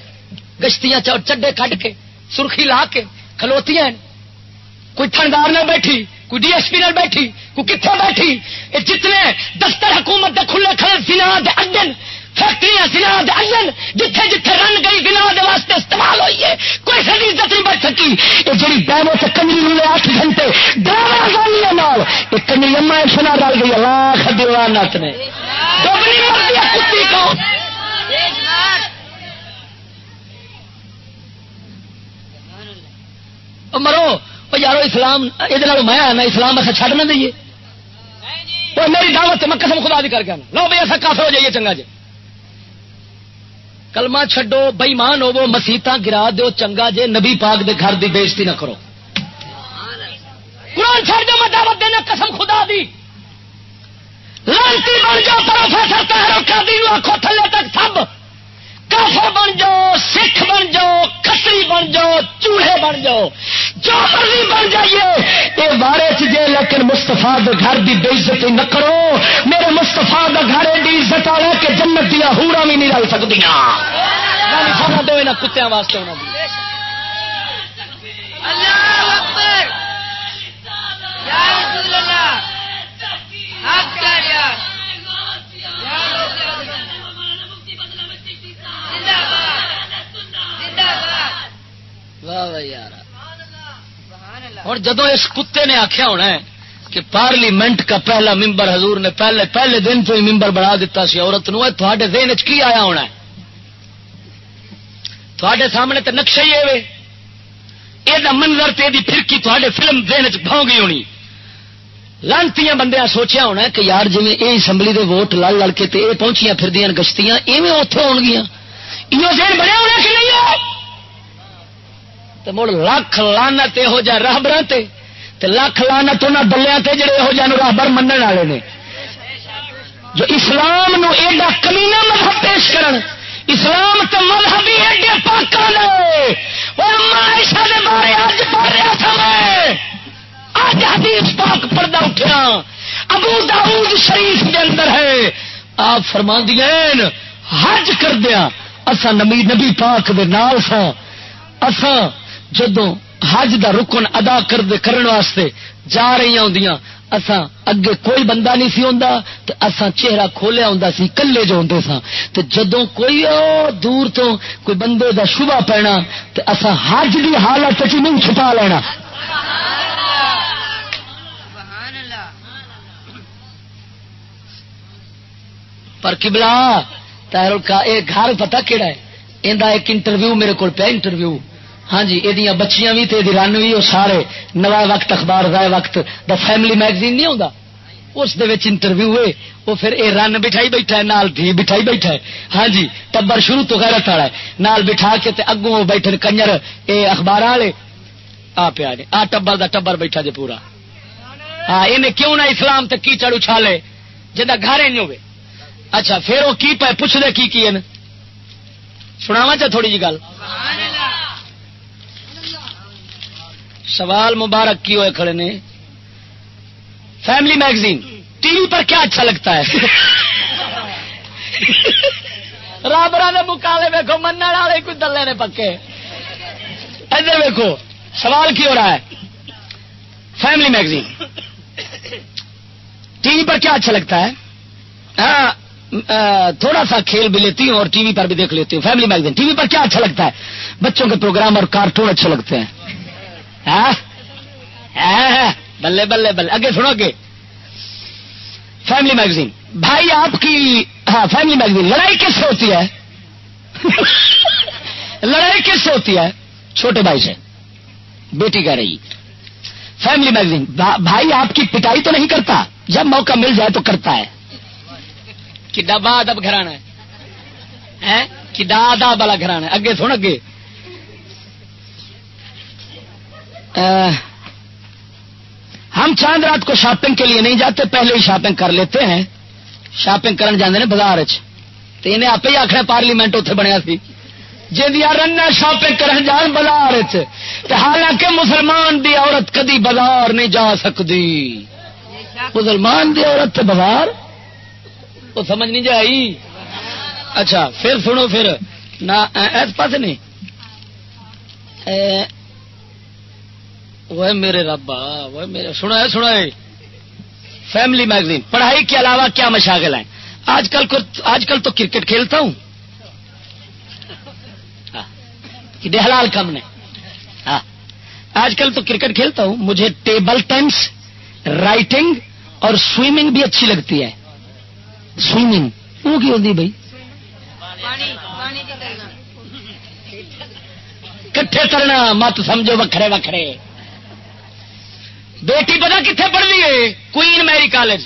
گشتیاں چڈے کھ کے، سرخی لا کے کھلوتی ہیں۔ کوئی تھندار نہ بیٹھی کوئی ڈی ایس پی نہ بیٹھی، کوئی کتنے بیٹھی؟ یہ جتنے دفتر حکومت دے کھلے کھلے سنا اڈن فیکٹری سنا اڈن جتھے جتھے رن گئی بنا دے واسطے استعمال ہوئی ہے، کوئی ساری عزت نہیں بچ سکی۔ یہ جی بہنوں سے کنجری ملے آٹھ گھنٹے ڈرامہ گالیاں نال یہ کنجری اما سنا رل گئی لاکھ دیوانت نے۔ کتی کو۔ مرو۔ یارو اسلام یہ میں آنا اسلام اچھا چڑھ نہ دئیے وہ میری دعوت میں قسم خدا دی کر کے لو بھائی ایسا کافر ہو جائیے چنگا جی کلمہ چھڈو بئیمان ہوو مسیطا گرا دو چنگا جے نبی پاک دے گھر دی بےزتی نہ کرو قرآن چھڑ دو میں دعوت دینا قسم خدا دی لانتی بن جاؤ پروفیسر تہرو کا دی آخو تھلے تک سب کافر بن جاؤ، سکھ بن جاؤ کتری بن جاؤ چوڑے بن جاؤ۔ جو مرضی بن جائیے، یہ بارے چیزیں لیکن مستفا گھر کی بے عزتی نہ کرو۔ میرے مستفا گھر ایڈی عزت آ کہ جنت دیا ہورا بھی نہیں رل سکتی دو کتوں واسطے انہوں اور جدو اس کتے نے آخیا ہونا ہے کہ پارلیمنٹ کا پہلا ممبر حضور نے پہلے پہلے دن تو ہی ممبر بڑھا دیتا سی، عورت نو تھوڑے دن کی آیا ہونا ہے؟ تھوڑے سامنے تو نقشہ ہی ہے یہ منظر تے دی پھرکی تھوڑے فلم دن چاؤ گئی ہونی۔ لانتی بندے سوچیا ہونا کہ یار جی یہ اسمبلی دے ووٹ لڑ لڑ کے تے اے پہنچیاں پھر دیا گشتیاں، ایویں اتوں ہو گیا یہ ذہن بنیا ہونا کہ نہیں ہو تو مڑ لکھ لانت یہو جہ راہبر لکھ لانت انہوں دلیا تے جڑے یہو جہ راہبر من والے نے۔ جو اسلام نو ایڈا کمینا مذہب پیش کرن، اسلام تو مذہبی ایڈے پاک بارے اج پڑھ رہا تھا میں۔ اج حدیث پاک پردہ اٹھیا۔ ابو داؤد شریف کے اندر ہے۔ آپ فرما دیا حج کر دیا اصا نبی نبی پاک دے نال سا اساں جدو حج دا رکن ادا کرنے واسطے جا رہی ہوں اساں اگے کوئی بندہ نہیں سی ہوندا تے اساں چہرہ کھولیا ہوندا سی، کلے جو ہوندے ساں۔ تے جدوں کوئی او دور تو کوئی بندے دا شبہ پینا تے اساں حج دی حالت وچ نہیں چھپا لینا۔ پر کبلا تیرل کا یہ گھر پتا کہڑا ہے؟ یہ ایک انٹرویو میرے کو پیا، انٹرویو۔ ہاں جی یہ بچیاں بھی تے رن بھی وہ سارے نوا وقت اخبار رائے وقت دا فیملی میگزین نہیں ہوتا اس انٹرویو ہوئے وہ پھر اے رن بٹھائی بیٹھا ہے، نال دھی بٹھائی بیٹھا ہے۔ ہاں جی ٹبر شروع تو غیرت والا ہے۔ نال بٹھا کے تے اگوں بیٹھے کنجر، اے اخبار والے۔ آ پیا جی آ ٹبر دا ٹبر بیٹھا جی پورا۔ ہاں یہ کیوں نہ اسلام تے کیچڑ اچھالے جا گھر نہیں ہوئے۔ اچھا پھر وہ کی پہ پوچھتے کی کی سناوا چا تھوڑی جی گل؟ سوال مبارک کی ہوئے کھڑے نے؟ فیملی میگزین، ٹی وی پر کیا اچھا لگتا ہے؟ رابر نے مکالے ویکو من والے کوئی دلے نے پکے۔ ادھر ویکو سوال کی ہو رہا ہے؟ فیملی میگزین، ٹی وی پر کیا اچھا لگتا ہے؟ ہاں تھوڑا سا کھیل بھی لیتی ہوں اور ٹی وی پر بھی دیکھ لیتی ہوں فیملی میگزین ٹی وی پر کیا اچھا لگتا ہے؟ بچوں کے پروگرام اور کارٹون اچھے لگتے ہیں۔ بلے بلے بلے۔ اگے سنو گے فیملی میگزین بھائی، آپ کی ہاں فیملی میگزین لڑائی کس سے ہوتی ہے؟ لڑائی کس سے ہوتی ہے؟ چھوٹے بھائی سے۔ بیٹی کہہ رہی۔ فیملی میگزین بھائی، آپ کی پٹائی تو نہیں کرتا؟ جب موقع مل جائے تو کرتا ہے۔ ڈبا ادب گھرانا ہے کڈا ادب والا گھرانا ہے اگے سن اگے ہم چاند رات کو شاپنگ کے لیے نہیں جاتے پہلے ہی شاپنگ کر لیتے ہیں شاپنگ کرن جانے بازار انہیں آپ ہی آخر پارلیمنٹ اتنے بنیا سی جی رن شاپنگ کرن جان بازار حالانکہ مسلمان دی عورت کدی بازار نہیں جا سکتی مسلمان دی عورت بازار وہ سمجھ نہیں جائی۔ اچھا پھر سنو، پھر۔ نہ اس پاس نہیں۔ وہ میرے ربا وہ میرے سنا ہے سنا ہے فیملی میگزین، پڑھائی کے علاوہ کیا مشاغل ہیں؟ آج کل کو آج کل تو کرکٹ کھیلتا ہوں۔ ہاں، حلال کم نے۔ ہاں آج کل تو کرکٹ کھیلتا ہوں۔ مجھے ٹیبل ٹینس، رائٹنگ اور سوئمنگ بھی اچھی لگتی ہے۔ سوئمنگ وہ کی ہوتی بھائی کٹھے کرنا مت سمجھو وکھرے وکھرے۔ بیٹی پتا کتنے پڑھتی ہے؟ کوئن میری کالج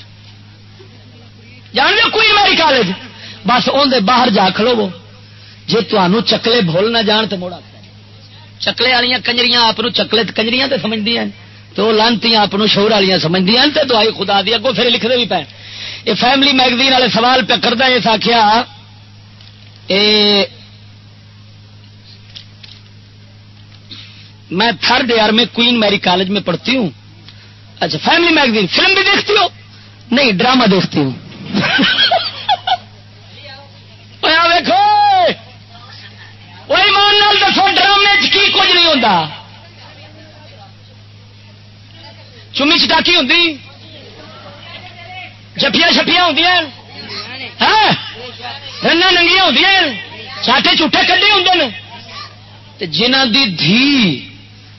جان دو کوئن میری کالج بس اندر باہر جا کھلو جی تمہوں چکلے بھول نہ جان تو موڑا۔ چکلے والی کنجری آپ چکلے کنجری تو سمجھتی ہیں تو لانتی آپ شور والی سمجھتی ہیں تو آئی خدا دی اگوں پھر لکھتے بھی پے یہ فیملی میگزین والے سوال پہ کردہ اس آخیا میں تھرڈ ایئر میں کوئن میری کالج میں پڑھتی ہوں۔ اچھا فیملی میگزین فلم بھی دیکھتی ہو؟ نہیں ڈرامہ دیکھتی ہوں۔ دیکھو وہی مان دسو ڈرامے کی کچھ نہیں ہوتا چمی چٹاکی ہوں جفیا شفیا ہوں ہاں؟ ننگیا ہوں چاٹے چوٹے کڈے ہوں جنہ دی دھی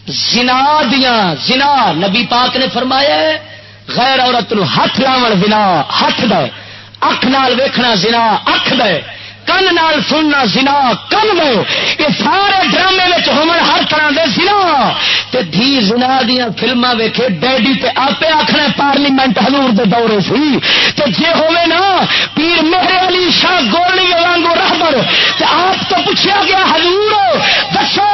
زنا دیا زنا نبی پاک نے فرمایا غیر عورت نو ہاتھ لاو زنا ہاتھ دے اکھ نال ویکھنا زنا اکھ دے کن نال سننا زنا کن دے یہ سارے ڈرامے ہومن ہر طرح دے زنا تے دھی زنا دیا فلما ویکھے ڈیڈی تے آپ آخنا پارلیمنٹ ہزور دے دورے سی تے جے ہوئے نا پیر مہر علی شاہ گولی وانگو رہبر تے آپ تو پوچھا گیا حضور دسو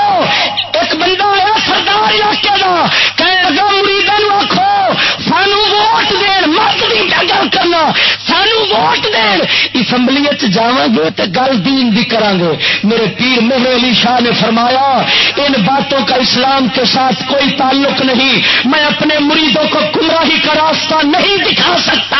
ایک بندہ آیا سردار علاقے کا کہنے لگا مریدوں آخو سانو ووٹ دین مرد بھی گل کرنا سانو ووٹ دین اسمبلی جا گے تو گل دین بھی کریں گے میرے پیر مہر علی شاہ نے فرمایا، ان باتوں کا اسلام کے ساتھ کوئی تعلق نہیں۔ میں اپنے مریدوں کو گمراہی کا راستہ نہیں دکھا سکتا۔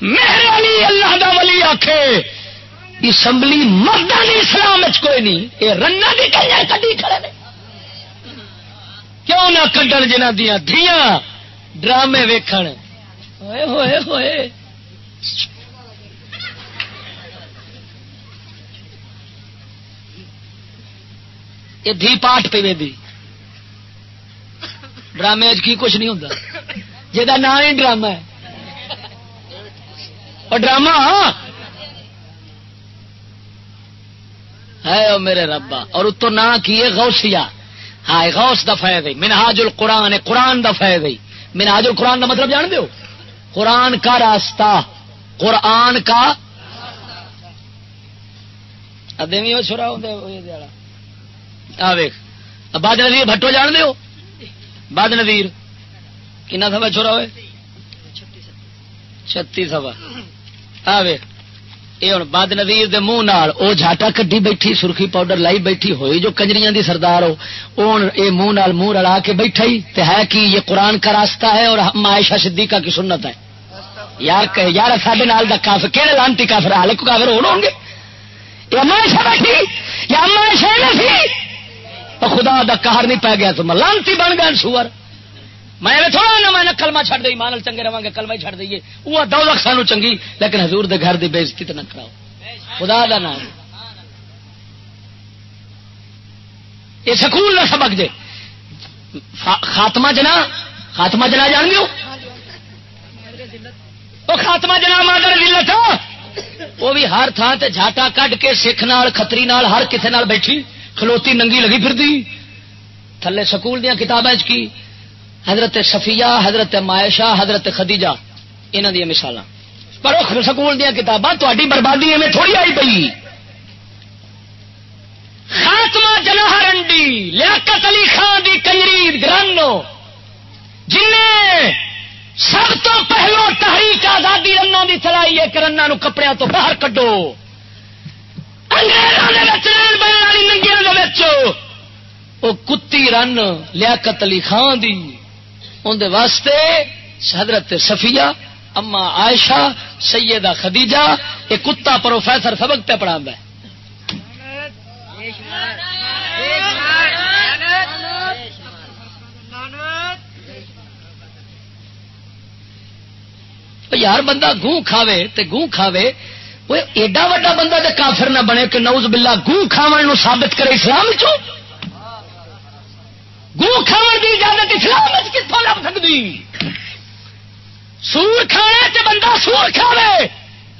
میرے آخے اسمبلی مردانی اسلام کوئی نہیں۔ یہ رنگ کئی کدی کھڑے کیوں نہ کڈن جنہ دیا دیا ڈرامے ویکھن۔ ہوئے ہوئے ہوئے۔ یہ دھی پاٹ پہ دی۔ ڈرامے کی کچھ نہیں ہوتا جا نام ہی ڈرامہ ہے۔ اور ڈرامہ ہے او میرے ربا اور اتو نہ کیے غوثیہ. ہاں غوث دا فائد منہاج القرآن قرآن دا فائد منہاج القرآن دا مطلب جان دیو؟ قرآن کا راستہ. قرآن کا ادمی ہو چھرا ادے چھوڑا باد ندیر بھٹو جان دیو؟ باد ندیر کنا سبا چھوڑا ہوئے؟ چھتی سبا آ ویخ یہ ہوں بد نویر منہ نال وہ جھاٹا کٹی بیٹھی، سرخی پاؤڈر لائی بیٹھی، ہوئی جو کنجریاں دی سردار ہو یہ منہ نال منہ رلا کے بیٹھا ہی، تے ہے کہ یہ قرآن کا راستہ ہے اور معائشہ صدیقہ کی سنت ہے۔ یار کہ یار سارے نال دا کافر کہڑے لانتی کافر ہال کو کافر ہو گے یا معائشہ بیٹھی یا معائشہ نہیں خدا دا قہر نہیں پی گیا تو لانتی بن گیا سور میں تھوڑا نہ میں کلما چڑھ دئی مانل چنگے رہا گے کلما چڑھ دئیے۔ وہ دو لکھ سانو چنگی، لیکن حضور دے گھر دی بےزتی تو نہ کراؤ۔ خدا دا نام۔ یہ سکول نہ سبق جے خاتمہ جنا خاتمہ جنا جان گے وہ خاتمہ جنا مادر دلت وہ بھی ہر تھان تے جھاٹا کڈ کے سکھ نال کتری نال، ہر کسی نال بیٹھی، کھلوتی ننگی لگی پھر تھلے سکول دیا کتابیں کی؟ حضرت سفیا حضرت مائشہ حضرت خدیجہ یہاں دیا مثال پر سکول دیا کتاباں تاری بربادی میں تھوڑی آئی پی خاتمہ جناح رنڈی، لیاقت علی خان دی کئی گرانو جن سب تو پہلو تحریک آزادی رنوں کی چلائی ہے کہ رنا کپڑے تو باہر کڈو۔ وہ کتی رن لیاقت علی خان دی۔ اندر واسطے حضرت سفیا اما عائشہ، سیدہ خدیجہ، یہ کتا پروفیسر سبق پہ پڑھا ہے۔ یار بندہ گوں کھاوے تے گوں کھاوے وہ ایڈا وا بندہ تے کافر نہ بنے کہ نوز بلا گوں کھاو ثابت کرے اسلام چو گو کھا کی اجازت اسلام کتوں لگ سکتی سور کھانے تے بندہ سور کھاوے۔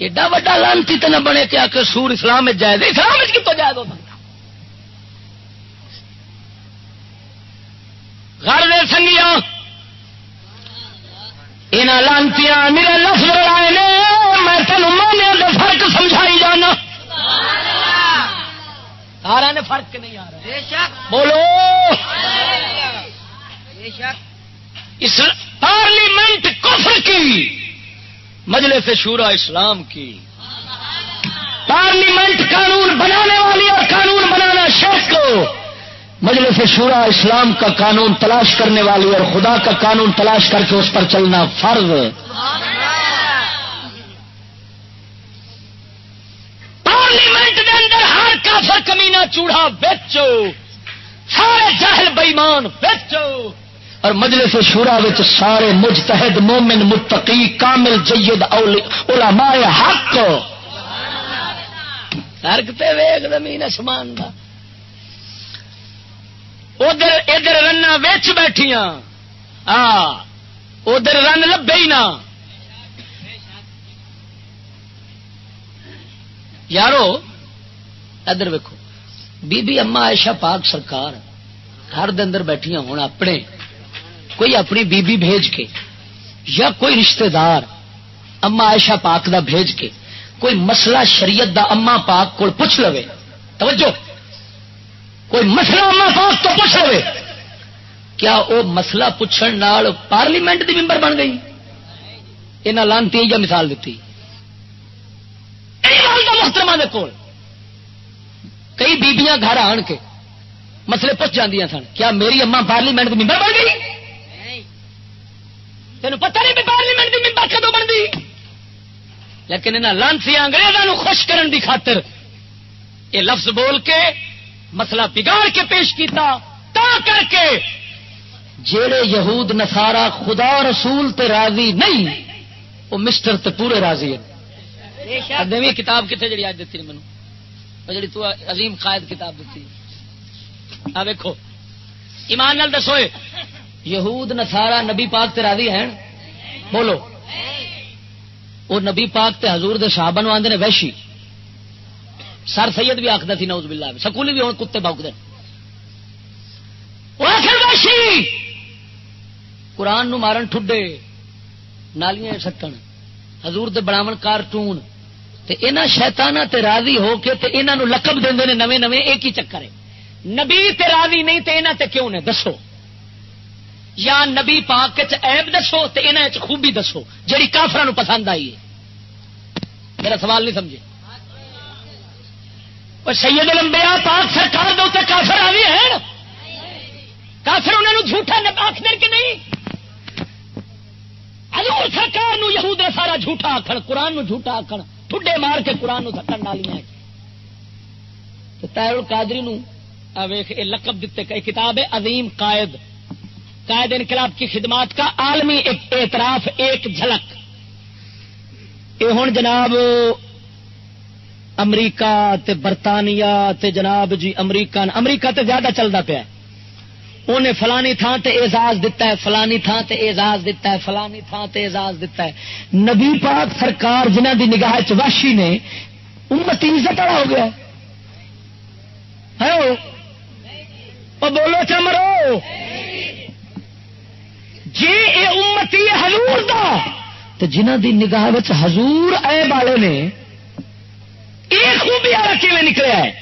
ایڈا وا لانتی تو نہ بنے کیا کہ سور اسلام جائز اسلام کتوں جائز ہو سکتا؟ گھر دے سنگیا یہاں لانتی میرے لفظ لڑائے میں تینوں مانے فرق سمجھائی جانا۔ سارا نے فرق نہیں آ رہا۔ بولو۔ پارلیمنٹ کفر کی مجلس شورا اسلام کی۔ پارلیمنٹ قانون بنانے والی اور قانون بنانا شیخ کو مجلس شورا اسلام کا قانون تلاش کرنے والی اور خدا کا قانون تلاش کر کے اس پر چلنا فرض۔ پارلیمنٹ کے اندر ہر کافر کمینا بیچو سارے جہل بئیمان بیچو اور مجلس شورا سارے مجتہد مومن متقی کامل جید علماء حق۔ فرق ویگ زمین اسمان دا۔ ادھر ادھر رنا ویچ بیٹھیاں۔ ہاں، ادھر رن لبے ہی نہ۔ یارو، ادھر ویکو بی بی اما عائشہ پاک سرکار ہر دن بیٹھیا ہوں اپنے، کوئی اپنی بی بی بھیج کے، یا کوئی رشتہ دار اما عائشہ پاک دا بھیج کے، کوئی مسئلہ شریعت دا اما پاک کو پوچھ لو توجہ! کوئی مسئلہ اما پاک تو پوچھ لو کیا وہ مسئلہ پوچھنے پارلیمنٹ دی ممبر بن گئی؟ یہاں لانتی یا مثال دیتی؟ محترمہ کول؟ کئی بیبیاں گھر آن کے مسئلے پوچھ جاندیاں سن کیا میری اما پارلیمنٹ کی ممبر بن گئی؟ تین پتہ نہیں پارلیمنٹ کی ممبر کدو بنتی لیکن انہوں لانسی انگریزوں خوش کرن دی خاطر یہ لفظ بول کے مسئلہ بگاڑ کے پیش کیتا تا کر کے جڑے یہود نسارا خدا رسول تے راضی نہیں وہ مسٹر تے پورے راضی ہیں۔ کتاب کتنے جی اج دیتی مینو جی تو عظیم قائد کتاب دیتی آ ویکو ایمان نال دسو یہود نسارا نبی پاک تے راضی ہیں؟ بولو۔ وہ نبی پاک تے حضور دے صحابہ نو آدھے ویشی سر سید بھی آخر سی نوز بلا سکولی بھی ہوں کتے باؤکتے ویشی قرآن نو مارن ٹھڈے، نالیاں سکن حضور دے بناون کارٹون۔ تے انہاں شیطاناں تے راضی ہو کے تے انہاں نو لقب دیندے نے نویں نویں ایک ہی چکر ہے۔ نبی تے راضی نہیں تے انہاں تے کیوں نے؟ دسو۔ یا نبی پاک عیب دسو تے انہاں وچ خوبی دسو جڑی کافراں نو پسند آئی ہے۔ میرا سوال نہیں سمجھے۔ اور سید لمبیا پاک سرکار دے کافر آ گئے ہیں۔ کافر انہوں نے جھوٹا آخر کہ نہیں؟ حضور سرکار نو یہود سارا جھوٹا آخر قرآن نو جھوٹا آخر ٹھڈے مار کے قرآن تھکن ڈالیاں تیر القادری نو ویخ یہ لقب دیتے کتاب ہے عظیم قائد۔ قائد انقلاب کی خدمات کا عالمی اعتراف، ایک جھلک۔ یہ ہوں جناب امریکہ تے برطانیہ تے جناب جی امریکہ امریکہ تے زیادہ چلتا پیا انہیں فلانی تھان تے اعزاز دیتا ہے، فلانی تھان تے اعزاز دیتا ہے، فلانی تھان تے اعزاز دیتا ہے۔ نبی پاک سرکار جنہ دی نگاہ چواشی نے امتی عزت والا ہو گیا۔ جی، ہے بولو چمرو جی یہ امتی حضور دا۔ تو جنہ دی نگاہ حضور اے والے نے یہ خوبی والا کیون نکلیا ہے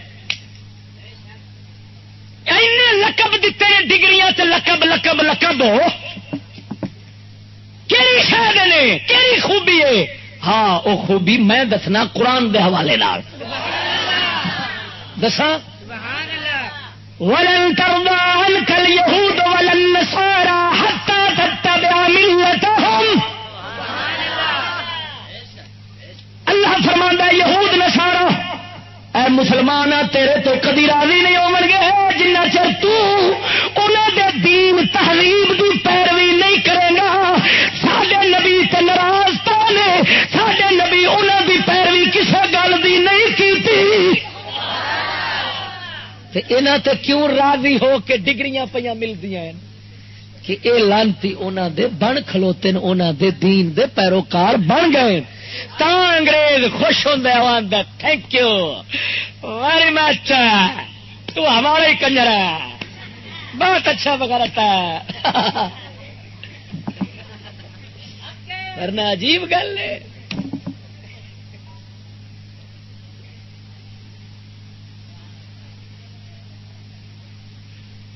لقب دیتے ہیں ڈگریاں تے لقب لقب لقب کہڑی شاید نے کہڑی خوبی ہے؟ ہاں وہ خوبی میں دسنا قرآن دے حوالے نال۔ دسا ولن ترضى عنك اليهود ولا النصارى حتى تتبع ملتهم۔ اللہ فرماندا یہود نصارا اے مسلمان، تیرے تو کدی راضی نہیں ہو گے۔ جنہ چر تنہوں دے دین تہذیب کی پیروی نہیں کرے گا سڈے نبی تے ناراض تو نے سڈے نبی انہوں دی پیروی کسی گل دی نہیں کی تے کیوں راضی ہو کے ڈگریاں پہ ملتی ہیں؟ کہ اے لانتی انہوں دے بن کھلوتے انہوں دے دین دے پیروکار بن گئے تا انگریز خوش ہوں تھینک یو ویری مچ تو ہمارا ہی کنجر ہے۔ بہت اچھا بغیر کرنا عجیب گل ہے۔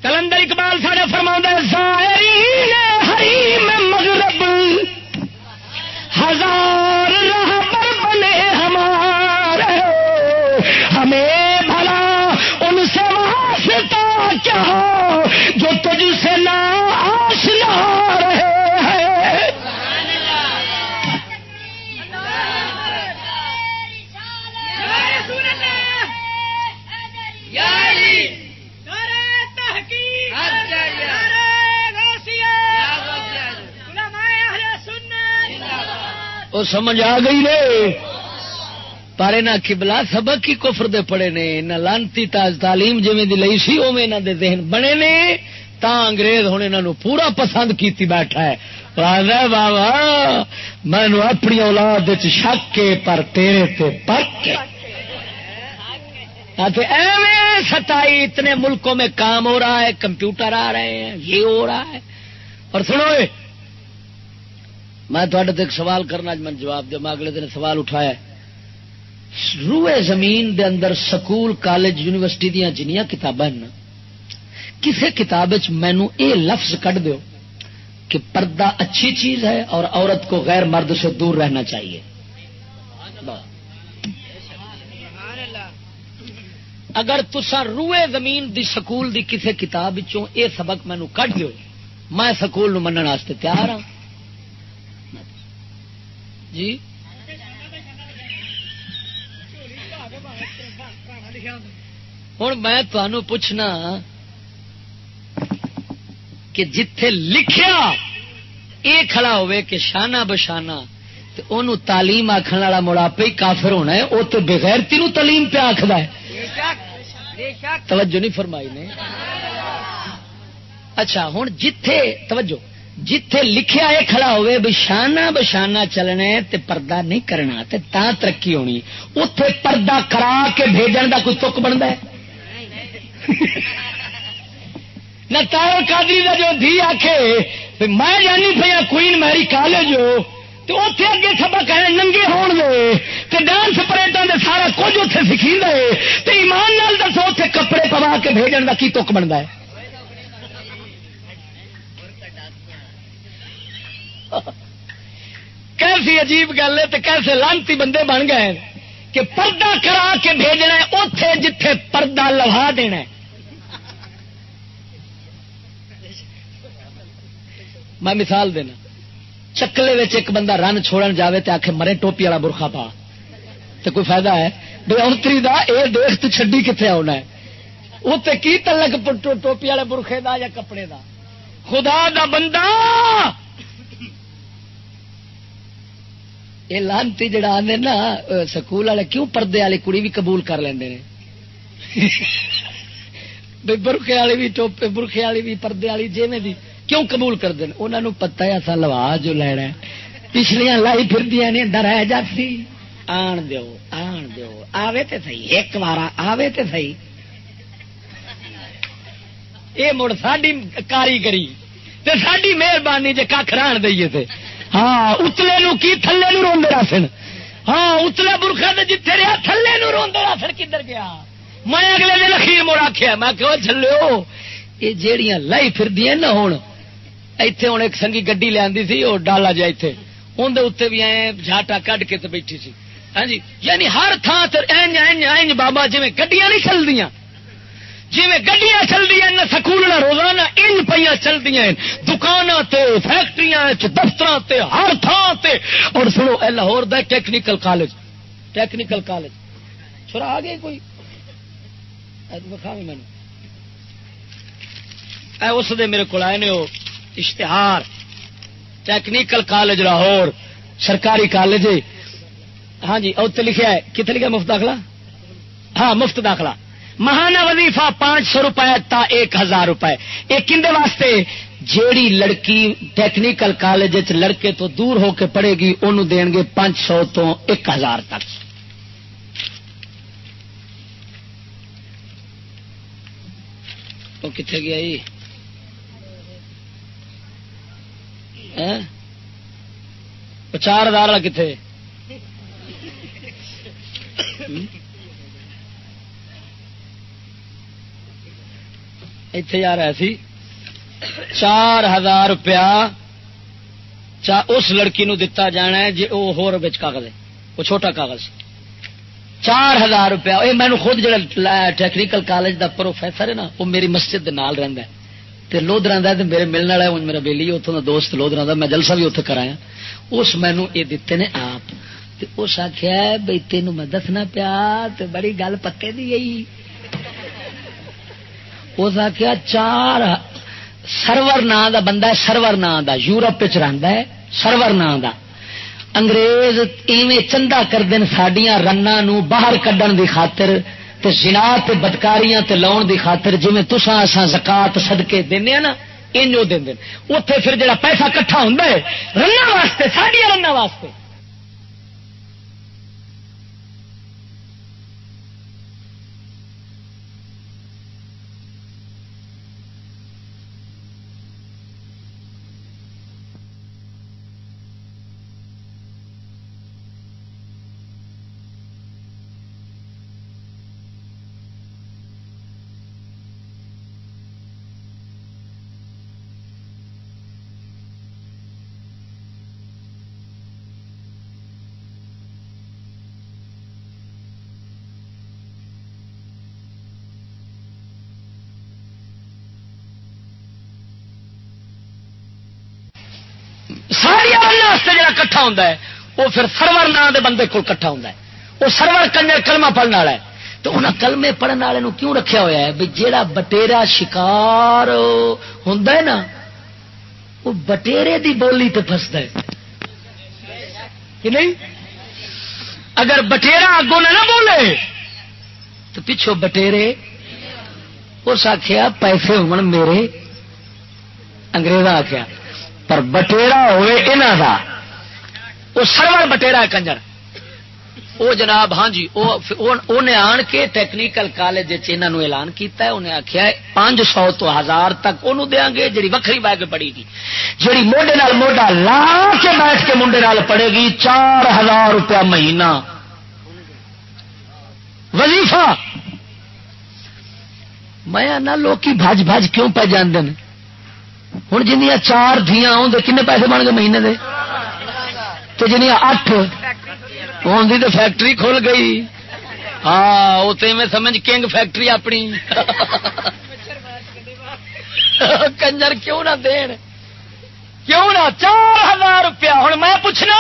کلندر اقبال سارے فرما ہری میں مغرب۔ ہزار رہبر بنے ہمارے۔ ہمیں بھلا ان سے واسطہ کیا جو تجھ سے نہ آشنا رہے ہیں۔ وہ سمجھ آ گئی رے پر نہ کبلا سبق ہی کفر دے پڑے نے۔ نہ لانتی تاج تعلیم جی لئی سی اوے انہوں دے ذہن بنے نے۔ تا انگریز ہوں انہوں پورا پسند کیتی بیٹھا ہے۔ بابا مینو اپنی اولاد شک کے، پر تیرے تے پک ایویں ستائی اتنے ملکوں میں کام ہو رہا ہے، کمپیوٹر آ رہے ہیں، یہ ہو رہا ہے۔ اور سنو میں تھوڑے ایک سوال کرنا میں جواب دیا، میں اگلے دن سوال اٹھایا روئے زمین دے اندر سکول، کالج، یونیورسٹی دیا جنیا کتابیں کسی کتاب مینو لفظ کٹ دو کہ پردہ اچھی چیز ہے اور عورت کو غیر مرد سے دور رہنا چاہیے۔ اگر تسا روئے زمین دی سکول دی کسی کتاب یہ سبق مینو کٹ دو میں سکول منع تیار ہوں جی؟ ہوں میں تنوع پوچھنا کہ جتھے لکھیا یہ کھڑا ہوئے کہ شانہ بشانہ تو تعلیم آخر والا مڑا پہ کافر ہونا ہے وہ تو بغیر تینوں تعلیم پہ آخر ہے۔ توجہ نہیں فرمائی نے۔ اچھا ہوں جتھے، توجہ۔ جتھے لکھیا یہ کھڑا ہوئے بشانہ بشانہ چلنا تے پردہ نہیں کرنا، تے تا ترقی ہونی۔ اتے پردہ کرا کے بھیجن دا کوئی تک بنتا ہے؟ نہ تارو کادری کا جو دھی آخے میں جانی پہ کوئن میری کالج ہو تو اتنے اگے سبق ہے، ننگے ہون دے۔ تے ڈانس پریٹوں دے سارا کچھ اتنے سکھی دے تے ایمان نال دسو اتنے کپڑے پوا کے بھیجن کا کی تک بنتا ہے؟ کیسی عجیب گل ہے کیسے لانتی بندے بن گئے کہ پردہ کرا کے بھیجنا اتے جتھے پردہ لوا دینا میں مثال دینا، چکلے ایک بندہ رن چھوڑن جاوے تے آخ مرے ٹوپی والا برخا پا۔ تو کوئی فائدہ ہے؟ بے انتری دا اے دیکھ تو چڈی کتنے آنا ہے۔ وہ کی تلک ٹوپی والے برخے دا یا کپڑے دا؟ خدا دا بندہ! یہ لانتی جڑا آدھے نا سکول والے، کیوں پردے والی کڑی بھی قبول کر لیں برخے والی بھی ٹوپے برخے والی بھی، پردے والی جی بھی کیوں قبول کر دیں انہوں پتا ہے اصا لوا جو لینا پچھلیاں لائی پھر نے ڈر جاتی۔ آن دیو آن دیو، آوے تے صحیح، ایک بار آوے تے صحیح۔ یہ مڑ ساری کاریگری ساری مہربانی جی کھ ران دئیے تھے ہاں اتلے نو کی تھلے نو روندے راسن ہاں اتلے برخا دے جتھے رہا تھلے نو روندے راسن کدھر گیا؟ میں اگلے دن اخیر مڑ آخیا میں کہ چلو یہ جیڑیاں لائی پھر نا ہوں ایتھے ہوں ایک سنگی گڈی لیا سی وہ ڈالا جا اتنے اندر اتنے بھی اے جھاٹا کڈ کے تے بیٹھی سی۔ ہاں جی یعنی ہر تھان سے بابا جی گڈیاں نہیں چلدیاں۔ جی گڈیاں چلتی ہیں سکول روزانہ ان پہ چلتی ہیں۔ دکان فیکٹری دفتر ہر تھان سے اور سنو لاہور دا ٹیکنیکل کالج ٹیکنیکل کالج۔ چھوڑا آ گئے کوئی۔ میں اس دے میرے کو آئے نے اشتہار۔ ٹیکنیکل کالج لاہور، سرکاری کالج۔ ہاں جی اتنے لکھا ہے۔ کتنے لکھا مفت داخلہ؟ ہاں مفت داخلہ۔ مہانا وظیفہ پانچ سو روپئے تا ایک ہزار روپئے یہ کھے واسطے؟ جیڑی لڑکی ٹیکنیکل کالج لڑکے تو دور ہو کے پڑھے گی انہوں دین گے پانچ سو تو ایک ہزار تک۔ وہ کتنے گیا جی؟ ہاں؟ چار ہزار کتنے اتے جا رہا سی چار ہزار روپیہ اس لڑکی نو دتا جانا ہے جی وہ ہو کاغذ ہے وہ چھوٹا کاغذ چار ہزار روپیہ یہ مینو خود جا ٹیکنیکل کالج دا پروفیسر ہے نا وہ میری مسجد نال رہا ہے لودرا ہے میرے ملنے والا میرا بےلی اتوں کا دوست لودرا میں جلسہ بھی اتنے کرایا اس مینو یہ دیتے نے آپ اس آخیا بھائی تین میں دسنا پیا بڑی گل پکے دی گئی اس آخیا چار سرور نا دا بندہ ہے، سرور نا دا۔ یورپ ہے، سرور نا دا۔ انگریز ایویں چندہ کر دین سڈیا رنا باہر کڈن دی خاطر تے جنا تے بدکاریاں تے لاؤن دی خاطر جی تسا اسا زکات سدکے دینا ہاں نا انجو دین اتے پھر جڑا پیسہ کٹھا ہوں رنا واسطے سڈیا رنا واسطے۔ واسطے جڑا کٹھا ہوتا ہے، وہ پھر سرور نام دے بندے کو کٹھا ہوتا ہے۔ وہ سرور کنجر کلمہ پڑھنے والا ہے۔ تو انہیں کلمے پڑھنے والے کیوں رکھیا ہوا ہے؟ بھی جیڑا بٹیرا شکار ہوں نا، وہ بٹیرے دی بولی تے فستا ہے۔ کہ نہیں؟ اگر بٹیرا اگوں نہ بولے، تو پچھو بٹیرے اس آخیا پیسے ہون میرے انگریز آخیا پر بٹیرا ہوئے انہوں کا وہ سرور بٹیرا کنجر۔ وہ جناب ہاں جی انہیں آن کے ٹیکنیکل کالج اعلان کیتا ہے انہیں آخیا پانچ سو تو ہزار تک انہوں دیا گے جی وکری بہ کے پڑے گی۔ جی موڈے نال موڈا لا کے بیٹھ کے منڈے نال پڑے گی، چار ہزار روپیہ مہینہ۔ وظیفہ۔ میں نہ لوگ بج بج کیوں پہ جانے ہوں جنیا چار دیا آدھے کن پیسے بن گئے مہینے دے؟ جنیا اٹھ آدھی تو فیکٹری کھل گئی۔ ہاں اتنے میں سمجھ کنگ فیکٹری اپنی۔ کنجر کیوں نہ دین؟ کیوں نہ چار ہزار روپیہ؟ ہوں میں پوچھنا۔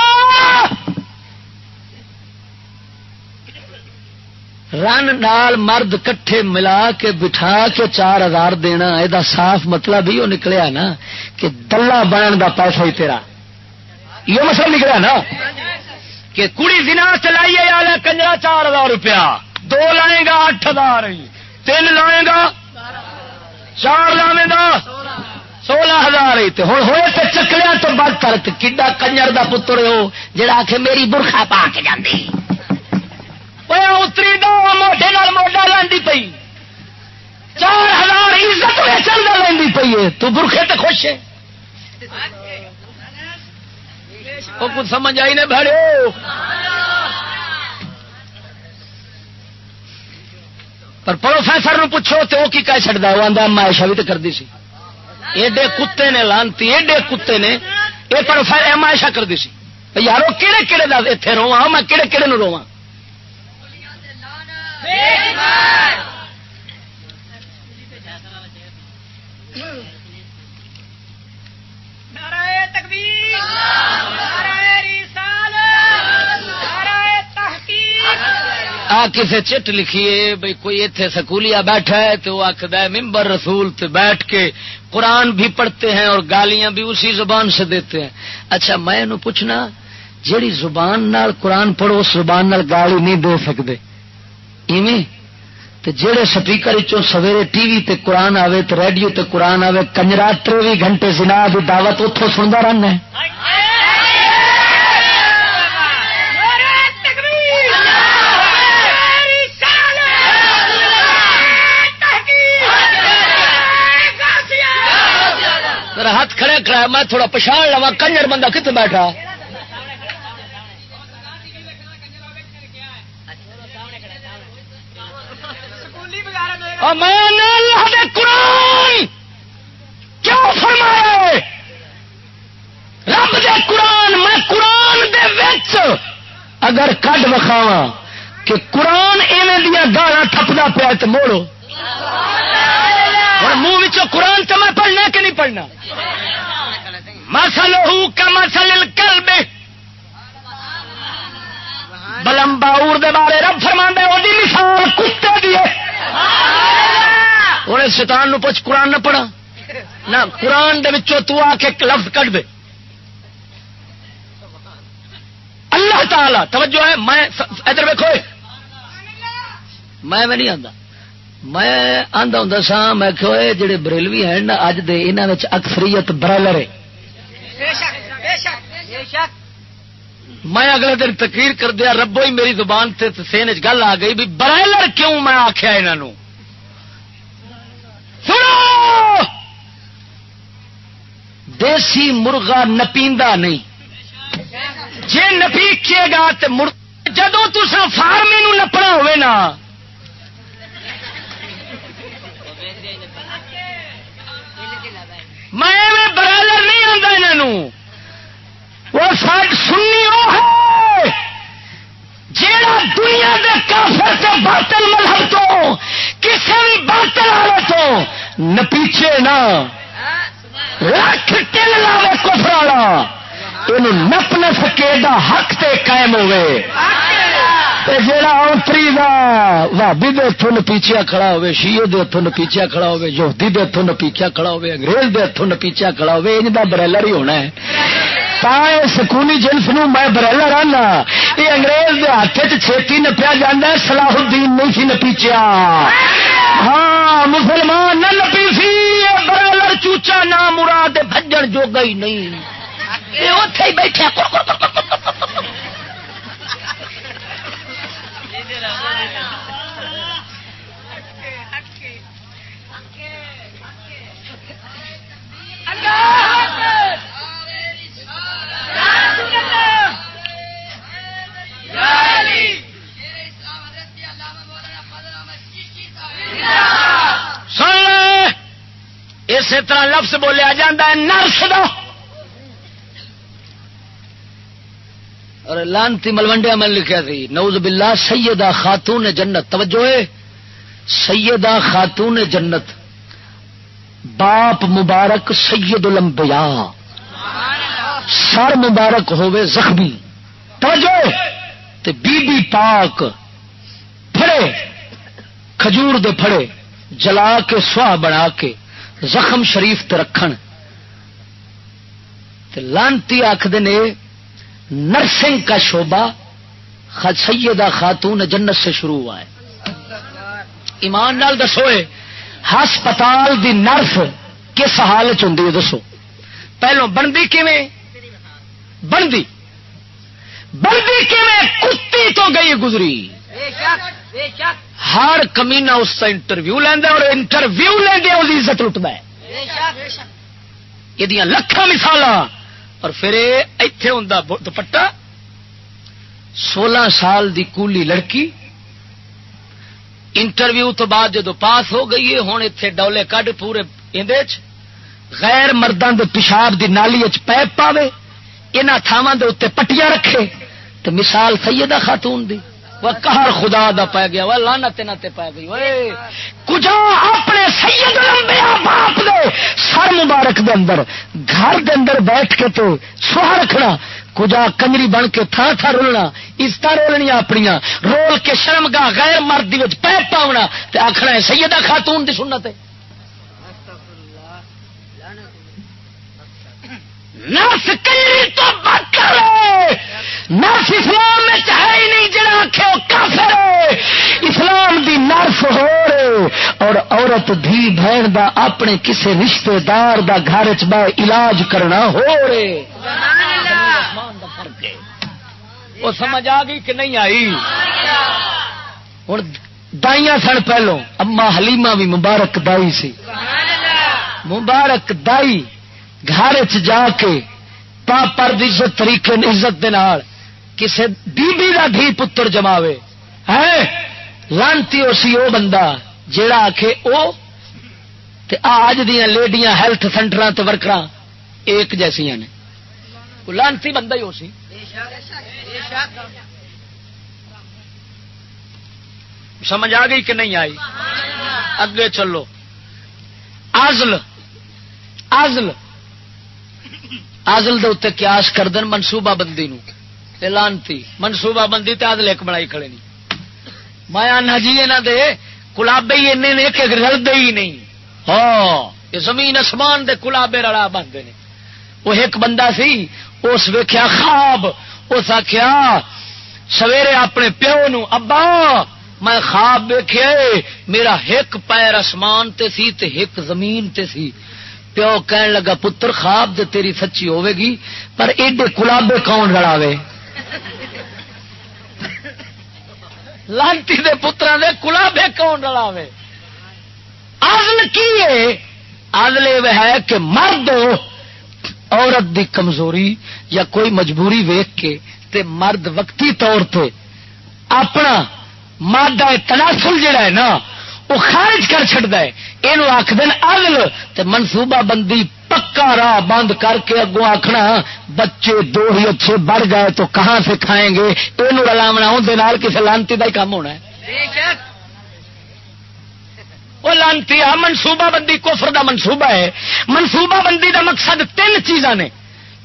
رن نال مرد کٹھے ملا کے بٹھا کے چار ہزار دینا یہ صاف مطلب ہی وہ نکلیا نا کہ دلہ بننے کا پیسہ ہی تیرا۔ یہ مسئلہ نکلا نا؟ کہ کڑی دن چلائیے یار کنجرا چار ہزار روپیہ۔ دو لائے گا، اٹھ ہزار۔ تین لائے گا، چار لاوے گا، سولہ ہزار۔ ہوں ہوئے تو چکلیا تو بد کر کنجر کا پتر ہو جا آ میری برخا پا کے جاندی اتری دو موڈے موڈا لینی پی چار ہزار عزت چلتا لینی پی ہے تو برخے تو خوش ہے وہ کچھ سمجھ آئی نے بھڑے پر پروفیسر نو پوچھو تو وہ کی کہہ چڑھتا وہ آدھا مائشا بھی تو کرتی سی ایڈے کتے نے لانتی ایڈے کتے نے یہ پروفیسر مائشا کرتی سی یارو کہڑے کہڑے اتنے رواں میں کہڑے کہڑے نو رواں آ چٹ لکھیے بھائی کوئی اتنے سکولیا بیٹھا ہے تو وہ آخد ممبر رسول بیٹھ کے قرآن بھی پڑھتے ہیں اور گالیاں بھی اسی زبان سے دیتے ہیں۔ اچھا میں پوچھنا، جیڑی زبان نال قرآن پڑھو، اس زبان نال گالی نہیں دے سکتے جہے سپیکر سویرے ٹی وی تے قرآن آوے تے ریڈیو تے قرآن آوے، کنجرا تروی گھنٹے سنا کی دعوت اتوں سنتا رہنا ہاتھ کھڑے کرایا میں تھوڑا پچھاڑ لوا کنجر بندہ کتنے بیٹھا؟ میں نے اللہ دے قرآن کیوں فرمایا رب دے قرآن، میں قرآن دے وچ اگر کڈ وکھاوا کہ قرآن ایویں دیا گالا تھپدا پیا تو موڑو۔ اور منہ قرآن تو میں پڑھنا کہ نہیں پڑھنا؟ مسل کا مسل کل بے بلم باور دے بارے رب فرما وہ مثال کتے دیے انہیں شیطان نو پوچھ، قرآن نہ پڑھا نہ، قرآن دے تو آ کے لفظ کٹ دے۔ اللہ تعالی، توجہ ہے، میں ادھر ویکو میں نہیں آتا میں آدھا ہوں سا میں کہ جڑے بریلوی ہیں نا، اج دے انہوں اکثریت برائلر ہے۔ میں اگلے دن تقریر کر دیا ربو ہی میری زبان سے سین گل آ گئی بھی برائلر کیوں میں آخیا انہوں سنو! دیسی مرغا نپیندا نہیں۔ جی نپیچے گا تو مر جدو تسا فارمی نپنا ہوئے نا۔ میں برالر نہیں آتا انہوں وہ سٹ سنی وہ ہے۔ جیڑا دنیا کے کافر سے باطل مذہب تو کسی بھی باطل والے تو نپیچے نہ۔ لکھ ٹل لاوے کفر والا۔ یہ نپ نہ سکے دا حق تے قائم ہوئے جڑا اوتری دا بھابی دے ہاتھوں نپیچیا کھڑا ہوے شیعہ دے ہاتھوں نپیچیا کھڑا ہوے یہودی دے ہاتھوں نپیچیا کھڑا ہوے انگریز دے ہاتھوں نپیچیا کھڑا ہوے انج دا بریلر ہی ہونا ہے۔ تا سکونی جنس نو میں بریلر آنا یہ انگریز دے ہاتھ چھتی نپیا جانا ہے صلاح الدین نہیں سی نپیچیا ہاں مسلمان نہ نپی سی بریلر چوچا نہ مراد بجن جو گئی نہیں اتے ہی بیٹھے اسی طرح لفظ بولیا جا نرس دو اور لانتی ملوڈیا میں لکھا تھی نوز باللہ سیدہ خاتون جنت۔ توجہ ہے، سیدہ خاتون جنت۔ باپ مبارک سید الانبیاء۔ سر مبارک ہوے زخمی۔ توجہ تے بی بی پاک پھڑے، کھجور دے پھڑے، جلا کے سواہ بنا کے۔ زخم شریف تے رکھن۔ تے لانتی آخد نے، نرسنگ کا شعبہ سیدہ خاتون جنت سے شروع ہوا ہے۔ ایمان نال دسوئے ہسپتال دی نرس کس حالت ہوں دسو۔ پہلو بنتی کیویں؟ بنتی بنتی کیویں؟ کتی تو گئی گزری۔ ہر کمینا اس کا انٹرویو لینا اور انٹرویو لینا اس عزت لٹتا ہے۔ یہ لکھان مثال اور پھر اتے ہوں دوپٹا سولہ سال دی کولی لڑکی۔ انٹرویو تو بعد جدو پاس ہو گئی ہے ہوں اتنے ڈولے کڈ پورے اندر غیر مردوں کے پیشاب کی نالی پیپ پاوے یہاں تھاواں اتنے پٹیاں رکھے۔ تو مثال سیدہ خاتون دی۔ وہ کہر خدا دا پی گیا، وہ لانا تین پی گئی۔ کجا اپنے سید لمبیا باپ دے سر مبارک دے اندر، گھر دے اندر بیٹھ کے تو سوہ رکھنا کجا کنجری بن کے تھا تھا رولنا عزت رولنیا اپنی رول کے شرم گاہ غیر مرد پیپ پاؤنا آخنا سیدہ خاتون دی سنت ہے۔ نرس کنجری تو بکر نرس اسلام میں ہے ہی نہیں جڑا آخے وہ کافر اسلام دی نرس ہو رہے اور عورت دھی بہن دا اپنے کسے رشتے دار دا گھر چ علاج کرنا ہو رہے. وہ سمجھ آ گئی کہ نہیں آئی؟ ہوں دائیاں سن پہلو اما حلیمہ بھی مبارک دائی سی۔ مبارک دائی گھر جا کے پاپر عزت طریقے عزت دے نال کسے بی بی دا دھی پتر جماوے۔ ہے لانتی اسی او بندہ جیڑا آکھے او تے آج دیا لیڈیاں ہیلتھ سینٹر تے ورکر ایک جیسیاں نے۔ لانتی بندہ ہی ہو سی۔ سمجھ آ گئی کہ نہیں آئی؟ اگے چلو۔ آزل آزل آزل دے اتنے قیاس کر دن منصوبہ بندی نو۔ لانتی، منصوبہ بندی تے آزل ایک بنائی کھڑے نہیں۔ میں آنا جی یہاں دے کلابے ہی این نے کہ رلتے ہی نہیں۔ ہاں یہ زمین اسمان دے کلابے رلا بنتے ہیں وہ ایک بندہ سی، اس ویخیا خواب، اس آخیا سویرے اپنے پیو نو، ابا، میں خواب ویخیا میرا ایک پیر اسمان تے سی تے ایک زمین تے سی۔ پیو کہن لگا، پتر خواب دے تیری سچی ہوے گی، پر ایڈے کلابے کون لڑاوے لانتی دے پترا دے کلابے کون لڑاوے آزل کی ہے؟ آزل ہے کہ مرد عورت دی کمزوری یا کوئی مجبوری ویک کے تے مرد وقتی طور پہ اپنا مادہ تناسل جڑا ہے نا وہ خارج کر چڑتا ہے۔ یہ آخ دن اگل تے منصوبہ بندی پکا راہ بند کر کے اگوں آخنا بچے دو ہی اچھے بڑھ گئے تو کہاں سے کھائیں گے؟ یہ رلاونا اندر کسی لانتی کا ہی کام ہونا ہے۔ وہ لانتی منصوبہ بندی کفر دا منصوبہ ہے۔ منصوبہ بندی دا مقصد تین چیزاں نے۔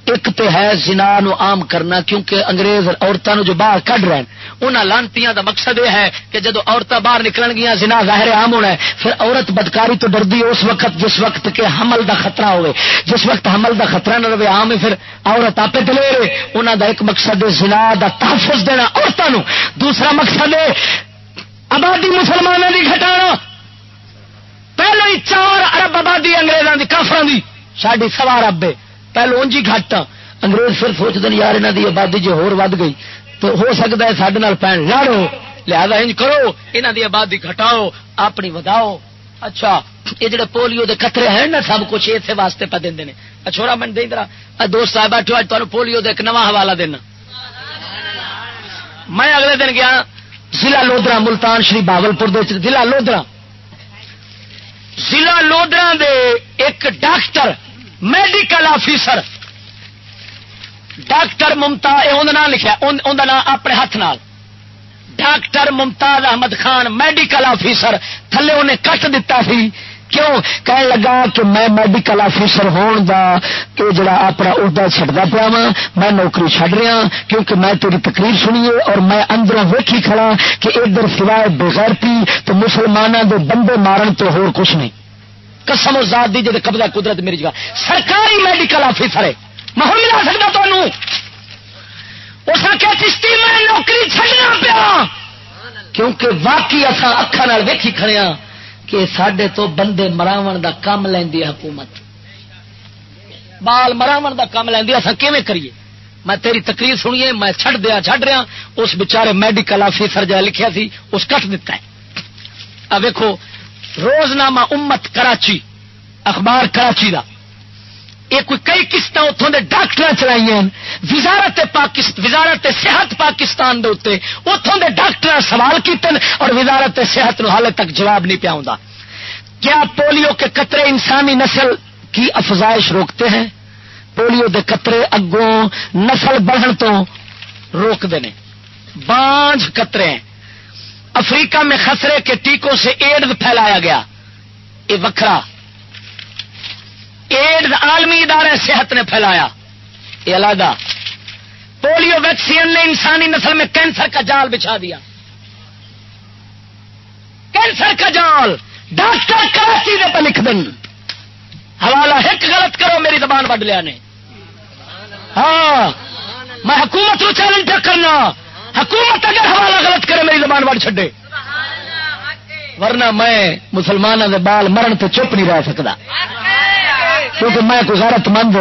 ایک تو ہے زنا نو عام کرنا کیونکہ انگریز عورتوں جو باہر کھ رہے ہیں انہوں لانتیاں دا مقصد یہ ہے کہ جدو عورتیں باہر نکل گیا زنا ظاہر عام ہونا ہے، پھر عورت بدکاری تو ڈردی اس وقت جس وقت کے حمل دا خطرہ ہوئے۔ جس وقت حمل دا خطرہ نہ رہے، عام پھر عورت آپ دلے انہوں دا ایک مقصد زنا دا تحفظ دینا عورتوں دوسرا مقصد ہے آبادی مسلمانوں کی گھٹانا۔ پہلے ہی چار ارب آبادی اگریزوں کی کافران کی ساری سوار ابے پہلو انجی گھٹ انگریز پھر سوچتے یار یہاں کی آبادی جو ہور ود گئی۔ تو ہو سکتا ہے سڈے پین لڑو۔ لہذا انج کرو یہاں کی آبادی گھٹاؤ، اپنی وداؤ۔ اچھا یہ جڑے پولیو دے خطرے ہیں نا، سب کچھ اتنے واسطے پہ دیں اچھا، چھوڑا من دیں دوست صاحب بیٹھو اج تمہیں پولیو دے ایک نواں حوالہ دینا۔ میں اگلے دن گیا ضلع لودرا، ملتان شری باول پور ضلع لودرا۔ ضلع لودرا دے ایک doctor medical officer doctor Mumtaz نام لکھا نام اپنے ہاتھ نال۔ Doctor Mumtaz Ahmed Khan medical officer تھلے انہیں کٹ دتا سی۔ کیوں؟ کہنے لگا کہ میں میڈیکل آفیسر ہون دا کہ جڑا اپنا عہدہ چڑھتا پیا وا میں نوکری چڈ رہا ہاں، کیونکہ میں تیری تقریر سنیے اور میں اندروں ویکھی کھڑا کہ ادھر سوائے بغیرتی تو مسلمانوں دے بندے مارن تو ہور کچھ نہیں۔ قسم و ذات دی جی قبضہ قدرت میری جگہ. سرکاری میڈیکل آفیسر ہے. میں ملا سکتا تمہوں اس نے چشتی، میں نوکری چڈنا پیا. کیونکہ واقعی اصا اکھان ویکھی کھڑے ہاں کہ سڈے تو بندے مراو دا کام لینی حکومت. بال مراو دا کام لینی اصا کیون کریے؟ میں تیری تقریر سنیے، میں چھڑ دیا چھڑ رہا ہاں۔ اس بچارے میڈیکل آفیسر جا لکھیا سی، اس کٹ دیتا ہے۔ اب ویکو روزنامہ امت کراچی، اخبار کراچی دا۔ یہ کوئی کئی قسط اتوں کے ڈاکٹر چلائی وزارت وزارت صحت پاکستان دے اتوں کے ڈاکٹر سوال کیتے اور وزارت صحت نو حالے تک جواب نہیں پیا کیا پولیو کے قطرے انسانی نسل کی افزائش روکتے ہیں؟ پولیو دے قطرے اگوں نسل بڑھن تو روکتے ہیں بانج قطرے افریقہ میں خسرے کے ٹیکوں سے ایڈز پھیلایا گیا۔ یہ وکھرا۔ ایڈز عالمی ادارے صحت نے پھیلایا۔ یہ علیحدہ۔ پولیو ویکسین نے انسانی نسل میں کینسر کا جال بچھا دیا۔ کینسر کا جال۔ ڈاکٹر کراچی پہ لکھ دیں حوالہ ایک غلط کرو، میری زبان بڑھ لیا نے۔ ہاں میں حکومت کو چیلنج کرنا۔ حکومت اگر حوالہ غلط کرے، میری زبان بڑھ چڈے ورنہ میں مسلمانوں کے بال مرن تو چپ نہیں رہ سکتا کیونکہ میں کوئی غیرت مند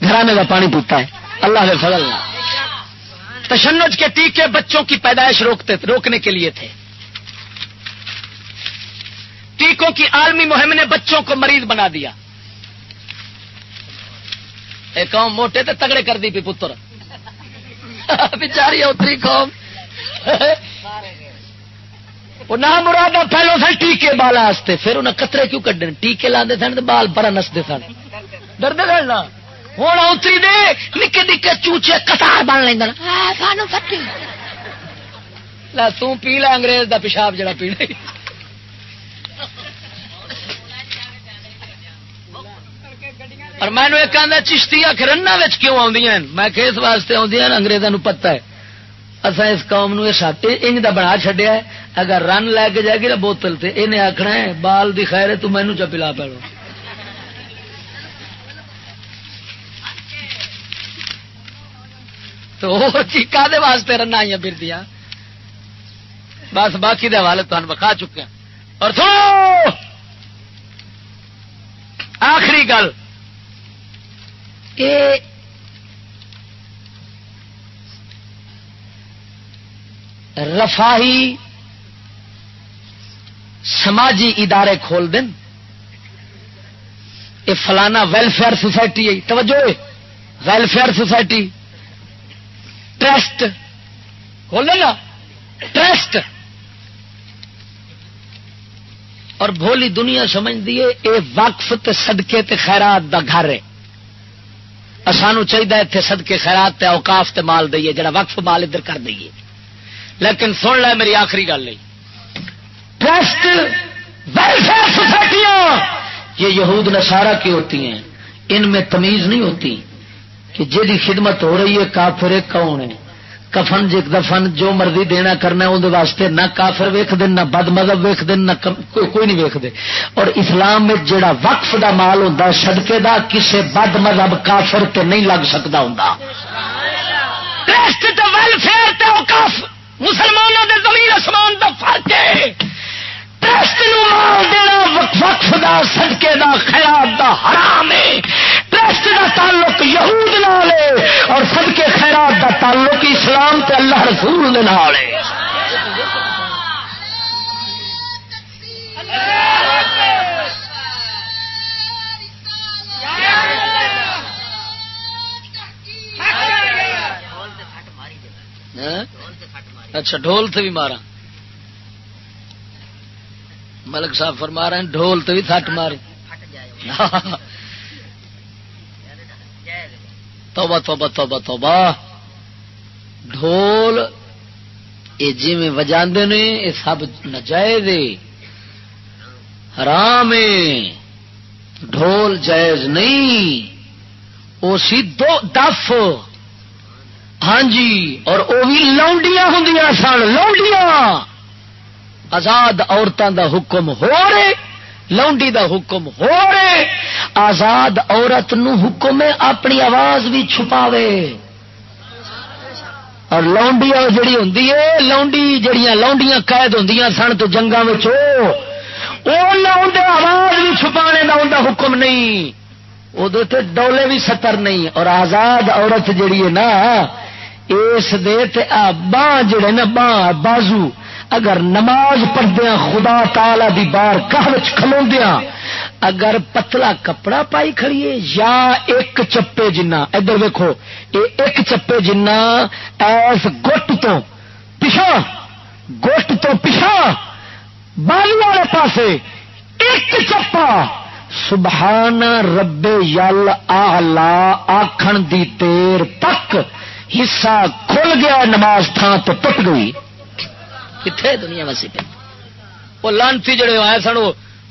گھرانے کا پانی پیتا ہے۔ اللہ کے فضل تشنج کے ٹیکے بچوں کی پیدائش روکتے روکنے کے لیے تھے۔ ٹیکوں کی عالمی مہم نے بچوں کو مریض بنا دیا۔ ایک قوم موٹے تو تگڑے کر دی پی پتر۔ بچاری اتری قوم وہ نہ مراد پہلو سن ٹیکے بالا پھر انہیں قطرے کیوں کڈن ٹیکے لاندے سن بال بڑا نستے سن ڈرد کرنا ہوں اتری دے نکے نکے چوچے کتار بن لینا پی لا انگریز دا پیشاب جڑا پینا اور میں ایک آدھا چشتی آ رنا کیوں آدی میں کہ اس واسطے آدی اگریزوں پتا ہے۔ اصا اس قوم نو انج دا بنا چڈیا اگر رن لے کے جائے گی نا بوتل سے یہ آخنا ہے، بال دی خیر تو مینو چ پلا پڑو تو کا واسطے رن آئی پھر بس باقی دے حوالے تمہیں بکھا چکے ہاں۔ اور سنو! آخری گل۔ رفاہی سماجی ادارے کھول دیں یہ فلانا ویلفیئر سوسائٹی ہے۔ توجہ ویلفیئر سوسائٹی۔ ٹرسٹ۔ کھول نا۔ ٹرسٹ۔ اور بھولی دنیا سمجھ دیے یہ وقف تے صدقے تے خیرات دا گھر ہے۔ سانو چاہیے اتنے سدکے خیرات تے اوقاف تے مال دئیے، جڑا وقف مال ادھر کر دئیے۔ لیکن سن لے میری آخری گل نہیں۔ ٹرسٹ ویلفیئر سوسائٹیاں یہ یہود نسارا کی ہوتی ہیں۔ ان میں تمیز نہیں ہوتی کہ جی خدمت ہو رہی ہے، کافر کون ہے کفن جگ دفن جو مرضی دینا کرنا اندر واسطے نہ کافر ویخ دن نہ بد مذہب ویخ دن نہ کوئی نہیں ویخ دے۔ اور اسلام میں جڑا وقف دا مال ہوں سدکے دا، کسے بد مذہب کافر تے نہیں لگ سکتا ہوں مسلمانوں کے زمین آسمان دا فرق ہے۔ ٹرسٹ مال دینا وقف دا سدکے دا خیرات دا حرام ہے۔ ٹرسٹ دا تعلق یہود نال ہے اور سدکے خیرات دا تعلق اسلام تے اللہ رسول نال ہے۔ ہاں؟ اچھا ڈھول سے بھی مارا۔ ملک صاحب فرما رہے ہیں، ڈھول تو بھی تھٹ ماری توبہ توبہ توبہ توبہ۔ ڈھول، یہ جی وجا نے، یہ سب نجائز حرام ڈھول جائز نہیں۔ وہ سی دو دف۔ ہاں جی اور وہ بھی لونڈیاں ہوں سن، لونڈیاں۔ آزاد عورتوں دا حکم ہو رہے، لونڈی دا حکم ہو رہے، آزاد عورت نو حکم اپنی آواز بھی چھپاوے۔ اور لونڈیا جڑی ہوں لونڈی جڑیاں لونڈیاں قید ہوں سن تو جنگا آواز بھی چھپانے کا ان حکم نہیں۔ وہ ڈولے بھی ستر نہیں۔ اور آزاد عورت جڑی ہے نا، اس دے باں جڑے نا، باں بازو اگر نماز پڑھدیا خدا تالا دی بار کھلوندیا اگر پتلا کپڑا پائی کھڑیے یا ایک چپے جنا ادھر ویکو یہ ایک چپے جنا ایس گٹ تو پچھا گوشت تو پچھا بالی والے پاسے ایک چپا۔ سبحان رب یل آلہ آخن دی تیر تک حصہ کھل گیا، نماز تھان تو ٹوٹ گئی۔ کتنے دنیا وسی پہ وہ لانتی جڑے آئے سن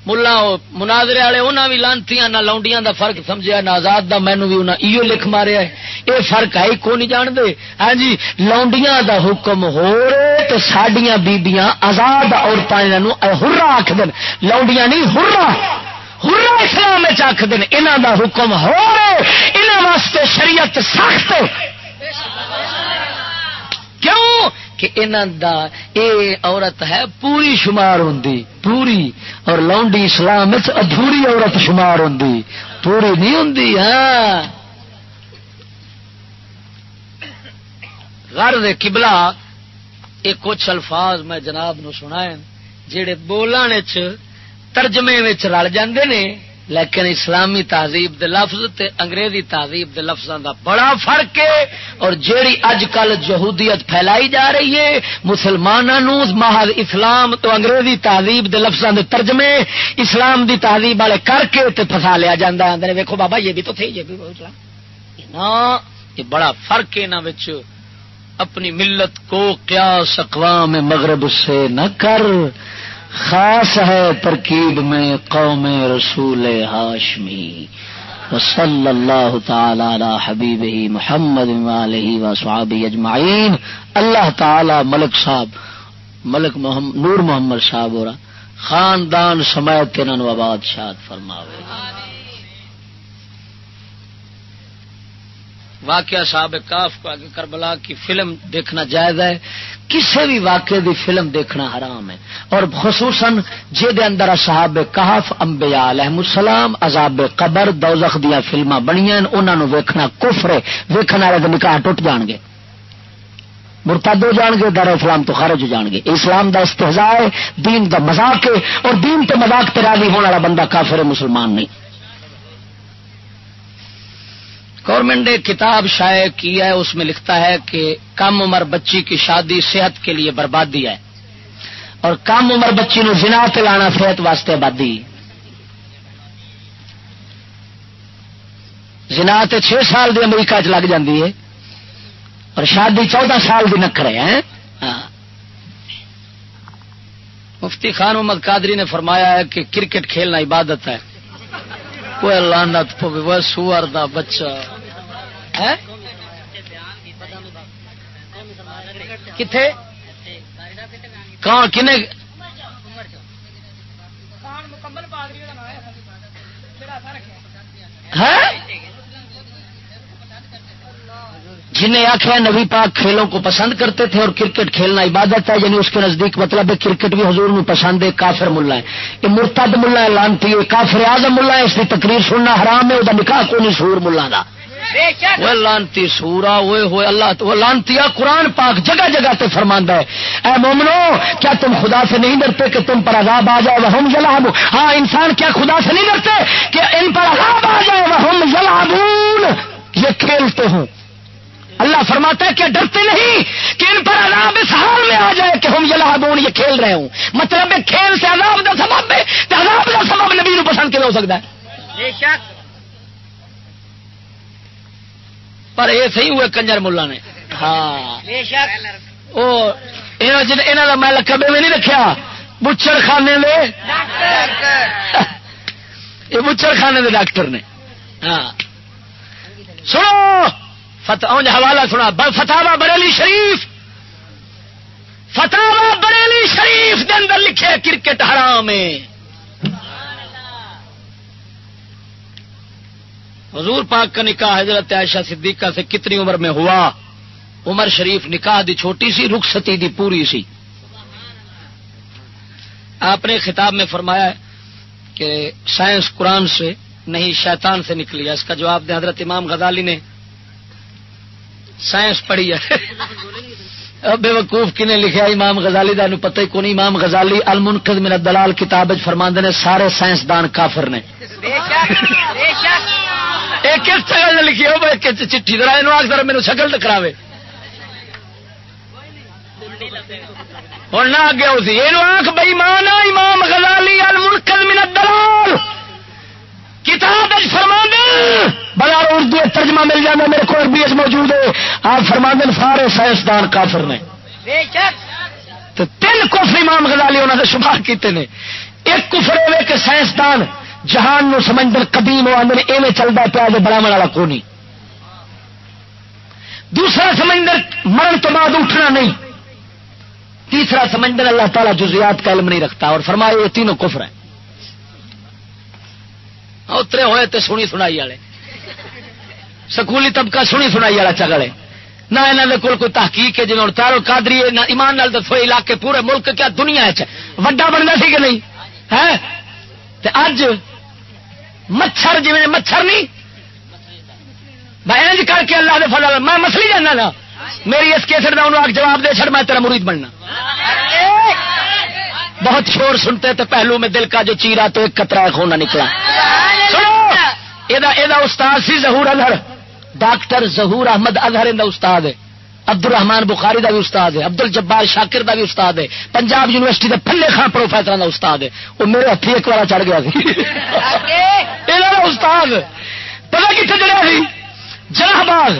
ملا منازرے والے انہوں بھی لانتی نہ لاؤنڈیاں دا فرق سمجھا نہ آزاد دا مینو بھی انہیں ایو لکھ ماریا ہے۔ یہ فرق ہے کو نہیں جانتے؟ ہاں جی لاؤنڈیاں دا حکم ہو رہے تو سڈیا بیبیاں آزاد عورتیں ہرا آخ دن لاؤنڈیاں نہیں ہرا ہرا اسلام آخ دن انہوں دا حکم ہو رہے انہوں واسطے شریعت سخت کیوں کہ دا اے عورت ہے پوری شمار ہوں پوری، اور لونڈی اسلام ادھوری عورت شمار ہوں پوری نہیں ہوں ہاں۔ غرض کبلا یہ کچھ الفاظ میں جناب نو سنا جڑے بولنے ترجمے رل جاندے نے لیکن اسلامی تہذیب دے لفظ تے انگریزی تہذیب دے لفظوں دا بڑا فرق ہے اور جیڑی اج کل جہودیت پھیلائی جا رہی ہے مسلمانوں محض اسلام تو انگریزی تہذیب دے لفظوں دے ترجمے اسلام دی تہذیب والے کر کے تے پھسا لیا جاتا ہے۔ ویکو بابا یہ بھی تو تھے یہ بھی نا یہ بڑا فرق ہے نا اپنی ملت کو کیا اقوام مغرب سے نہ کر۔ خاص ہے ترکیب میں قوم رسول ہاشمی وصلی اللہ تعالی علی حبیب محمد علیہ و صحابی اجمعین. اللہ تعالی ملک صاحب، ملک محمد نور محمد صاحب اور خاندان سمیت انہوں آباد شاد فرماوے۔ واقعہ صاحب کاف کو آگے کربلا کی فلم دیکھنا جائز ہے۔ کسی بھی واقعے دی فلم دیکھنا حرام ہے۔ اور خصوصاً جہد اندر صحاب کاف امبیا علیہ السلام، عذاب قبر، دوزخ دیا فلما بنیا انہوں ویکھنا کفر ویکھن والے نکاح ٹوٹ جان گے۔ مرتد ہو جان گے در اسلام تو خارج ہو جان گے۔ اسلام دا استحزا ہے، دین دا مذاق ہے، اور دین تے مذاق تراضی ہونے والا بندہ کافر مسلمان نہیں۔ گورنمنٹ نے کتاب شائع کی ہے، اس میں لکھتا ہے کہ کم عمر بچی کی شادی صحت کے لیے بربادی ہے۔ اور کم عمر بچی نو جنا لانا صحت واسطے آبادی۔ جنا تے چھ سال دی امریکہ چ لگ جاتی ہے۔ اور شادی چودہ سال کی نکرے ہیں۔ ہاں۔ مفتی خان محمد قادری نے فرمایا ہے کہ کرکٹ کھیلنا عبادت ہے۔ کوئی لانت پوے سور دا بچہ۔ کتنے کون کن جنہیں آخیا نبی پاک کھیلوں کو پسند کرتے تھے اور کرکٹ کھیلنا عبادت ہے یعنی اس کے نزدیک مطلب ہے کرکٹ بھی حضور میں پسند ہے، کافر ملا ہے۔ یہ مرتد ملا ہے، لانتی ہے، کافر آزم ملا ہے، اس کی تقریر سننا حرام ہے وہ نکاح کو نہیں سور ملا دا۔ وہ لانتی سورا ہوئے ہوئے اللہ وہ لانتی قرآن پاک جگہ جگہ تے فرماندہ ہے۔ اے مومنو کیا تم خدا سے نہیں ڈرتے کہ تم پر عذاب آ جائے؟ وہ ہم ہاں انسان کیا خدا سے نہیں ڈرتے کہ ان پر عذاب آ جائے؟ وہ ہم جلا یہ کھیلتے ہوں۔ اللہ فرماتا ہے کہ ڈرتے نہیں کہ ان پر عذاب اس حال میں آ جائے کہ ہم یلحبون یہ کھیل رہے ہوں۔ مطلب کھیل سے عذاب دا سبب ہے تو عذاب دا سبب نبی نو پسند کے ہو سکتا؟ ہے پر یہ صحیح ہوئے کنجر ملا نے۔ ہاں۔ یہاں میں لکبے میں نہیں رکھا بچڑ خانے دے۔ یہ بچڑ خانے دے ڈاکٹر نے۔ ہاں۔ سنو۔ حوالہ سنا۔ فتح بریلی شریف۔ فتح بریلی شریف دے اندر لکھے کرکٹ حرام حضور پاک کا نکاح حضرت عائشہ صدیقہ سے کتنی عمر میں ہوا؟ عمر شریف نکاح دی چھوٹی سی، رخصتی دی پوری سی۔ آپ نے خطاب میں فرمایا کہ سائنس قرآن سے نہیں، شیطان سے نکلی۔ ہے اس کا جواب دے حضرت امام غزالی نے۔ سائنس پڑھی ہے۔ بے وقوف کنے لکھا امام غزالی دا نو پتہ ہی کون امام غزالی المنقذ من الدلال کتاب فرماندے نے، سارے سائنسدان کافر نے۔ کس شکل نے لکھی ہو چٹھی ذرا یہ آخر میرے شکل کراوے۔ ہوں نہ اگے اسی یہ آخ بئی مان امام غزالی المنقذ من الدلال۔ کتاب فرما بڑا اردو ترجمہ مل جانا میرے کو اربی موجود ہے۔ آپ فرما دین سارے سائنسدان کافر نے۔ تین کفر امام غزالی انہوں نے شمار کیتے ہیں ایک کفر ہوئے کہ سائنسدان جہان نو سمجھ قدیم ہوا میرے ایویں چلتا پیا جو بڑا والا کو نہیں دوسرا سمندر مرن تو بعد اٹھنا نہیں۔ تیسرا سمندر اللہ تعالیٰ جزیات کا علم نہیں رکھتا اور فرمایا یہ تینوں کفر ہیں۔ ہاں، اترے ہوئے تو سنی سنائی والے۔ سکولی طبقہ سنی سنائی والا چگلے نہ یہاں کے کول کوئی تحقیق ہے جی ہوں تارو کادری ایمان نال دسو علاقے پورے ملک کیا دنیا وڈا بننا سی کہ نہیں؟ ہے اج مچھر جی مچھر نہیں؟ میں کر کے اللہ دے فضل، میں مسلی جانا نا۔ میری اس کیسر کا انہوں جواب دے چڑ میں تیرا مرید بننا۔ بہت شور سنتے تو پہلو میں دل کا جو چیرا تو ایک کترا خونا نکلا۔ یہ استاد سی ظہور اظہر۔ ڈاکٹر ظہور احمد اظہر استاد ہے۔ عبد الرحمان بخاری دا بھی استاد ہے عبد الجبار شاکر دا بھی استاد ہے پنجاب یونیورسٹی کے پھلے خان پروفیسر دا استاد ہے۔ وہ میرے ہاتھی ایک بار چڑھ گیا استاد۔ پتا کتنے چڑھا سی؟ جناح باغ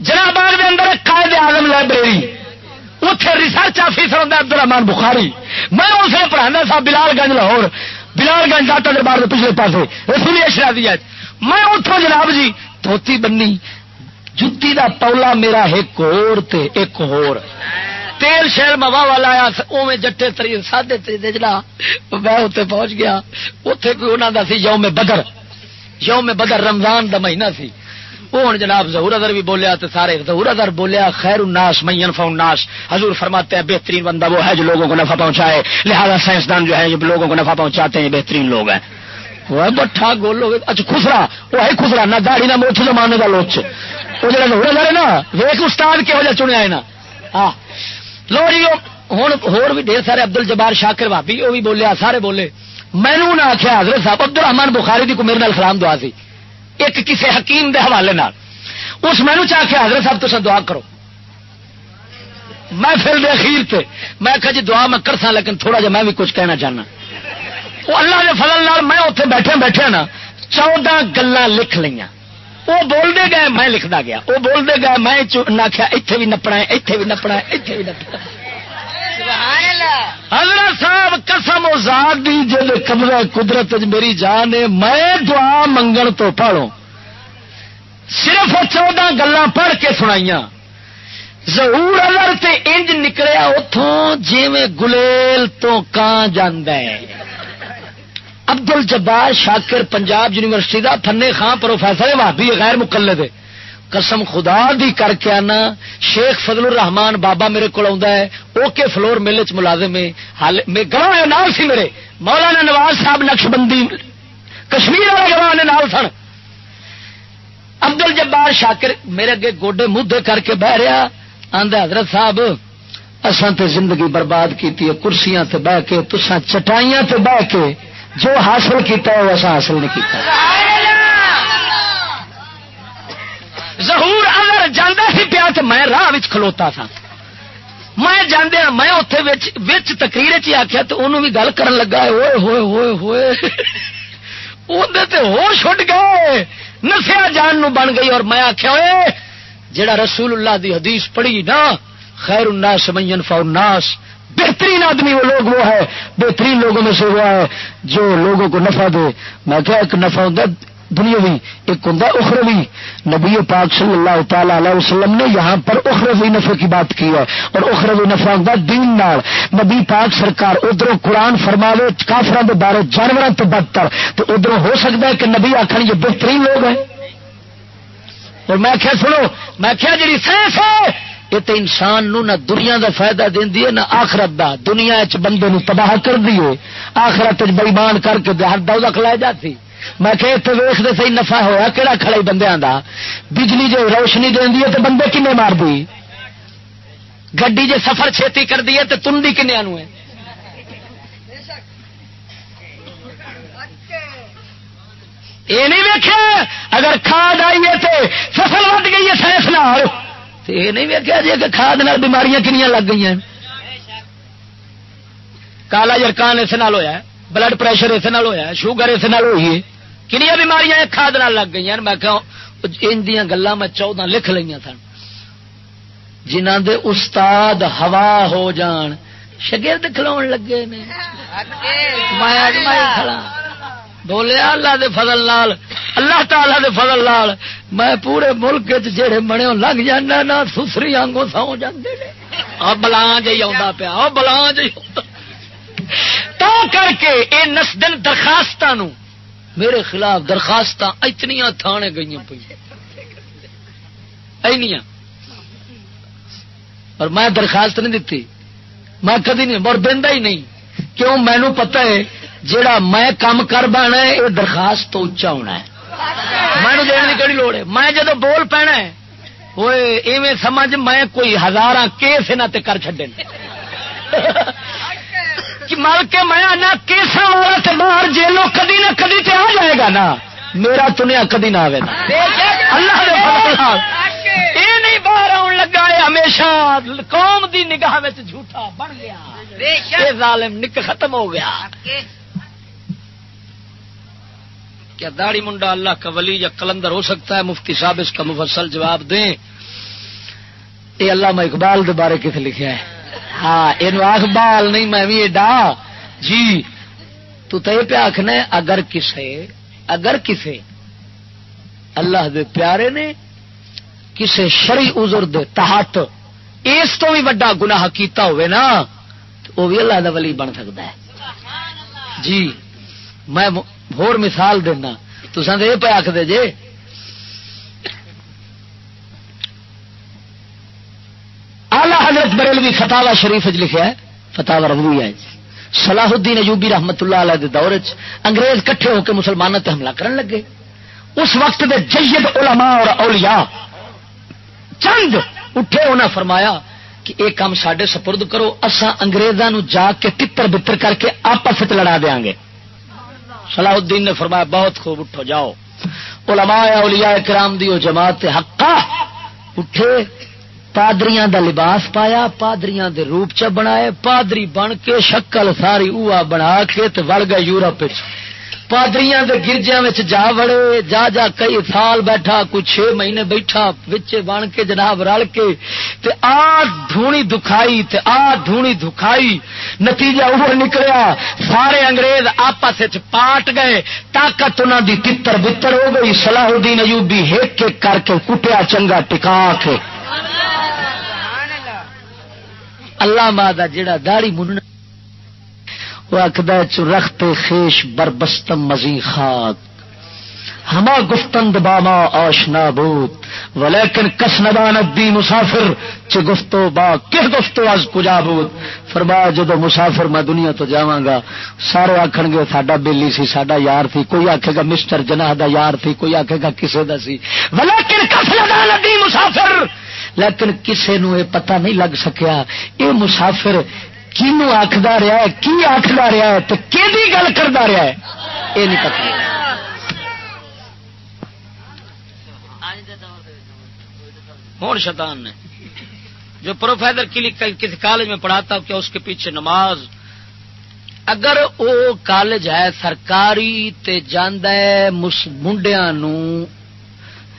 جناح باغ کے اندر قائد اعظم لائبریری۔ اتنے ریسرچ آفیسر ہوتا عبد الرحمان بخاری۔ میں اسے پڑھانا سا بلال گنج لاہور۔ بلال گنج داتا دربار کے پچھلے پاس رسولی اشرا دیا میں اتوں جناب جی دھوتی بنی جتی دا پولا میرا ایک ہور تے ایک ہور تیل شہر موا والا آیا اوے جٹے تری سادے جنا میں اتنے پہنچ گیا۔ اتے کوئی انہوں کا سی یوم بدر۔ یوم بدر رمضان دا مہینہ سی۔ وہ ہوں جناب ظہور ادر بھی بولیا تو سارے ظہور ادر بولیا، خیر الناس مین فاؤناس حضور فرماتے ہیں، بہترین بندہ وہ ہے جو لوگوں کو نفع پہنچائے۔ لہذا سائنسدان جو ہے جو لوگوں کو نفع پہنچاتے ہیں، بہترین لوگ ہیں۔ وہ بٹھا گولو اچھا خسرا وہ ہے اچھا خسرا نہ داڑھی نہ موچ زمانے کا لوچ وہ جڑا ظہور ادر ہے نا ویک استاد کہہو جہ چنیا ہے نا۔ ہاں۔ لو جی ہوں ہور بھی سارے ابدل جبار شاکر بھابی وہ بھی بولیا سارے بولے۔ مینو نہ آخیا حضرت صاحب عبد الرحمان بخاری دی کو میرے نال سلام دعا سی۔ ایک کسی حکیم دے حوالے نال۔ اس مینو چاہ کے حضرت صاحب تو دعا کرو۔ میں پھر دے اخیر تے، میں کہا جی دعا میں کر سا لیکن تھوڑا جا میں بھی کچھ کہنا چاہنا۔ وہ اللہ کے فضل نال میں اتنے بیٹھے بیٹھے نا، چودہ گلا لکھ لیا وہ بولتے گئے میں لکھتا گیا۔ وہ بولتے گئے میں آخیا اتنے بھی نپنا ہے اتنے بھی نپنا ہے اتنے بھی نپنا حضرت صاحب قسم ذات دی جل قبضہ قدرت میری جان ہے میں دعا منگن تو پڑھوں۔ صرف چودہ گلا پڑھ کے سنائی ضرور اگر تے انج نکلیا اتوں جی گلیل تو کان جانا ہے؟ ابدل جبار شاکر پنجاب یونیورسٹی دا فنے خان پروفیسر بھابی غیر مقلد قسم خدا دی کر کے آنا، شیخ فضل الرحمان بابا میرے کو اوکے فلور میلے چ ملازم گواہ نال سی میرے۔ مولانا نواز صاحب نقش بندی کشمیر والے گواہ نال سن۔ ابدل جبار شاکر میرے اگے گوڈے مدے کر کے بہ رہا۔ آدھا حضرت صاحب اصل تے زندگی برباد کی کرسیاں تے بہ کے تسا چٹائیاں تے بہ کے۔ جو حاصل کیتا ہے وہ اصا حاصل نہیں کیتا۔ ظہور اگر جانا سی پیا تو میں راہ کھلوتا تھا۔ میں جانا ہاں، میں اتنے تقریر چ آخیا تو انہوں بھی گل کر لگا ہوئے ہوئے ہوئے۔ ہوئے اندر ہوش اٹھ گئے۔ نسیا جان نو بن گئی اور میں آخیا ہوئے جڑا رسول اللہ دی حدیث پڑھی نا، خیر الناس من فا الناس۔ بہترین آدمی وہ لوگ وہ ہے، بہترین لوگوں میں سے وہ ہے۔ جو لوگوں کو نفع دے۔ میں کیا ایک نفع ہوں دنیا ایک ہوں اخروی۔ نبی پاک صلی اللہ تعالی علیہ وسلم نے یہاں پر اخروی نفع کی بات کی ہے۔ اور اخروی نفع ہوں دین نال۔ نبی پاک سرکار ادھر قرآن فرماوے کافران کے بارے جانوروں تو بدتر۔ تو ادھر ہو سکتا ہے کہ نبی آخر یہ بہترین لوگ ہیں۔ اور میں کیا سنو، میں کیا جی سائنس ہے یہ تو انسان نو نہ دنیا دا فائدہ دینی ہے، نہ آخرت دا۔ دنیا چ بندے نو تباہ کر دیے آخرت بئیمان کر کے ہر دودھ کھلایا جاتی۔ میں کہ اتنے ویختے سی نفا ہوا کہڑا کھڑا بندیاں دا؟ بجلی جو روشنی دینی ہے تو بندے کنے مار دی گڈی جے سفر چھیتی کر دی ہے تو تنڈی کنیا نو ہے؟ یہ نہیں ویکیا اگر کھاد آئی ہے تو فصل وٹ گئی ہے سائنس نال۔ تو یہ نہیں ویکیا جی کہ کھاد نال بیماریاں کنیاں لگ گئی ہیں کالا جرکان اس نال ہویا بلڈ پریشر اس نال ہویا شوگر اس ہوئی ہے کنیا بیماریاں کھاد نال لگ گئی ہیں میں ان گلا میں چودہ لکھ لی سن جنہ دے استاد ہوا ہو جان شگرد کھلو لگے نے میں بولیا اللہ دے فضل لال اللہ تعالی دے فضل لال میں پورے ملک جڑے بنے لگ جانا نا سسری آنگوں سو جاندے نے۔ بلان جی آ پیا بلان جی تو کر کے اے نسدن درخواست میرے خلاف درخواست اتنی تھانے گئی پہ اور میں درخواست نہیں دیتی، میں کدی نہیں مر دینا ہی نہیں۔ کیوں؟ مینو پتا ہے جڑا میں کام کر بانا ہے، یہ درخواست تو اچا ہونا ہے۔ میں دینے کی کہڑی لوڑ ہے؟ میں جدو بول پینا ہے وہ ایویں سمجھ میں کوئی ہزار کیس نہ کر چڈے مل کے میں آنا کیسا والا تو باہر جیلو کدی نہ کدی تے آ جائے گا نا۔ میرا تنیا کدی نہ آئے اللہ یہ نہیں باہر آن لگا ہے ہمیشہ قوم دی نگاہ جھوٹا بن گیا۔ ظالم نک ختم ہو گیا۔ کیا داڑی منڈا اللہ کا ولی یا کلندر ہو سکتا ہے؟ مفتی صاحب اس کا مفصل جواب دیں۔ یہ اللہ میں اقبال کے بارے کتنے لکھا ہے؟ ہاں یہ اقبال نہیں، میں بھی ایڈا۔ جی تو تے پہ آخنا اگر کسے اگر کسے اللہ دے پیارے نے کسے شری ازر دے تحت اس تو بھی وڈا گناہ کیتا ہوئے نا، تو وہ بھی اللہ دا ولی بن سکتا ہے۔ جی میں ہور مثال دینا تو سن یہ پہ آخ دے جے آلہ حضرت بریلوی فتح شریف لکھا ہے فتح رضوی ہے صلاح الدین ایوبی رحمت اللہ علیہ دے دور انگریز کٹھے ہو کے مسلمانوں تے حملہ کرن لگے اس وقت دے جید علماء اور اولیاء چند اٹھے انہیں فرمایا کہ ایک کام سڈے سپرد کرو اسا انگریزاں جا کے تتر بتر کر کے آپس لڑا دیا گے صلاح الدین نے فرمایا، بہت خوب اٹھو، جاؤ۔ علماء اولیاء کرام دی جماعت حقا اٹھے، پادریاں دا لباس پایا، پادریاں دے روپ چ بنائے، پادری بن کے شکل ساری اوہ بنا کے وڑ گئے یورپ پادریاں دے گرجیا جا وڑے جا جا کئی سال بیٹھا کوئی چھ مہینے بیٹھا بچے بن کے جناب رل کے تے آ دھونی دکھائی تے آ دھونی دکھائی نتیجہ وہ نکلیا سارے انگریز آپس پاٹ گئے طاقت انہوں دی تتر بتر ہو گئی صلاح الدین ایوبی ہیک کے کر کے کٹیا چنگا ٹکا کے۔ اللہ۔ ماں کا جڑا داڑی مننا وہ آخد رخت خیش بربستم مزی خاک۔ ہما گفتند باما آشنا بوت ولیکن کس ندانت دی مسافر چ گفتو با کس گفتو از کجا بوت فرمایا، جدو مسافر میں دنیا تو جاواں گا، سارے آخن گے، ساڈا بیلی سی، ساڈا یار تھی کوئی آکھے گا مسٹر جناح دا یار تھی کوئی آکھے گا کسے دا سی۔ ولیکن کس ندانت دی مسافر۔ لیکن کسے نو یہ پتہ نہیں لگ سکیا اے مسافر کنو آخر رہا ہے؟ کی آخر رہا ہے تو کہ گل کرتا رہا ہے؟ یہ نہیں پتا ہوں شیطان نے۔ جو پروفیسر کسی کالج میں پڑھاتا کہ اس کے پیچھے نماز۔ اگر وہ کالج ہے سرکاری تے ہے منڈیا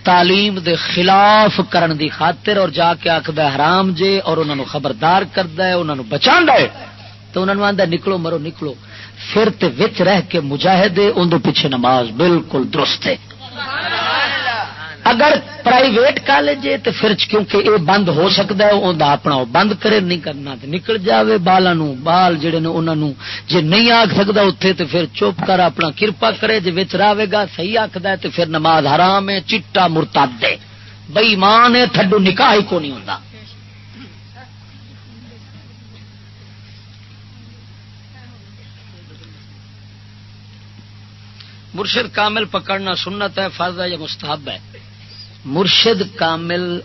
تعلیم دے خلاف کرن دی خاطر اور جا کے آخد حرام جے اور انہوں نے خبردار کرد انہوں بچا ہے۔ تو انہوں آدھا نکلو، مرو، نکلو۔ پھر تے وچ رہ کے مجاہدے اندر پیچھے نماز بالکل درست ہے۔ اگر پرائیویٹ کالج ہے تو پھر کیونکہ یہ بند ہو سکتا ہے وہ اپنا بند کرے، نہیں کرنا نکل جائے بالا بال جہے نے انہوں جی نہیں آ سکتا اتنے تو پھر چپ کر اپنا کرپا کرے جی رہے گا، صحیح آخد ہے تو پھر نماز حرام ہے، چٹا مرتا دے بئی ماں نے تھڈو نکاح ہی کو نہیں ہوتا مرشد کامل پکڑنا سنت ہے، فرض ہے یا مستحب ہے؟ مرشد کامل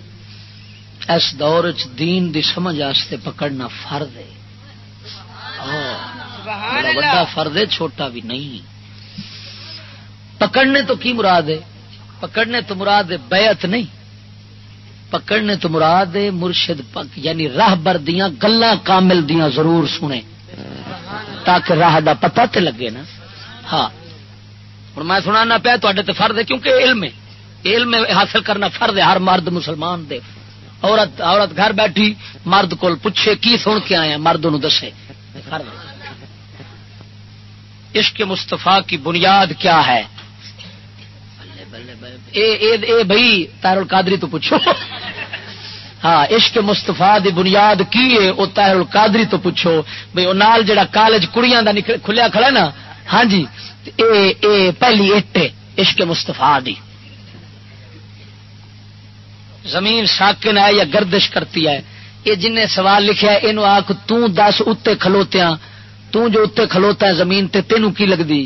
اس دور چ دین دی سمجھ آستے پکڑنا فرد ہے۔ بڑا فرد ہے چھوٹا بھی نہیں۔ پکڑنے تو کی مراد ہے؟ پکڑنے تو مراد ہے بیعت نہیں۔ پکڑنے تو مراد ہے مرشد پک یعنی راہ بر دیا گلا کامل دیا ضرور سنے تاکہ راہ دا پتہ تے لگے نا۔ ہاں۔ ہوں میں سنا پیا تے فرد ہے کیونکہ علم ہے۔ علم حاصل کرنا فرد ہے، ہر مرد مسلمان دے۔ عورت عورت گھر بیٹھی، مرد کو پوچھے، کی سن کے آئے مرد نو دسے۔ عشق مستفا کی بنیاد کیا ہے؟ بھائی تار القادری تو پوچھو۔ ہاں عشق مستفا دی بنیاد کی ہے؟ وہ تار القادری تو پوچھو۔ بھائی وہ نال جڑا کالج کڑیاں دا کھلیا کھڑا نا؟ ہاں جی اے اے پہلی اٹ عشق مستفا دی۔ زمین ساکن ہے یا گردش کرتی ہے۔ یہ جن نے سوال لکھا ہے یہ آخ تس اتنے کھلوتیا جو اتنے کھلوتا ہے زمین تے تینوں کی لگتی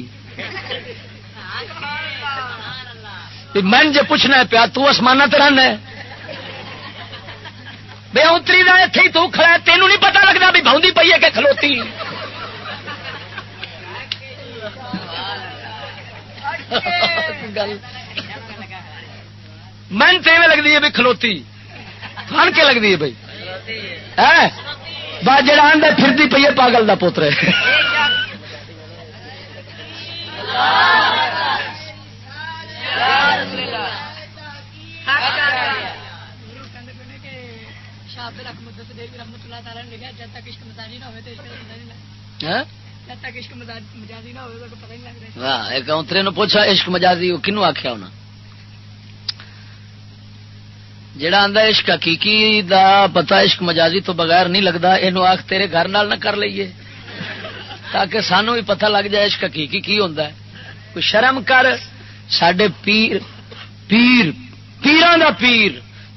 من جی پوچھنا پیا تسمانا تو رہنا بے اتری کا اتنے ہی تڑا تینوں نہیں پتا لگتا بھی بہت پی ہے کہ کھلوتی۔ گل۔ من تو لگتی ہے بھی کھلوتی۔ فن کے لگتی ہے بھائی۔ بس جڑا آدھا پھرتی پی ہے پاگل کا پوتر پوچھا عشق مجازی کنو آخیا ہونا؟ جڑا آدھا عشق حقیقی دا پتا عشق مجازی تو بغیر نہیں لگتا یہ آخ تیرے گھر نال نہ کر لیے تاکہ سانو بھی پتہ لگ جائے عشق حقیقی کی ہوتا ہے۔ کوئی شرم کر سڈے پیر پیر پیران دا پیر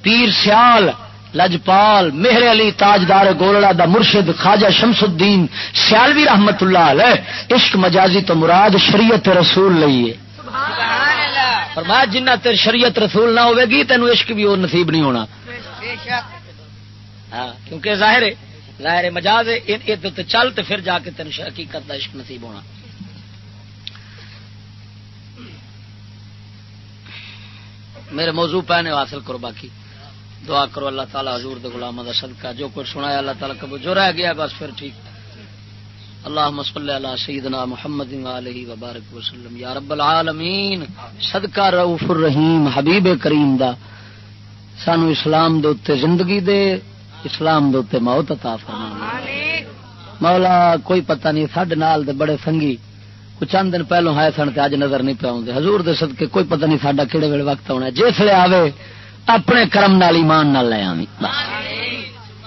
پیر سیال، لجپال، مہر علی تاجدار گولڑا دا مرشد خواجہ شمس الدین سیالوی رحمت اللہ علیہ، عشق مجازی تو مراد شریعت رسول لئیے۔ فرمایا جنہ تیر شریعت رسول نہ ہوے گی تینوں عشق بھی وہ نصیب نہیں ہونا۔ ہاں کیونکہ ظاہر ہے، ظاہر مجاز ہے چل تو پھر جا کے تین حقیقت کا عشق نصیب ہونا۔ میرے موضوع پہ نے حاصل کرو، باقی دعا کرو، اللہ تعالیٰ حضور دے غلام دا صدقہ، جو کچھ سنایا اللہ تعالیٰ کبو جو رہ گیا، بس پھر ٹھیک۔ اللهم صل على سيدنا محمد وآله وبارك وسلم. يا رب العالمين، صدقہ رؤوف الرحیم، حبیب کریم دا. سانو اسلام دے اوتے زندگی دے، اسلام دے اوتے موت عطا فرما مولا، کوئی پتہ نہیں، ساڈے نال دے بڑے سنگی کچھ چند دن پہلو ہے سن تے اج نظر نہیں پاؤں دے حضور دے صدقے، کوئی پتہ نہیں ساڈا کیڑے ویلے وقت ہونا جس لے آوے، اپنے کرم نال، ایمان نال لے آویں.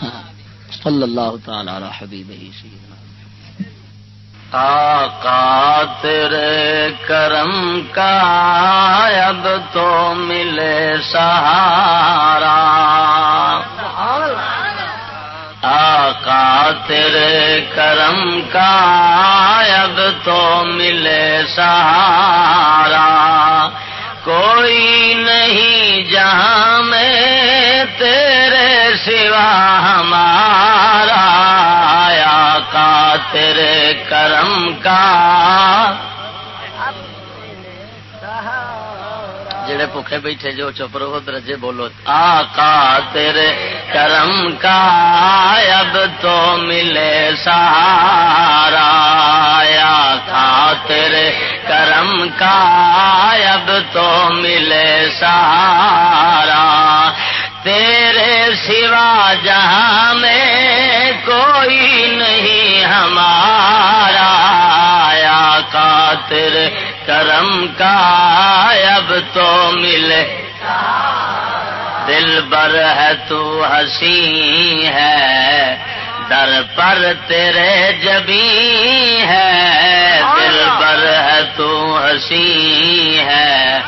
ہاں. صلی اللہ تعالی علی حبیبہ سیدنا آقا تیرے کرم کا اب تو ملے سہارا۔ آقا تیرے کرم کا اب تو ملے سہارا۔ کوئی نہیں جہاں میں تیرے سوا ہمارا۔ تیرے کرم کا۔ جڑے بھوکے بیٹھے جو چپ رہو درجے بولو، آقا تیرے کرم کا اب تو ملے سارا۔ آقا تیرے کرم کا اب تو ملے سارا۔ تیرے سوا جہاں میں کوئی نہیں ہمارا آیا کاتر کرم کا اب تو ملے دل بر ہے تو ہسی ہے در پر تیرے جبی ہے۔ دل بر ہے تو ہسی ہے۔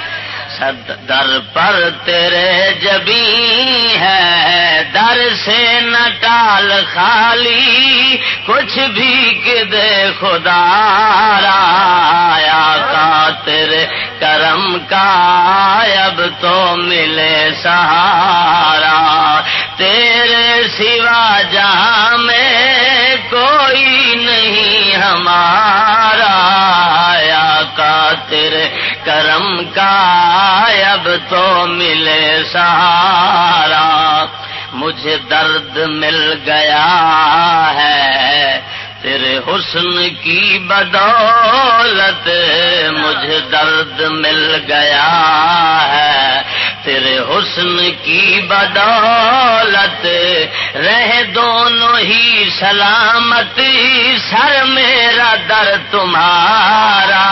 در پر تیرے جبی ہے، در سے نہ ٹال خالی، کچھ بھی دے خدا رایا کا تیرے کرم کا، اب تو ملے سہارا۔ تیرے سوا جہاں میں کوئی نہیں ہمارا۔ یا کا تیرے کرم کا اب تو ملے سہارا۔ مجھے درد مل گیا ہے، تیرے حسن کی بدولت مجھے درد مل گیا ہے۔ تیرے حسن کی بدولت، رہ دونوں ہی سلامتی، سر میرا در تمہارا۔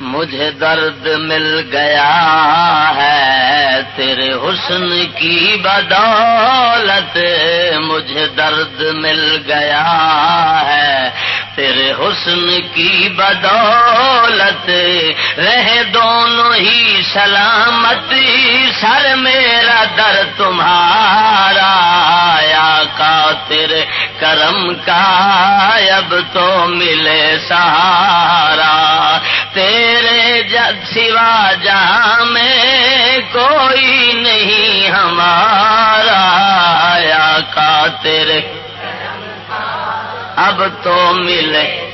مجھے درد مل گیا ہے تیرے حسن کی بدولت مجھے درد مل گیا ہے۔ تیرے حسن کی بدولت رہ دونوں ہی سلامتی سر میرا در تمہارا یا کا تیرے کرم کا، اب تو ملے سہارا۔ تیرے جگ سوا جہاں میں کوئی نہیں ہمارا یا کا تیرے اب تو ملے۔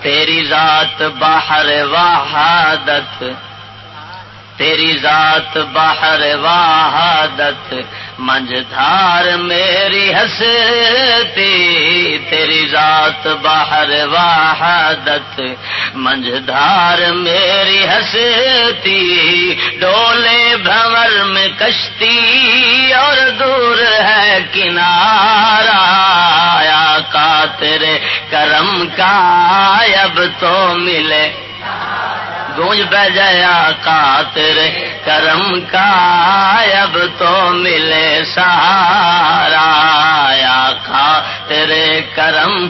تیری ذات باہر وحادت تیری ذات باہر وحادت منجھار میری ہستی، تیری ذات باہر وحادت منجھار میری ہستی، ڈولے بھور میں کشتی اور دور ہے کنارا کا تیرے کرم کا، اب تو ملے۔ گونج بہ جایا کا تیرے کرم کا، اب تو ملے سارا یا کھا تیرے کرم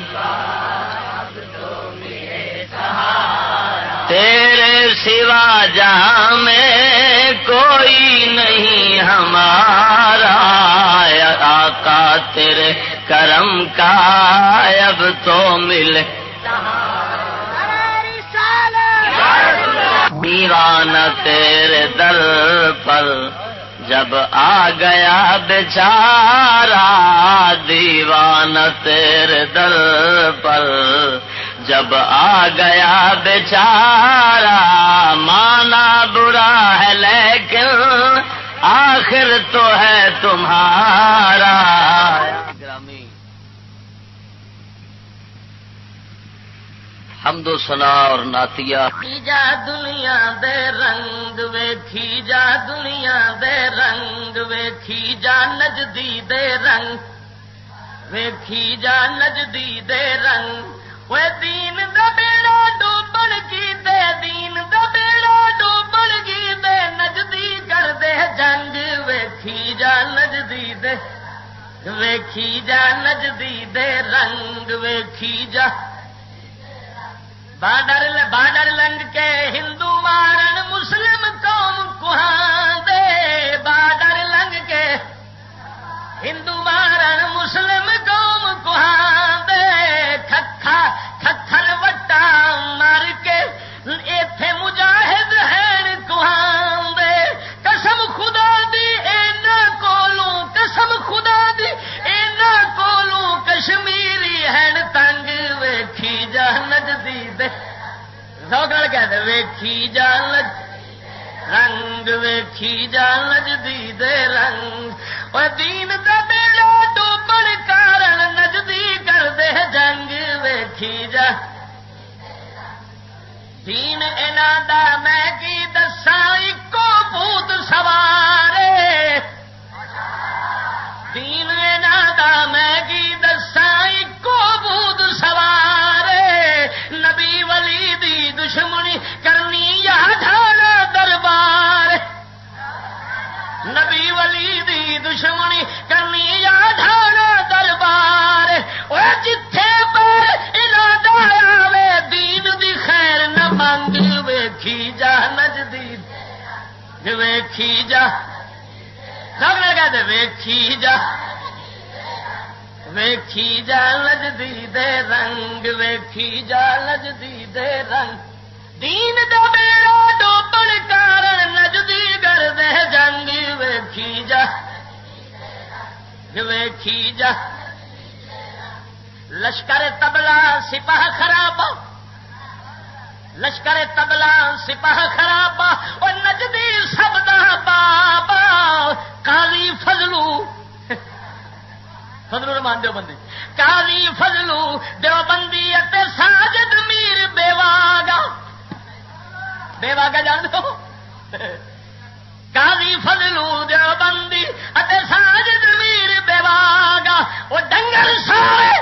تیرے سوا جہاں میں کوئی نہیں ہمارا آقا تیرے کرم کا، اب تو ملے دیوان تیرے در پر جب آ گیا بیچارا دیوان تیرے دل پر جب آ گیا بیچارا مانا برا ہے لیکن آخر تو ہے تمہارا حمد و سنا اور ناتیا جا دنیا دے رنگ ویکھی جا دنیا دے رنگ ویکھی جا نجدی دے رنگ ویکھی جا نجدی دے رنگ وہ دین دا بیڑا ڈوبن کی دے دین دا بیڑا ڈوبن کی دے نجدی کر دے جنگ ویکھی جا نجدی دے ویکھی جا نجدی دے رنگ ویکھی جا بارڈر بارڈر لنگ کے ہندو مارن مسلم قوم کوہاں دے بارڈر لنگ کے ہندو مارن مسلم قوم کوہاں دے کھکھا کھکھر وٹا مار کے ایتھے مجاہد ہیں کوہاں دے قسم خدا دی، اینا کولوں قسم خدا دی، اینا کولوں کشمیری ہیں تنگ نجدی دے سوگل کہتے ویکھی جا نج رنگ ویکھی جا نجدی دے رنگ اور دین دا بیڑا ڈوبن کارن نجدی کر دے جنگ ویکھی جا دین اینا دا میں کی دسا اکو بھوت سوارے دین اینا دا میں کی دسا اکو بھوت سوارے نبی ولی دی دشمنی کرنی یا ڈھالا دربار۔ نبی ولی دی دشمنی کرنی یا ڈھالا دربار۔ وہ جتھے پر ارادہ آوے، دین دی خیر نہ منگ، ویکھی جا نجدی ویکھی جا۔ سب نے کہتے ویکھی جا۔ ویکھی جا لجدی دے رنگ، ویکھی جا لجدی دے رنگ۔ دین دا بیڑا ڈوبن کارن نجدی کر دے جنگ۔ ویکھی جا ویکھی جا۔ لشکر تبلا سپاہ خراب لشکر تبلا سپاہ خراب اور نجدی سب دا بابا کالی فضلو۔ فضلو مان دو بندی۔ کالی فضلو دو بندی اتے ساجد میر بیواگا۔ بیواگا جان دو۔ کالی فضلو دو بندی اتے ساجد میر بیواگا۔ وہ ڈنگر سارے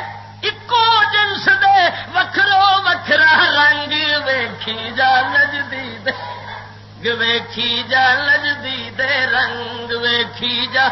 اکو جنس دے وکھرو وکھرا رنگ ویکھی جا نجدی دے۔ ویکھی جا نجدی دے، رنگ ویکھی جا۔